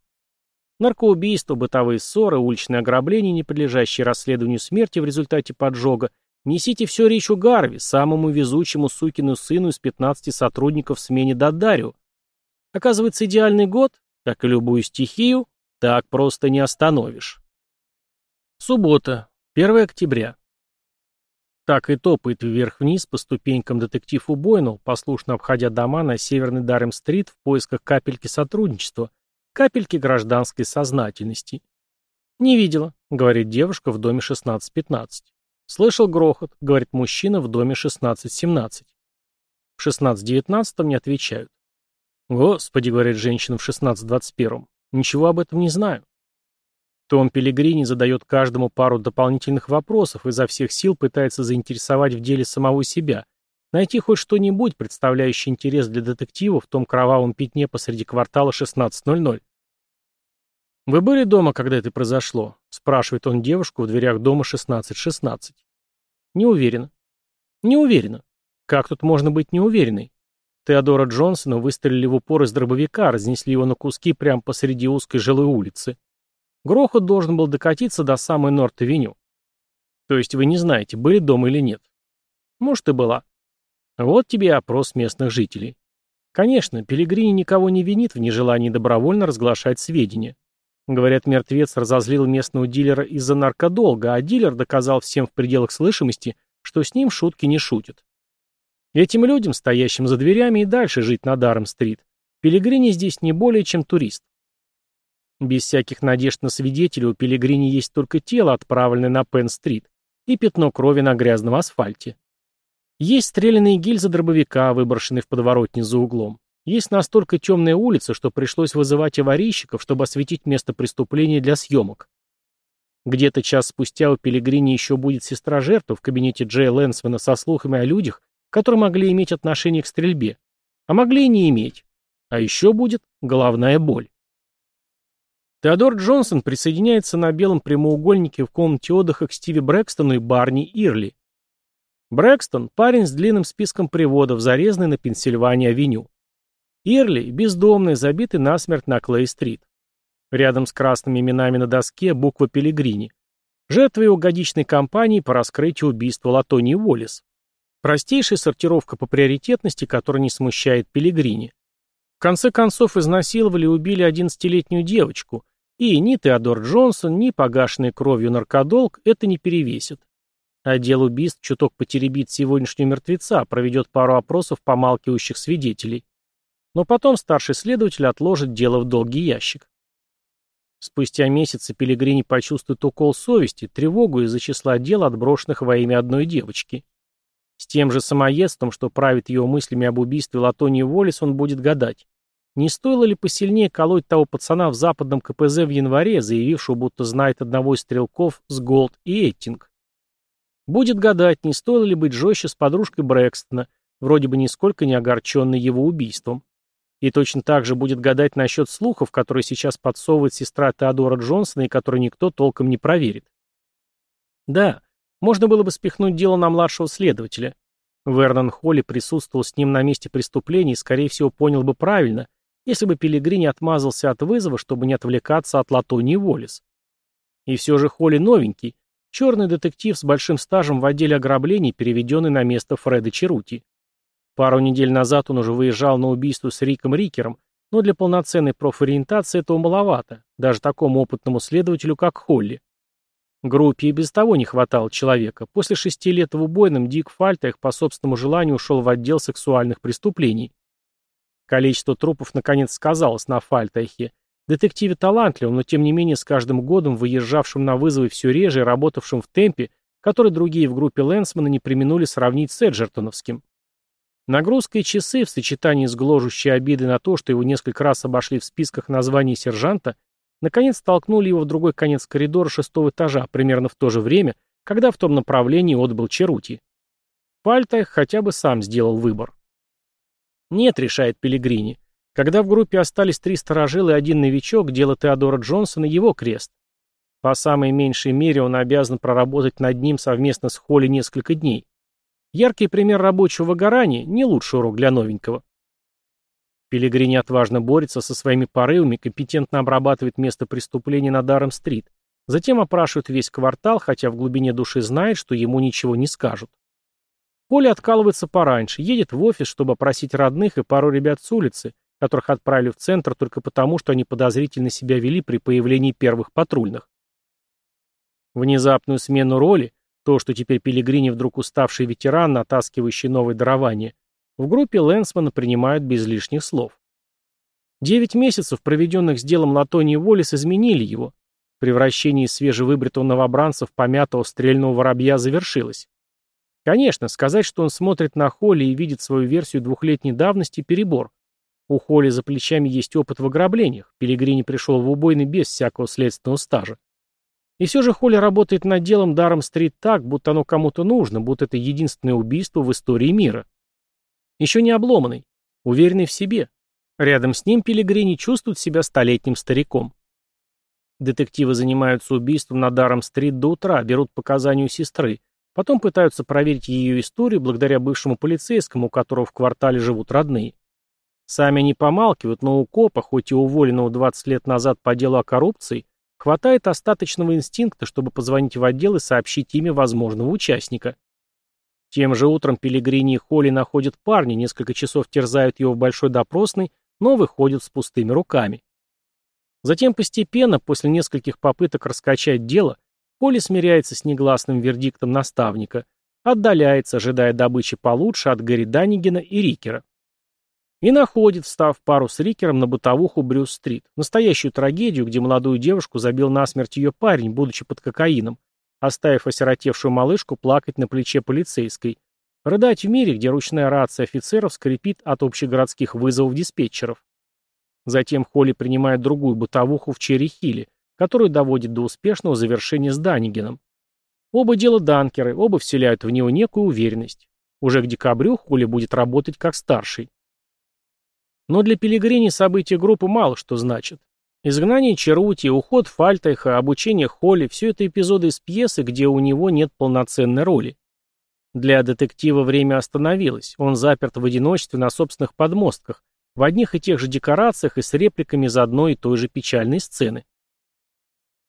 Speaker 1: Наркоубийство, бытовые ссоры, уличные ограбления, не подлежащие расследованию смерти в результате поджога. Несите все Ричу Гарви, самому везучему сукину сыну из 15 сотрудников в смене Дадарио. Оказывается, идеальный год, как и любую стихию, так просто не остановишь. Суббота, 1 октября. Так и топает вверх-вниз по ступенькам детектив Убойнул, послушно обходя дома на северный Дарем-стрит в поисках капельки сотрудничества, Капельки гражданской сознательности. «Не видела», — говорит девушка в доме 16-15. «Слышал грохот», — говорит мужчина в доме 16-17. В 16-19 мне отвечают. «Господи», — говорит женщина в 16-21, — «ничего об этом не знаю». Том Пелегрини задает каждому пару дополнительных вопросов и изо всех сил пытается заинтересовать в деле самого себя, Найти хоть что-нибудь, представляющее интерес для детектива в том кровавом пятне посреди квартала 16.00. «Вы были дома, когда это произошло?» — спрашивает он девушку в дверях дома 16.16. .16. «Не уверена». «Не уверена. Как тут можно быть неуверенной?» Теодора Джонсона выстрелили в упор из дробовика, разнесли его на куски прямо посреди узкой жилой улицы. Грохот должен был докатиться до самой Норт-авеню. То есть вы не знаете, были дома или нет? Может, и была. Вот тебе опрос местных жителей. Конечно, Пелигрини никого не винит в нежелании добровольно разглашать сведения. Говорят, мертвец разозлил местного дилера из-за наркодолга, а дилер доказал всем в пределах слышимости, что с ним шутки не шутят. Этим людям, стоящим за дверями, и дальше жить на Даром-стрит. Пелигрини здесь не более чем турист. Без всяких надежд на свидетеля у Пелигрини есть только тело, отправленное на Пенн-стрит, и пятно крови на грязном асфальте. Есть стрелянные гильзы дробовика, выброшенные в подворотне за углом. Есть настолько темная улица, что пришлось вызывать аварийщиков, чтобы осветить место преступления для съемок. Где-то час спустя у Пелигрини еще будет сестра жертвы в кабинете Джея Лэнсвена со слухами о людях, которые могли иметь отношение к стрельбе, а могли и не иметь. А еще будет головная боль. Теодор Джонсон присоединяется на белом прямоугольнике в комнате отдыха к Стиви Брэкстону и Барни Ирли. Брэкстон – парень с длинным списком приводов, зарезанный на Пенсильвании-авеню. Ирли – бездомный, забитый насмерть на Клей-стрит. Рядом с красными именами на доске буква Пелигрини. Жертва его годичной кампании по раскрытию убийства Латонии Уоллес. Простейшая сортировка по приоритетности, которая не смущает Пелигрини. В конце концов, изнасиловали и убили 11-летнюю девочку, и ни Теодор Джонсон, ни погашенный кровью наркодолг это не перевесит. Отдел убийств чуток потеребит сегодняшнего мертвеца, проведет пару опросов помалкивающих свидетелей. Но потом старший следователь отложит дело в долгий ящик. Спустя месяцы Пелегрини почувствует укол совести, тревогу из-за числа дел, отброшенных во имя одной девочки. С тем же самоедством, что правит его мыслями об убийстве Латонии Волис, он будет гадать. Не стоило ли посильнее колоть того пацана в западном КПЗ в январе, заявившего, будто знает одного из стрелков с Голд и Эттинг? Будет гадать, не стоило ли быть жестче с подружкой Брэкстона, вроде бы нисколько не огорченной его убийством. И точно так же будет гадать насчет слухов, которые сейчас подсовывает сестра Теодора Джонсона и которые никто толком не проверит. Да, можно было бы спихнуть дело на младшего следователя. Вернон Холли присутствовал с ним на месте преступления и, скорее всего, понял бы правильно, если бы Пилигрини отмазался от вызова, чтобы не отвлекаться от Латонии Волис. И все же Холли новенький, Черный детектив с большим стажем в отделе ограблений, переведенный на место Фреда Черути. Пару недель назад он уже выезжал на убийство с Риком Рикером, но для полноценной профориентации этого маловато, даже такому опытному следователю, как Холли. Группе и без того не хватало человека. После шести лет в убойном Дик Фальтах по собственному желанию ушел в отдел сексуальных преступлений. Количество трупов наконец сказалось на Фальтахе. Детективе талантливым, но тем не менее с каждым годом выезжавшим на вызовы все реже и работавшим в темпе, который другие в группе Лэнсмана не применули сравнить с Эджертоновским. Нагрузка и часы в сочетании с гложущей обидой на то, что его несколько раз обошли в списках названий сержанта, наконец столкнули его в другой конец коридора шестого этажа, примерно в то же время, когда в том направлении отбыл Черути. Пальта хотя бы сам сделал выбор. «Нет», — решает Пелигрини. «Когда в группе остались три сторожила и один новичок, дело Теодора Джонсона — его крест. По самой меньшей мере он обязан проработать над ним совместно с Холли несколько дней. Яркий пример рабочего выгорания – не лучший урок для новенького. Пелигрини отважно борется со своими порывами, компетентно обрабатывает место преступления на Даром-стрит, затем опрашивает весь квартал, хотя в глубине души знает, что ему ничего не скажут. Коля откалывается пораньше, едет в офис, чтобы опросить родных и пару ребят с улицы, которых отправили в центр только потому, что они подозрительно себя вели при появлении первых патрульных. Внезапную смену роли, то, что теперь Пелигрини вдруг уставший ветеран, натаскивающий новые дарования, в группе Лэнсмана принимают без лишних слов. Девять месяцев, проведенных с делом Латонии Волис, изменили его. Превращение из свежевыбритого новобранца в помятого стрельного воробья завершилось. Конечно, сказать, что он смотрит на Холли и видит свою версию двухлетней давности – перебор. У Холли за плечами есть опыт в ограблениях. Пелигрини пришел в убойный без всякого следственного стажа. И все же Холли работает над делом Даром Стрит так, будто оно кому-то нужно, будто это единственное убийство в истории мира. Еще не обломанный, уверенный в себе. Рядом с ним Пилигрини чувствует себя столетним стариком. Детективы занимаются убийством на Даром-стрит до утра, берут показания у сестры, потом пытаются проверить ее историю благодаря бывшему полицейскому, у которого в квартале живут родные. Сами они помалкивают, но у копа, хоть и уволенного 20 лет назад по делу о коррупции, хватает остаточного инстинкта, чтобы позвонить в отдел и сообщить имя возможного участника. Тем же утром Пелигрини и Холли находят парня, несколько часов терзают его в большой допросной, но выходят с пустыми руками. Затем постепенно, после нескольких попыток раскачать дело, Холли смиряется с негласным вердиктом наставника, отдаляется, ожидая добычи получше от Гэри Даннигена и Рикера. И находит, встав пару с Рикером на бытовуху Брюс-стрит, настоящую трагедию, где молодую девушку забил насмерть ее парень, будучи под кокаином, оставив осиротевшую малышку плакать на плече полицейской, рыдать в мире, где ручная рация офицеров скрипит от общегородских вызовов диспетчеров. Затем Холли принимает другую бытовуху в Черри-Хилле, которую доводит до успешного завершения с Данигеном. Оба дела данкеры, оба вселяют в него некую уверенность. Уже к декабрю Холли будет работать как старший. Но для Пелигрини события группы мало что значат. Изгнание Черути, уход Фальтайха, обучение Холли – все это эпизоды из пьесы, где у него нет полноценной роли. Для детектива время остановилось, он заперт в одиночестве на собственных подмостках, в одних и тех же декорациях и с репликами из одной и той же печальной сцены.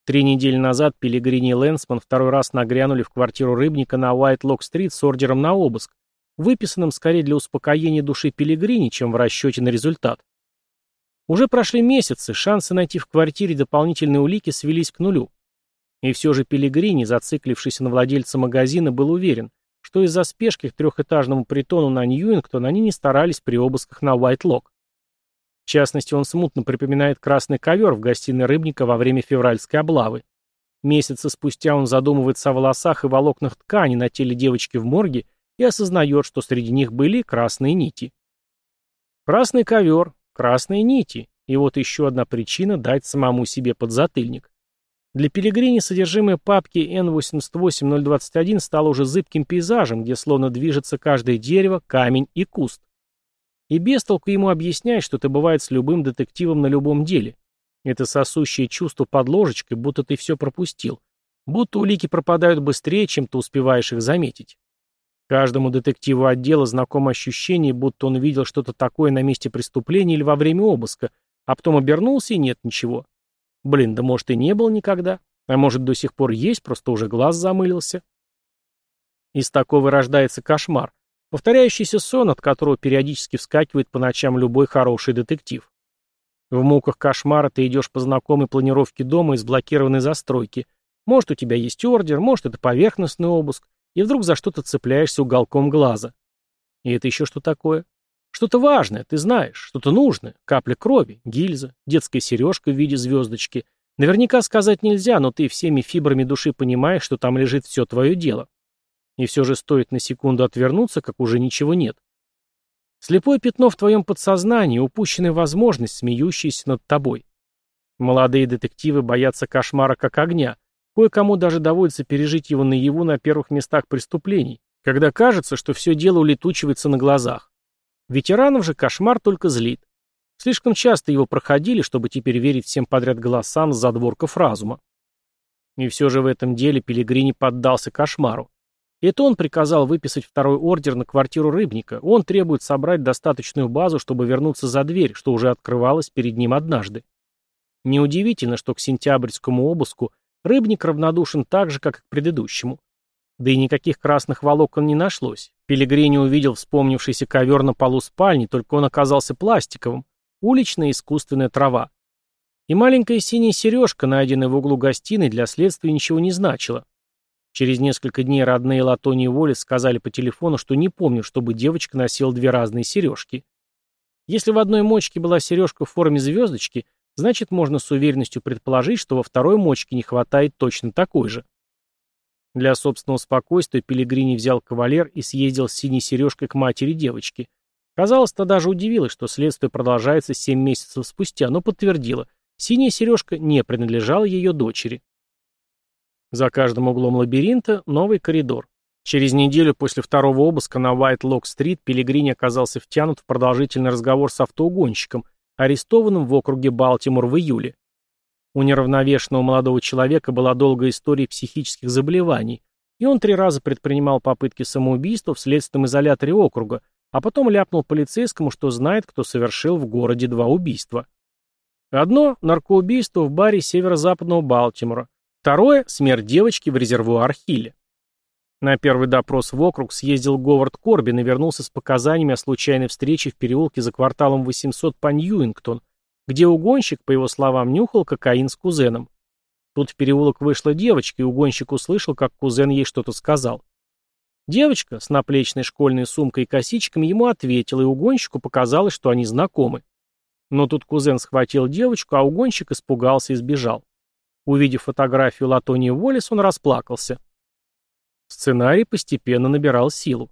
Speaker 1: Три недели назад Пелигрини и Лэнсман второй раз нагрянули в квартиру Рыбника на Уайт-Лок-стрит с ордером на обыск, выписанным скорее для успокоения души Пелигрини, чем в расчете на результат. Уже прошли месяцы, шансы найти в квартире дополнительные улики свелись к нулю. И все же Пелигрини, зациклившийся на владельце магазина, был уверен, что из-за спешки к трехэтажному притону на Ньюингтон они не старались при обысках на Уайтлок. В частности, он смутно припоминает красный ковер в гостиной Рыбника во время февральской облавы. Месяцы спустя он задумывается о волосах и волокнах ткани на теле девочки в морге и осознает, что среди них были красные нити. Красный ковер, Красные нити. И вот еще одна причина дать самому себе подзатыльник. Для Пелигрини содержимое папки N88021 стало уже зыбким пейзажем, где словно движется каждое дерево, камень и куст. И без толку ему объяснять, что это бывает с любым детективом на любом деле. Это сосущее чувство под ложечкой, будто ты все пропустил. Будто улики пропадают быстрее, чем ты успеваешь их заметить. Каждому детективу отдела знакомо ощущение, будто он видел что-то такое на месте преступления или во время обыска, а потом обернулся и нет ничего. Блин, да может и не было никогда. А может до сих пор есть, просто уже глаз замылился. Из такого рождается кошмар. Повторяющийся сон, от которого периодически вскакивает по ночам любой хороший детектив. В муках кошмара ты идешь по знакомой планировке дома из блокированной застройки. Может, у тебя есть ордер, может, это поверхностный обыск, и вдруг за что-то цепляешься уголком глаза. И это еще что такое? Что-то важное, ты знаешь, что-то нужное, капля крови, гильза, детская сережка в виде звездочки. Наверняка сказать нельзя, но ты всеми фибрами души понимаешь, что там лежит все твое дело. И все же стоит на секунду отвернуться, как уже ничего нет. Слепое пятно в твоем подсознании, упущенная возможность, смеющаяся над тобой. Молодые детективы боятся кошмара как огня. Кое-кому даже доводится пережить его наяву на первых местах преступлений, когда кажется, что все дело улетучивается на глазах. Ветеранов же кошмар только злит. Слишком часто его проходили, чтобы теперь верить всем подряд голосам с задворков разума. И все же в этом деле Пелегрини поддался кошмару. Это он приказал выписать второй ордер на квартиру Рыбника. Он требует собрать достаточную базу, чтобы вернуться за дверь, что уже открывалось перед ним однажды. Неудивительно, что к сентябрьскому обыску Рыбник равнодушен так же, как и к предыдущему. Да и никаких красных волокон не нашлось. Пелегрини увидел вспомнившийся ковер на полу спальни, только он оказался пластиковым. Уличная искусственная трава. И маленькая синяя сережка, найденная в углу гостиной, для следствия ничего не значила. Через несколько дней родные Латони и Уоллес сказали по телефону, что не помню, чтобы девочка носила две разные сережки. Если в одной мочке была сережка в форме звездочки, значит можно с уверенностью предположить, что во второй мочке не хватает точно такой же. Для собственного спокойствия Пелегрини взял кавалер и съездил с синей сережкой к матери девочки. Казалось, то даже удивилась, что следствие продолжается семь месяцев спустя, но подтвердила, синяя сережка не принадлежала ее дочери. За каждым углом лабиринта новый коридор. Через неделю после второго обыска на Уайт-Лок-стрит Пелегрини оказался втянут в продолжительный разговор с автоугонщиком, арестованным в округе Балтимор в июле. У неравновешенного молодого человека была долгая история психических заболеваний, и он три раза предпринимал попытки самоубийства в следственном изоляторе округа, а потом ляпнул полицейскому, что знает, кто совершил в городе два убийства. Одно – наркоубийство в баре северо-западного Балтимора, Второе – смерть девочки в резервуар Хилле. На первый допрос в округ съездил Говард Корбин и вернулся с показаниями о случайной встрече в переулке за кварталом 800 по Ньюингтон, где угонщик, по его словам, нюхал кокаин с кузеном. Тут в переулок вышла девочка, и угонщик услышал, как кузен ей что-то сказал. Девочка с наплечной школьной сумкой и косичками ему ответила, и угонщику показалось, что они знакомы. Но тут кузен схватил девочку, а угонщик испугался и сбежал. Увидев фотографию Латонии Уоллес, он расплакался. Сценарий постепенно набирал силу.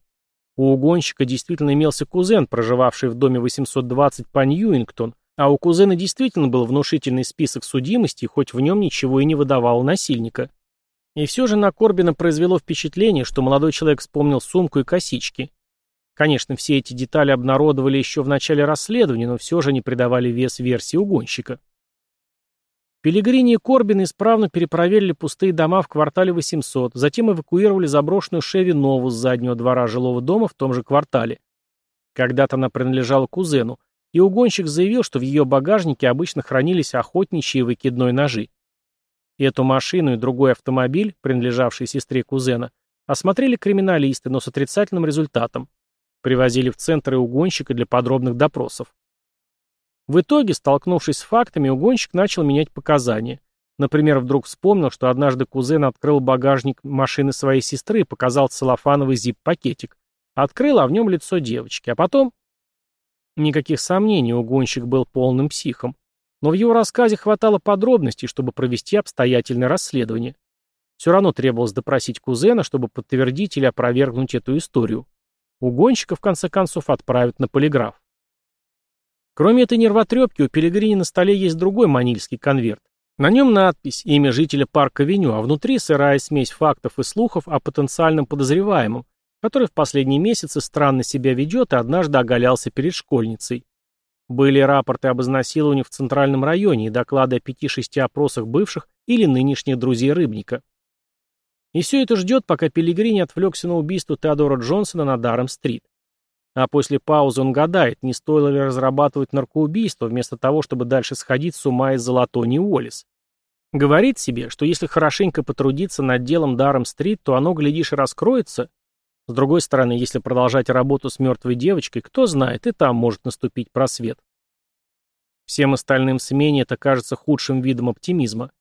Speaker 1: У угонщика действительно имелся кузен, проживавший в доме 820 по Ньюингтон, а у кузена действительно был внушительный список судимостей, хоть в нем ничего и не выдавало насильника. И все же на Корбина произвело впечатление, что молодой человек вспомнил сумку и косички. Конечно, все эти детали обнародовали еще в начале расследования, но все же не придавали вес версии угонщика. Пелегрини и Корбин исправно перепроверили пустые дома в квартале 800, затем эвакуировали заброшенную Шеви Нову с заднего двора жилого дома в том же квартале. Когда-то она принадлежала кузену, и угонщик заявил, что в ее багажнике обычно хранились охотничьи и выкидной ножи. Эту машину и другой автомобиль, принадлежавший сестре кузена, осмотрели криминалисты, но с отрицательным результатом. Привозили в центр и угонщика для подробных допросов. В итоге, столкнувшись с фактами, угонщик начал менять показания. Например, вдруг вспомнил, что однажды кузен открыл багажник машины своей сестры и показал целлофановый зип-пакетик. Открыл, а в нем лицо девочки. А потом... Никаких сомнений, угонщик был полным психом. Но в его рассказе хватало подробностей, чтобы провести обстоятельное расследование. Все равно требовалось допросить кузена, чтобы подтвердить или опровергнуть эту историю. Угонщика, в конце концов, отправят на полиграф. Кроме этой нервотрепки, у Пелегрини на столе есть другой манильский конверт. На нем надпись «Имя жителя парка Веню», а внутри сырая смесь фактов и слухов о потенциальном подозреваемом, который в последние месяцы странно себя ведет и однажды оголялся перед школьницей. Были рапорты об изнасиловании в Центральном районе и доклады о пяти-шести опросах бывших или нынешних друзей Рыбника. И все это ждет, пока Пелегрини отвлекся на убийство Теодора Джонсона на Даром-стрит. А после паузы он гадает, не стоило ли разрабатывать наркоубийство, вместо того, чтобы дальше сходить с ума из-за Уоллес. Говорит себе, что если хорошенько потрудиться над делом Даром-стрит, то оно, глядишь, и раскроется. С другой стороны, если продолжать работу с мертвой девочкой, кто знает, и там может наступить просвет. Всем остальным смене это кажется худшим видом оптимизма.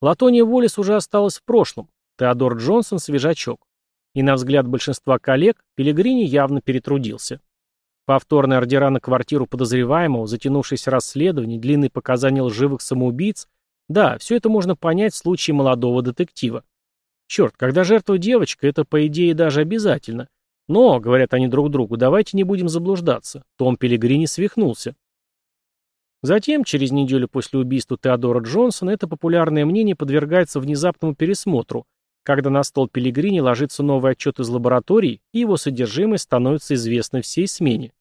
Speaker 1: Латония Воллес уже осталась в прошлом. Теодор Джонсон – свежачок. И на взгляд большинства коллег, Пелегрини явно перетрудился. Повторные ордера на квартиру подозреваемого, затянувшееся расследование, длинные показания лживых самоубийц – да, все это можно понять в случае молодого детектива. Черт, когда жертва девочка, это по идее даже обязательно. Но, говорят они друг другу, давайте не будем заблуждаться. Том Пелегрини свихнулся. Затем, через неделю после убийства Теодора Джонсона, это популярное мнение подвергается внезапному пересмотру, когда на стол Пелегрини ложится новый отчет из лаборатории, и его содержимое становится известно всей смене.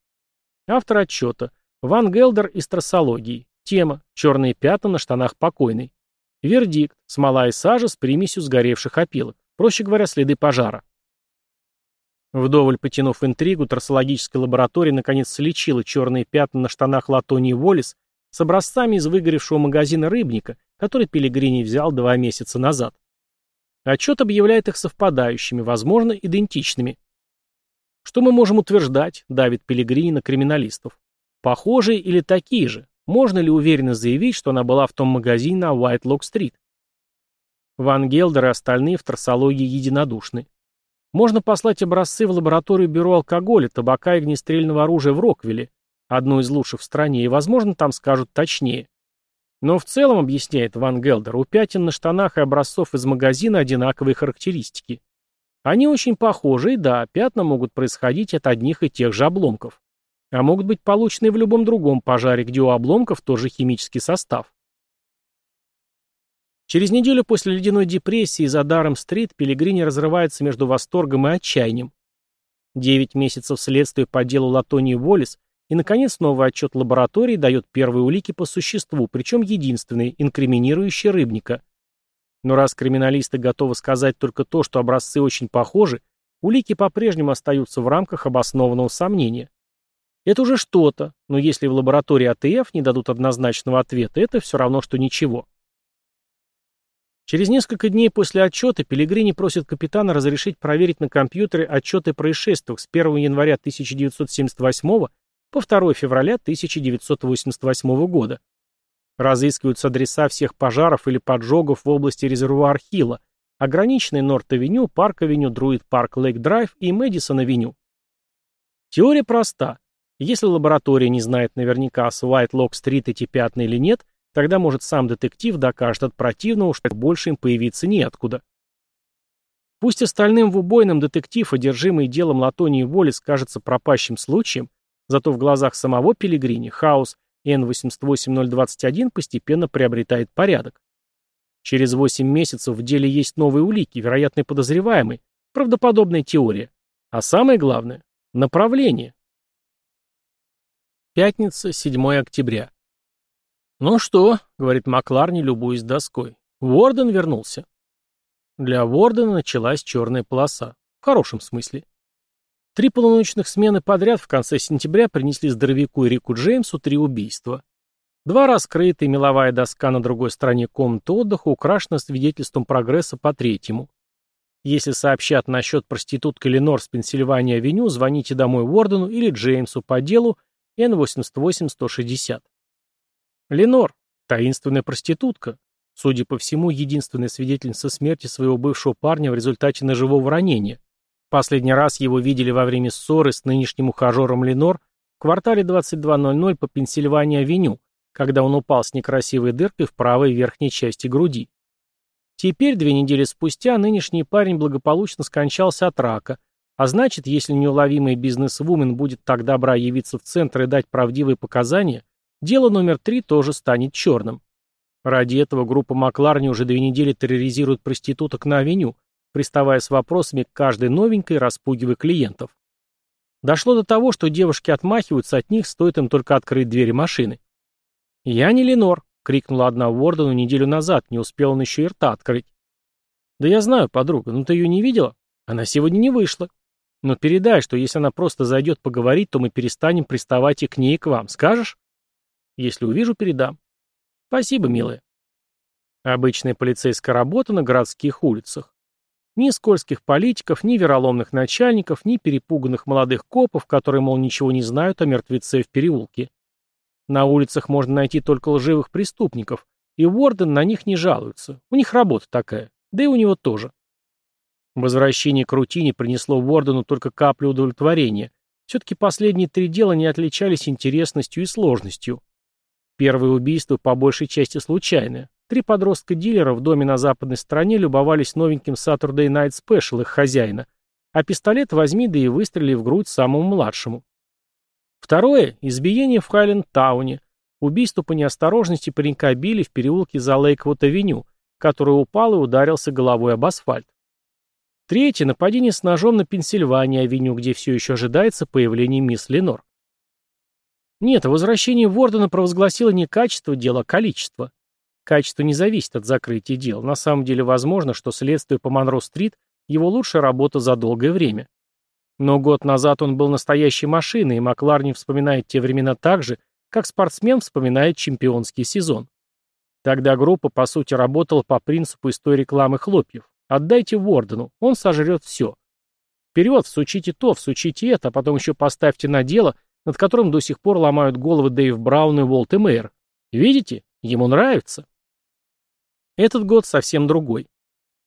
Speaker 1: Автор отчета – Ван Гелдер из трассологии. Тема – черные пятна на штанах покойной. Вердикт – смола и сажа с примесью сгоревших опилок. Проще говоря, следы пожара. Вдоволь потянув интригу, трассологическая лаборатория наконец слечила черные пятна на штанах Латонии Воллес с образцами из выгоревшего магазина рыбника, который Пелегрини взял два месяца назад. Отчет объявляет их совпадающими, возможно, идентичными. Что мы можем утверждать, давит Пелегрини на криминалистов? Похожие или такие же? Можно ли уверенно заявить, что она была в том магазине на Уайтлок-стрит? Ван Гелдер и остальные в трассологии единодушны. Можно послать образцы в лабораторию бюро алкоголя, табака и огнестрельного оружия в Роквилле, одну из лучших в стране, и, возможно, там скажут точнее. Но в целом, объясняет Ван Гелдер, у пятен на штанах и образцов из магазина одинаковые характеристики. Они очень похожи, и да, пятна могут происходить от одних и тех же обломков. А могут быть получены в любом другом пожаре, где у обломков тоже химический состав. Через неделю после ледяной депрессии за Даром-стрит Пелегрини разрывается между восторгом и отчаянием. Девять месяцев следствия по делу Латонии Воллес и, наконец, новый отчет лаборатории дает первые улики по существу, причем единственные, инкриминирующие рыбника. Но раз криминалисты готовы сказать только то, что образцы очень похожи, улики по-прежнему остаются в рамках обоснованного сомнения. Это уже что-то, но если в лаборатории АТФ не дадут однозначного ответа, это все равно, что ничего. Через несколько дней после отчета Пелегрини просит капитана разрешить проверить на компьютере отчеты происшествиях с 1 января 1978 по 2 февраля 1988 года. Разыскиваются адреса всех пожаров или поджогов в области резервуар Хилла, ограниченной Норт-авеню, Парк-авеню, Друид-парк, Лейк-драйв и Мэдисон-авеню. Теория проста. Если лаборатория не знает наверняка, с Уайт-Лок-стрит эти пятна или нет, тогда, может, сам детектив докажет от противного, что больше им появиться неоткуда. Пусть остальным в убойном детектив, одержимый делом Латонии Уоллес, кажется пропащим случаем, Зато в глазах самого Пелигрини хаос N88021 постепенно приобретает порядок. Через 8 месяцев в деле есть новые улики, вероятный подозреваемый, правдоподобная теория. А самое главное – направление. Пятница, 7 октября. «Ну что?» — говорит Макларни, любуясь доской. Ворден вернулся. Для Вордена началась черная полоса. В хорошем смысле. Три полуночных смены подряд в конце сентября принесли здоровяку Рику Джеймсу три убийства. Два раскрытые, меловая доска на другой стороне комнаты отдыха украшена свидетельством прогресса по третьему. Если сообщат насчет проститутки Ленор с Пенсильвания-авеню, звоните домой Уордену или Джеймсу по делу Н-88-160. Ленор, таинственная проститутка, судя по всему, единственная свидетельница смерти своего бывшего парня в результате ножевого ранения. Последний раз его видели во время ссоры с нынешним ухажером Ленор в квартале 2200 по Пенсильвании-авеню, когда он упал с некрасивой дыркой в правой верхней части груди. Теперь, две недели спустя, нынешний парень благополучно скончался от рака, а значит, если неуловимый бизнес-вумен будет так добра явиться в центр и дать правдивые показания, дело номер три тоже станет черным. Ради этого группа Макларни уже две недели терроризирует проституток на авеню, приставая с вопросами к каждой новенькой, распугивая клиентов. Дошло до того, что девушки отмахиваются от них, стоит им только открыть двери машины. «Я не Ленор», — крикнула одна Уордену неделю назад, не успел он еще и рта открыть. «Да я знаю, подруга, но ты ее не видела? Она сегодня не вышла. Но передай, что если она просто зайдет поговорить, то мы перестанем приставать и к ней, и к вам. Скажешь?» «Если увижу, передам». «Спасибо, милая». Обычная полицейская работа на городских улицах. Ни скользких политиков, ни вероломных начальников, ни перепуганных молодых копов, которые, мол, ничего не знают о мертвеце в переулке. На улицах можно найти только лживых преступников, и Уорден на них не жалуется. У них работа такая, да и у него тоже. Возвращение к рутине принесло Уордену только каплю удовлетворения. Все-таки последние три дела не отличались интересностью и сложностью. Первое убийство по большей части случайное. Три подростка-дилера в доме на западной стороне любовались новеньким Saturday Night Special их хозяина, а пистолет возьми да и выстрели в грудь самому младшему. Второе – избиение в Хайленд-тауне, убийство по неосторожности паренька Билли в переулке за Лейквуд-авеню, который упал и ударился головой об асфальт. Третье – нападение с ножом на Пенсильвании-авеню, где все еще ожидается появление мисс Ленор. Нет, возвращение Вордена провозгласило не качество дела, а количество. Качество не зависит от закрытия дел. На самом деле возможно, что следствие по Монро-стрит – его лучшая работа за долгое время. Но год назад он был настоящей машиной, и Макларни вспоминает те времена так же, как спортсмен вспоминает чемпионский сезон. Тогда группа, по сути, работала по принципу из той рекламы хлопьев. Отдайте Вордену, он сожрет все. Вперед, всучите то, всучите это, а потом еще поставьте на дело, над которым до сих пор ломают головы Дэйв Браун и Волт и Мэйр. Видите? Ему нравится. Этот год совсем другой.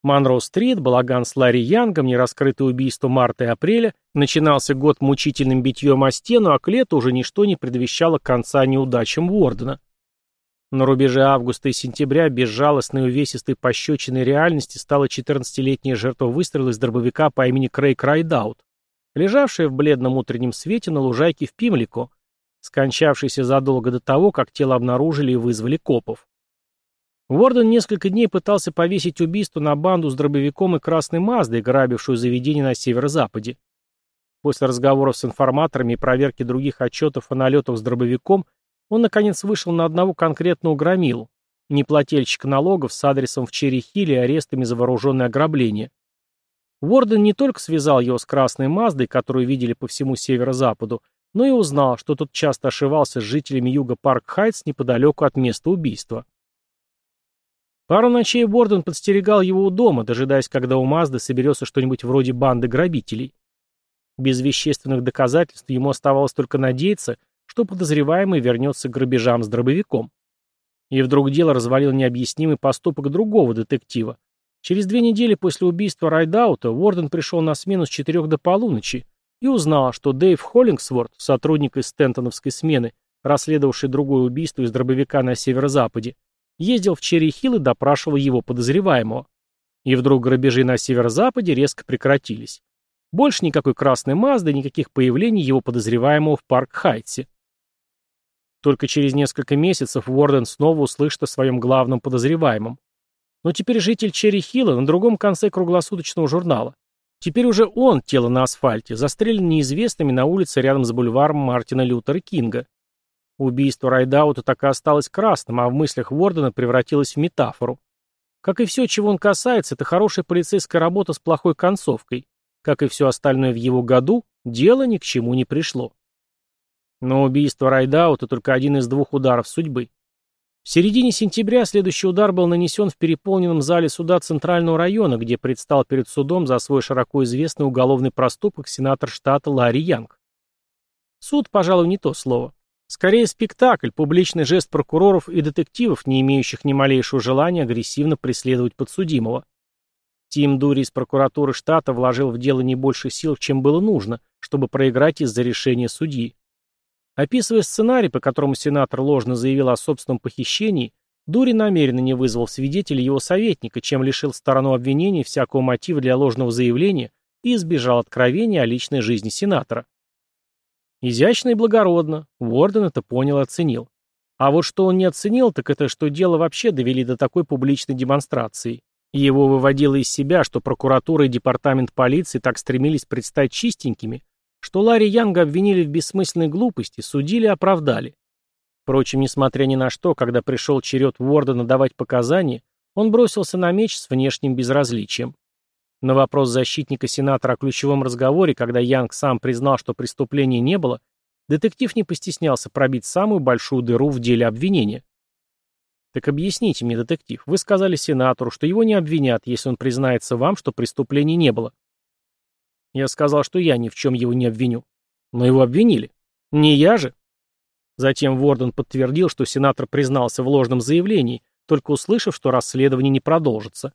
Speaker 1: Монроe-стрит, балаган с Ларри Янгом, нераскрытое убийство марта и апреля, начинался год мучительным битьем о стену, а к лету уже ничто не предвещало конца неудачам Уордена. На рубеже августа и сентября безжалостной увесистой пощечиной реальности стала 14-летняя жертва выстрела из дробовика по имени Крейг Райдаут, лежавшая в бледном утреннем свете на лужайке в Пимлико, скончавшаяся задолго до того, как тело обнаружили и вызвали копов. Уорден несколько дней пытался повесить убийство на банду с дробовиком и красной Маздой, грабившую заведение на северо-западе. После разговоров с информаторами и проверки других отчетов о налетах с дробовиком, он, наконец, вышел на одного конкретного громилу, неплательщика налогов с адресом в Черри-Хилле и арестами за вооруженное ограбление. Уорден не только связал его с красной Маздой, которую видели по всему северо-западу, но и узнал, что тот часто ошивался с жителями юга Парк-Хайтс неподалеку от места убийства. Пару ночей Уорден подстерегал его у дома, дожидаясь, когда у Мазды соберется что-нибудь вроде банды грабителей. Без вещественных доказательств ему оставалось только надеяться, что подозреваемый вернется к грабежам с дробовиком. И вдруг дело развалил необъяснимый поступок другого детектива. Через две недели после убийства Райдаута Уорден пришел на смену с четырех до полуночи и узнал, что Дэйв Холлингсворт, сотрудник из Стентоновской смены, расследовавший другое убийство из дробовика на северо-западе, ездил в Черри-Хилл и допрашивал его подозреваемого. И вдруг грабежи на северо-западе резко прекратились. Больше никакой красной Мазды, никаких появлений его подозреваемого в Парк-Хайтсе. Только через несколько месяцев Уорден снова услышит о своем главном подозреваемом. Но теперь житель Черри-Хилла на другом конце круглосуточного журнала. Теперь уже он, тело на асфальте, застрелен неизвестными на улице рядом с бульваром Мартина Лютера Кинга. Убийство Райдаута так и осталось красным, а в мыслях Вордена превратилось в метафору. Как и все, чего он касается, это хорошая полицейская работа с плохой концовкой. Как и все остальное в его году, дело ни к чему не пришло. Но убийство Райдаута только один из двух ударов судьбы. В середине сентября следующий удар был нанесен в переполненном зале суда Центрального района, где предстал перед судом за свой широко известный уголовный проступок сенатор штата Ларри Янг. Суд, пожалуй, не то слово. Скорее спектакль, публичный жест прокуроров и детективов, не имеющих ни малейшего желания агрессивно преследовать подсудимого. Тим Дури из прокуратуры штата вложил в дело не больше сил, чем было нужно, чтобы проиграть из-за решения судьи. Описывая сценарий, по которому сенатор ложно заявил о собственном похищении, Дури намеренно не вызвал свидетеля его советника, чем лишил сторону обвинения всякого мотива для ложного заявления и избежал откровения о личной жизни сенатора. Изящно и благородно. Уорден это понял и оценил. А вот что он не оценил, так это что дело вообще довели до такой публичной демонстрации. его выводило из себя, что прокуратура и департамент полиции так стремились предстать чистенькими, что Ларри Янга обвинили в бессмысленной глупости, судили и оправдали. Впрочем, несмотря ни на что, когда пришел черед Уордена давать показания, он бросился на меч с внешним безразличием. На вопрос защитника сенатора о ключевом разговоре, когда Янг сам признал, что преступления не было, детектив не постеснялся пробить самую большую дыру в деле обвинения. Так объясните мне, детектив, вы сказали сенатору, что его не обвинят, если он признается вам, что преступления не было. Я сказал, что я ни в чем его не обвиню. Но его обвинили. Не я же. Затем Ворден подтвердил, что сенатор признался в ложном заявлении, только услышав, что расследование не продолжится.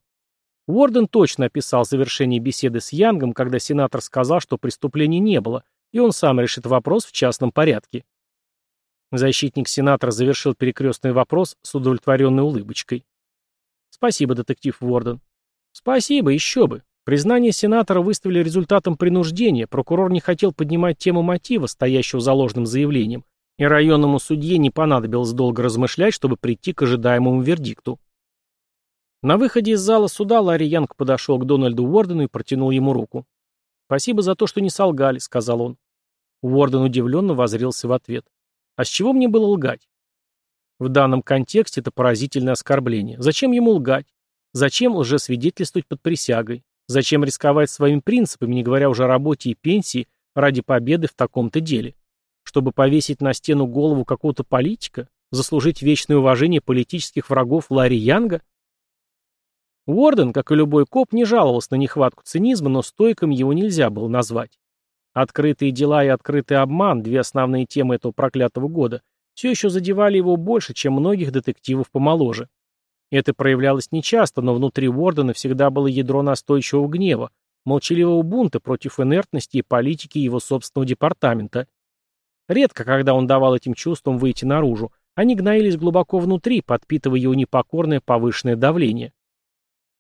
Speaker 1: Уорден точно описал завершение беседы с Янгом, когда сенатор сказал, что преступления не было, и он сам решит вопрос в частном порядке. Защитник сенатора завершил перекрестный вопрос с удовлетворенной улыбочкой. «Спасибо, детектив Уорден». «Спасибо, еще бы. Признание сенатора выставили результатом принуждения, прокурор не хотел поднимать тему мотива, стоящего за ложным заявлением, и районному судье не понадобилось долго размышлять, чтобы прийти к ожидаемому вердикту. На выходе из зала суда Ларри Янг подошел к Дональду Уордену и протянул ему руку. «Спасибо за то, что не солгали», — сказал он. Уорден удивленно возрился в ответ. «А с чего мне было лгать?» В данном контексте это поразительное оскорбление. Зачем ему лгать? Зачем лжесвидетельствовать под присягой? Зачем рисковать своими принципами, не говоря уже о работе и пенсии, ради победы в таком-то деле? Чтобы повесить на стену голову какого-то политика? Заслужить вечное уважение политических врагов Ларри Янга? Уорден, как и любой коп, не жаловался на нехватку цинизма, но стойком его нельзя было назвать. Открытые дела и открытый обман, две основные темы этого проклятого года, все еще задевали его больше, чем многих детективов помоложе. Это проявлялось нечасто, но внутри Уордена всегда было ядро настойчивого гнева, молчаливого бунта против инертности и политики его собственного департамента. Редко, когда он давал этим чувствам выйти наружу, они гноились глубоко внутри, подпитывая его непокорное повышенное давление.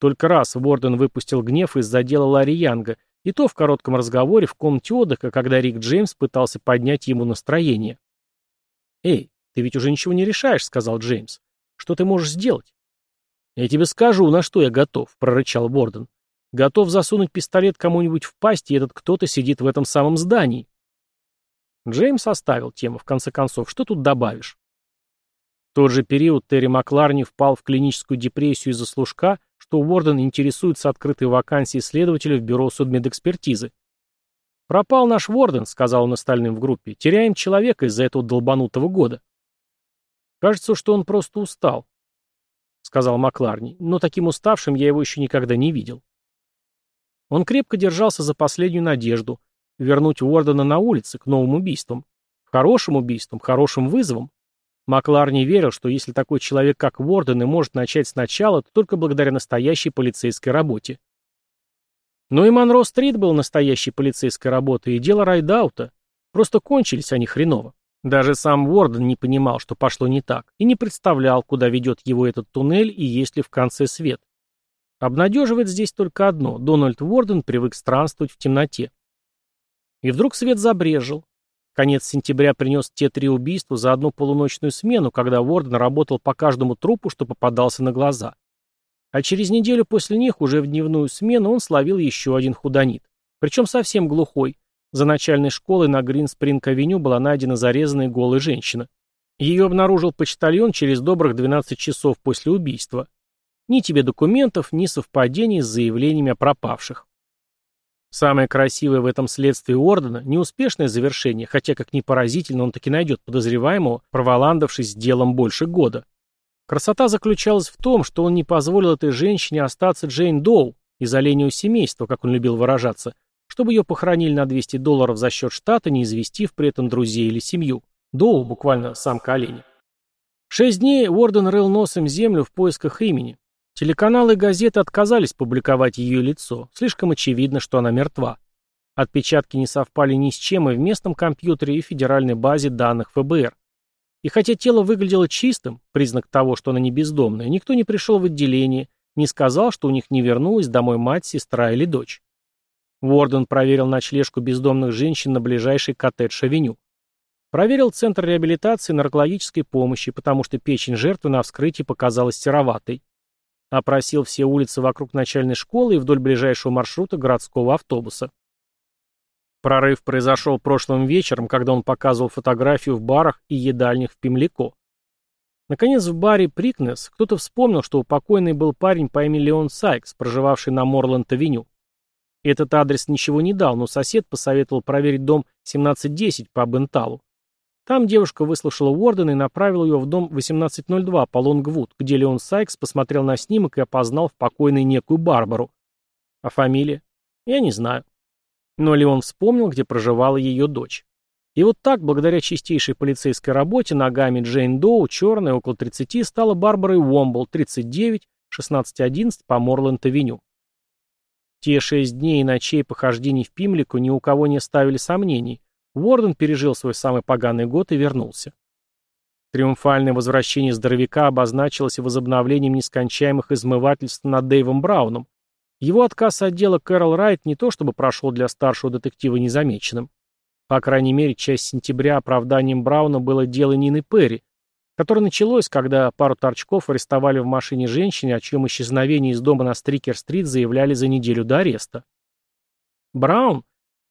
Speaker 1: Только раз Ворден выпустил гнев из-за дела Ларри Янга, и то в коротком разговоре в комнате отдыха, когда Рик Джеймс пытался поднять ему настроение. «Эй, ты ведь уже ничего не решаешь», — сказал Джеймс. «Что ты можешь сделать?» «Я тебе скажу, на что я готов», — прорычал Ворден. «Готов засунуть пистолет кому-нибудь в пасть, и этот кто-то сидит в этом самом здании». Джеймс оставил тему, в конце концов. Что тут добавишь? В тот же период Терри Макларни впал в клиническую депрессию из-за служка, что Уорден интересуется открытой вакансией следователя в бюро судмедэкспертизы. «Пропал наш Уорден», — сказал он остальным в группе. «Теряем человека из-за этого долбанутого года». «Кажется, что он просто устал», — сказал Макларни, «но таким уставшим я его еще никогда не видел». Он крепко держался за последнюю надежду — вернуть Уордена на улице к новым убийствам. Хорошим убийствам, хорошим вызовом. Макларни верил, что если такой человек, как Уорден, и может начать сначала, то только благодаря настоящей полицейской работе. Но и Монро-стрит был настоящей полицейской работой, и дело Райдаута. Просто кончились они хреново. Даже сам Уорден не понимал, что пошло не так, и не представлял, куда ведет его этот туннель и есть ли в конце свет. Обнадеживает здесь только одно – Дональд Уорден привык странствовать в темноте. И вдруг свет забрежил, Конец сентября принес те три убийства за одну полуночную смену, когда Уорден работал по каждому трупу, что попадался на глаза. А через неделю после них, уже в дневную смену, он словил еще один худонит. Причем совсем глухой. За начальной школой на Гринспринг-авеню была найдена зарезанная голая женщина. Ее обнаружил почтальон через добрых 12 часов после убийства. Ни тебе документов, ни совпадений с заявлениями о пропавших. Самое красивое в этом следствии Ордена – неуспешное завершение, хотя, как ни поразительно, он таки найдет подозреваемого, проволандавшись с делом больше года. Красота заключалась в том, что он не позволил этой женщине остаться Джейн Доу из оленевого семейства, как он любил выражаться, чтобы ее похоронили на 200 долларов за счет штата, не известив при этом друзей или семью. Доу буквально самка оленя. Шесть дней Уорден рыл носом землю в поисках имени. Телеканалы и газеты отказались публиковать ее лицо. Слишком очевидно, что она мертва. Отпечатки не совпали ни с чем и в местном компьютере, и в федеральной базе данных ФБР. И хотя тело выглядело чистым, признак того, что она не бездомная, никто не пришел в отделение, не сказал, что у них не вернулась домой мать, сестра или дочь. Уорден проверил ночлежку бездомных женщин на ближайшей коттедж-авеню. Проверил центр реабилитации наркологической помощи, потому что печень жертвы на вскрытии показалась сероватой. Опросил все улицы вокруг начальной школы и вдоль ближайшего маршрута городского автобуса. Прорыв произошел прошлым вечером, когда он показывал фотографию в барах и едальнях в Пимляко. Наконец, в баре Прикнес кто-то вспомнил, что у покойной был парень по имени Леон Сайкс, проживавший на Морланд-авеню. Этот адрес ничего не дал, но сосед посоветовал проверить дом 1710 по Бенталу. Там девушка выслушала Уордена и направила его в дом 1802 по Лонгвуд, где Леон Сайкс посмотрел на снимок и опознал в покойной некую Барбару. А фамилия? Я не знаю. Но Леон вспомнил, где проживала ее дочь. И вот так, благодаря чистейшей полицейской работе, ногами Джейн Доу, черная, около 30, стала Барбарой Уомбл, 39, 1611 по Морленд-авеню. Те шесть дней и ночей похождений в Пимлику ни у кого не оставили сомнений. Уорден пережил свой самый поганый год и вернулся. Триумфальное возвращение здоровяка обозначилось возобновлением нескончаемых измывательств над Дэйвом Брауном. Его отказ от дела Кэрол Райт не то чтобы прошел для старшего детектива незамеченным. По крайней мере, часть сентября оправданием Брауна было дело Нины Перри, которое началось, когда пару торчков арестовали в машине женщине, о чьем исчезновении из дома на Стрикер-стрит заявляли за неделю до ареста. Браун,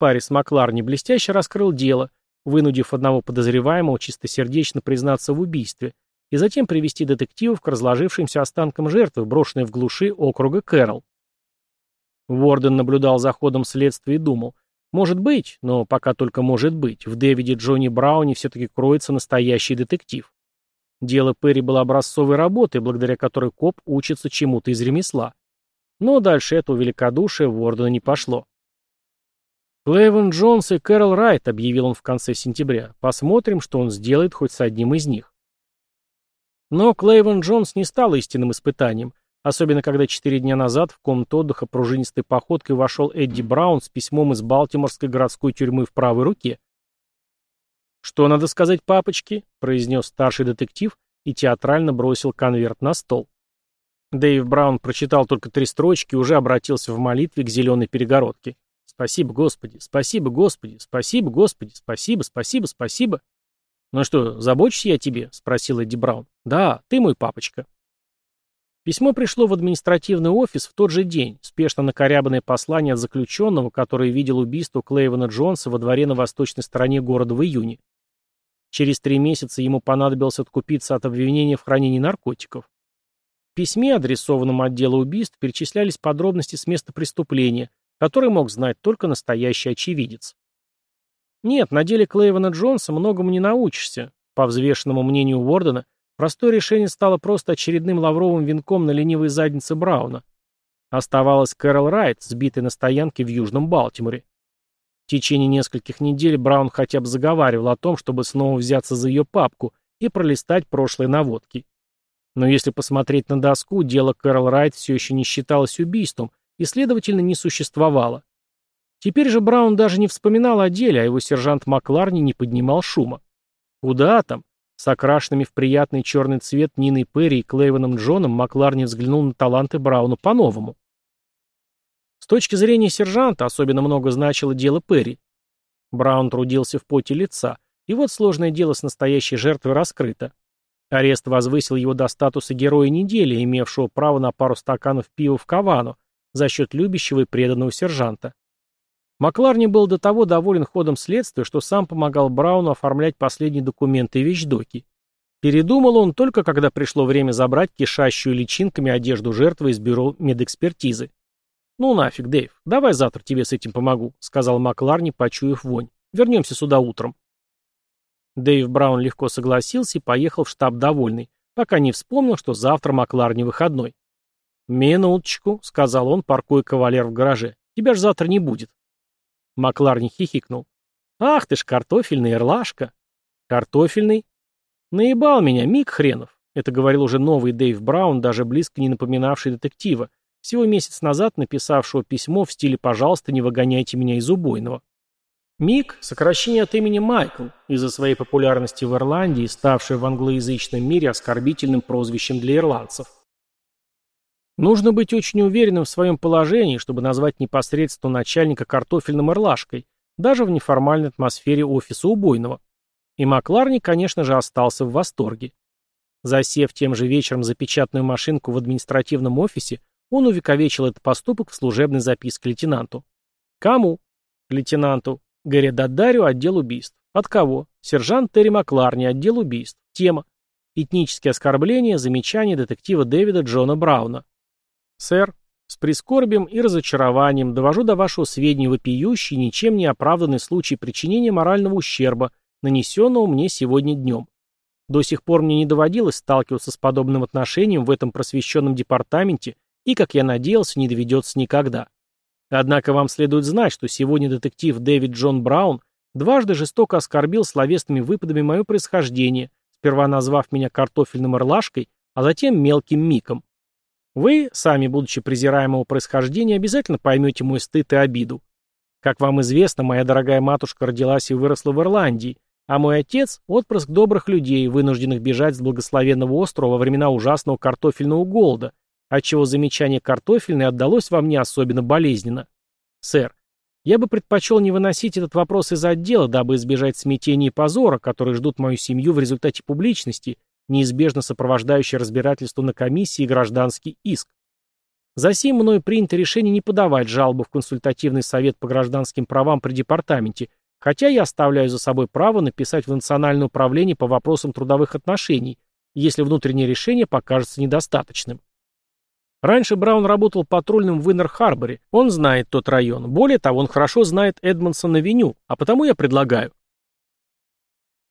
Speaker 1: паре с Макларни, блестяще раскрыл дело, вынудив одного подозреваемого чистосердечно признаться в убийстве и затем привести детективов к разложившимся останкам жертвы, брошенной в глуши округа Кэрол. Ворден наблюдал за ходом следствия и думал, может быть, но пока только может быть, в Дэвиде Джонни Брауне все-таки кроется настоящий детектив. Дело Перри было образцовой работой, благодаря которой коп учится чему-то из ремесла. Но дальше этого великодушия Вордена не пошло. «Клейвен Джонс и Кэрол Райт», — объявил он в конце сентября. «Посмотрим, что он сделает хоть с одним из них». Но Клейвен Джонс не стал истинным испытанием, особенно когда четыре дня назад в комнату отдыха пружинистой походкой вошел Эдди Браун с письмом из Балтиморской городской тюрьмы в правой руке. «Что надо сказать папочке?» — произнес старший детектив и театрально бросил конверт на стол. Дэйв Браун прочитал только три строчки и уже обратился в молитве к зеленой перегородке. Спасибо, Господи, спасибо, Господи, спасибо, Господи, спасибо, спасибо, спасибо. Ну что, забочусь я тебе? Спросил Эдди Браун. Да, ты мой папочка. Письмо пришло в административный офис в тот же день, спешно накорябанное послание от заключенного, который видел убийство Клейвена Джонса во дворе на восточной стороне города в июне. Через три месяца ему понадобилось откупиться от обвинения в хранении наркотиков. В письме, адресованном отделу убийств, перечислялись подробности с места преступления, который мог знать только настоящий очевидец. Нет, на деле Клейвена Джонса многому не научишься. По взвешенному мнению Уордена, простое решение стало просто очередным лавровым венком на ленивой заднице Брауна. Оставалась Кэрол Райт, сбитая на стоянке в Южном Балтиморе. В течение нескольких недель Браун хотя бы заговаривал о том, чтобы снова взяться за ее папку и пролистать прошлые наводки. Но если посмотреть на доску, дело Кэрол Райт все еще не считалось убийством, и, следовательно, не существовало. Теперь же Браун даже не вспоминал о деле, а его сержант Макларни не поднимал шума. Куда там? С окрашенными в приятный черный цвет Ниной Перри и Клейвеном Джоном Макларни взглянул на таланты Брауна по-новому. С точки зрения сержанта особенно много значило дело Перри. Браун трудился в поте лица, и вот сложное дело с настоящей жертвой раскрыто. Арест возвысил его до статуса героя недели, имевшего право на пару стаканов пива в Кавану, за счет любящего и преданного сержанта. Макларни был до того доволен ходом следствия, что сам помогал Брауну оформлять последние документы и вещдоки. Передумал он только когда пришло время забрать кишащую личинками одежду жертвы из бюро медэкспертизы. «Ну нафиг, Дэйв, давай завтра тебе с этим помогу», — сказал Макларни, почуяв вонь. «Вернемся сюда утром». Дэйв Браун легко согласился и поехал в штаб довольный, пока не вспомнил, что завтра Макларни выходной. «Минуточку», — сказал он, паркуя кавалер в гараже. «Тебя ж завтра не будет». Макларни хихикнул. «Ах ты ж картофельный эрлашка!» «Картофельный?» «Наебал меня, Мик хренов!» Это говорил уже новый Дэйв Браун, даже близко не напоминавший детектива, всего месяц назад написавшего письмо в стиле «пожалуйста, не выгоняйте меня из убойного». Мик – сокращение от имени Майкл, из-за своей популярности в Ирландии, ставшее в англоязычном мире оскорбительным прозвищем для ирландцев. Нужно быть очень уверенным в своем положении, чтобы назвать непосредственно начальника картофельным орлашкой, даже в неформальной атмосфере офиса убойного. И Макларни, конечно же, остался в восторге. Засев тем же вечером запечатанную машинку в административном офисе, он увековечил этот поступок в служебной записке лейтенанту. Кому? Лейтенанту. Гэри Дадарю, отдел убийств. От кого? Сержант Терри Макларни, отдел убийств. Тема. Этнические оскорбления, замечания детектива Дэвида Джона Брауна. «Сэр, с прискорбием и разочарованием довожу до вашего сведения вопиющий, ничем не оправданный случай причинения морального ущерба, нанесенного мне сегодня днем. До сих пор мне не доводилось сталкиваться с подобным отношением в этом просвещенном департаменте и, как я надеялся, не доведется никогда. Однако вам следует знать, что сегодня детектив Дэвид Джон Браун Дважды жестоко оскорбил словесными выпадами мое происхождение, сперва назвав меня картофельным орлашкой, а затем мелким миком. Вы, сами будучи презираемого происхождения, обязательно поймете мой стыд и обиду. Как вам известно, моя дорогая матушка родилась и выросла в Ирландии, а мой отец – отпрыск добрых людей, вынужденных бежать с благословенного острова во времена ужасного картофельного голода, отчего замечание картофельное отдалось вам не особенно болезненно. Сэр, я бы предпочел не выносить этот вопрос из отдела, дабы избежать смятения и позора, которые ждут мою семью в результате публичности, неизбежно сопровождающей разбирательство на комиссии и гражданский иск. Засим мною принято решение не подавать жалобу в консультативный совет по гражданским правам при департаменте, хотя я оставляю за собой право написать в Национальное управление по вопросам трудовых отношений, если внутреннее решение покажется недостаточным. Раньше Браун работал патрульным в Иннер-Харборе. Он знает тот район. Более того, он хорошо знает Эдмонсон-авеню, а потому я предлагаю.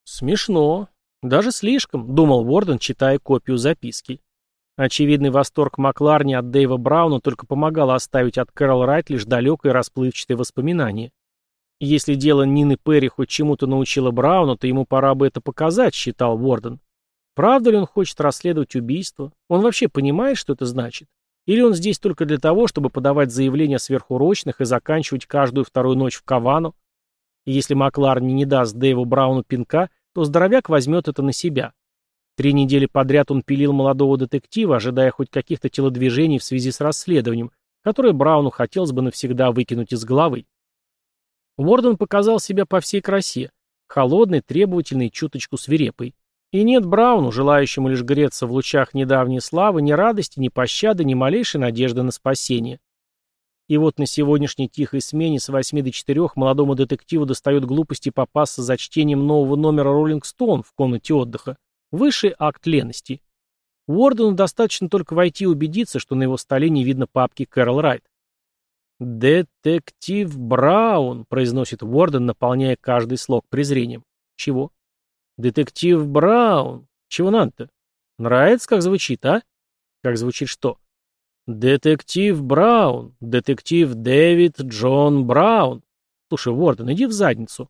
Speaker 1: Смешно. Даже слишком, думал Ворден, читая копию записки. Очевидный восторг Макларни от Дэйва Брауна только помогал оставить от Кэрол Райт лишь далекое расплывчатое воспоминание. Если дело Нины Перри хоть чему-то научило Брауна, то ему пора бы это показать, считал Ворден. Правда ли он хочет расследовать убийство? Он вообще понимает, что это значит? Или он здесь только для того, чтобы подавать заявления сверхурочных и заканчивать каждую вторую ночь в Кавану? Если Макларни не даст Дэйву Брауну пинка, то здоровяк возьмет это на себя. Три недели подряд он пилил молодого детектива, ожидая хоть каких-то телодвижений в связи с расследованием, которое Брауну хотелось бы навсегда выкинуть из головы. Уорден показал себя по всей красе, холодный, требовательный чуточку свирепый. И нет Брауну, желающему лишь греться в лучах недавней славы, ни радости, ни пощады, ни малейшей надежды на спасение. И вот на сегодняшней тихой смене с 8 до 4 молодому детективу достает глупости попасться за чтением нового номера «Роллинг Стоун» в комнате отдыха. Высший акт лености. Уордену достаточно только войти и убедиться, что на его столе не видно папки Кэрол Райт. «Детектив Браун», — произносит Уорден, наполняя каждый слог презрением. «Чего?» «Детектив Браун. Чего надо-то? Нравится, как звучит, а?» «Как звучит что?» «Детектив Браун. Детектив Дэвид Джон Браун. Слушай, Уорден, иди в задницу».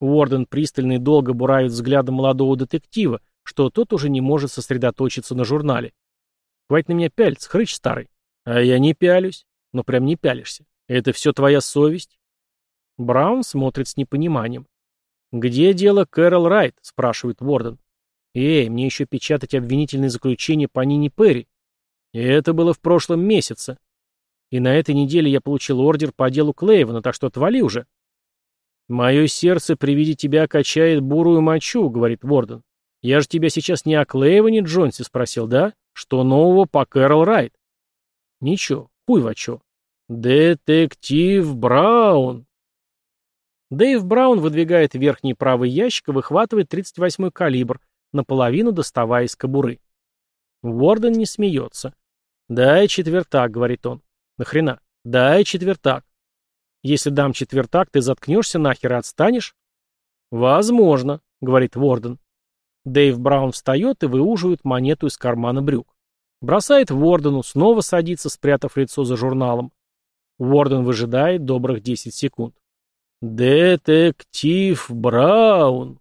Speaker 1: Уорден пристально и долго буравит взглядом молодого детектива, что тот уже не может сосредоточиться на журнале. «Хватит на меня пялиться, хрыч старый». «А я не пялюсь. Но прям не пялишься. Это все твоя совесть?» Браун смотрит с непониманием. «Где дело Кэрол Райт?» – спрашивает Уорден. «Эй, мне еще печатать обвинительное заключение по Нине Перри. И это было в прошлом месяце. И на этой неделе я получил ордер по делу Клейвена, так что отвали уже». «Мое сердце при виде тебя качает бурую мочу», — говорит Уорден. «Я же тебя сейчас не о Клейвене Джонсе спросил, да? Что нового по Кэрол Райт?» «Ничего, хуй во чё». «Детектив Браун», Дэйв Браун выдвигает верхний правый ящик и выхватывает 38-й калибр, наполовину доставая из кобуры. Уорден не смеется. «Дай четвертак», — говорит он. «Нахрена? Дай четвертак». «Если дам четвертак, ты заткнешься нахер и отстанешь?» «Возможно», — говорит Уорден. Дэйв Браун встает и выуживает монету из кармана брюк. Бросает Вордену, снова садится, спрятав лицо за журналом. Уорден выжидает добрых 10 секунд. «Детектив Браун!»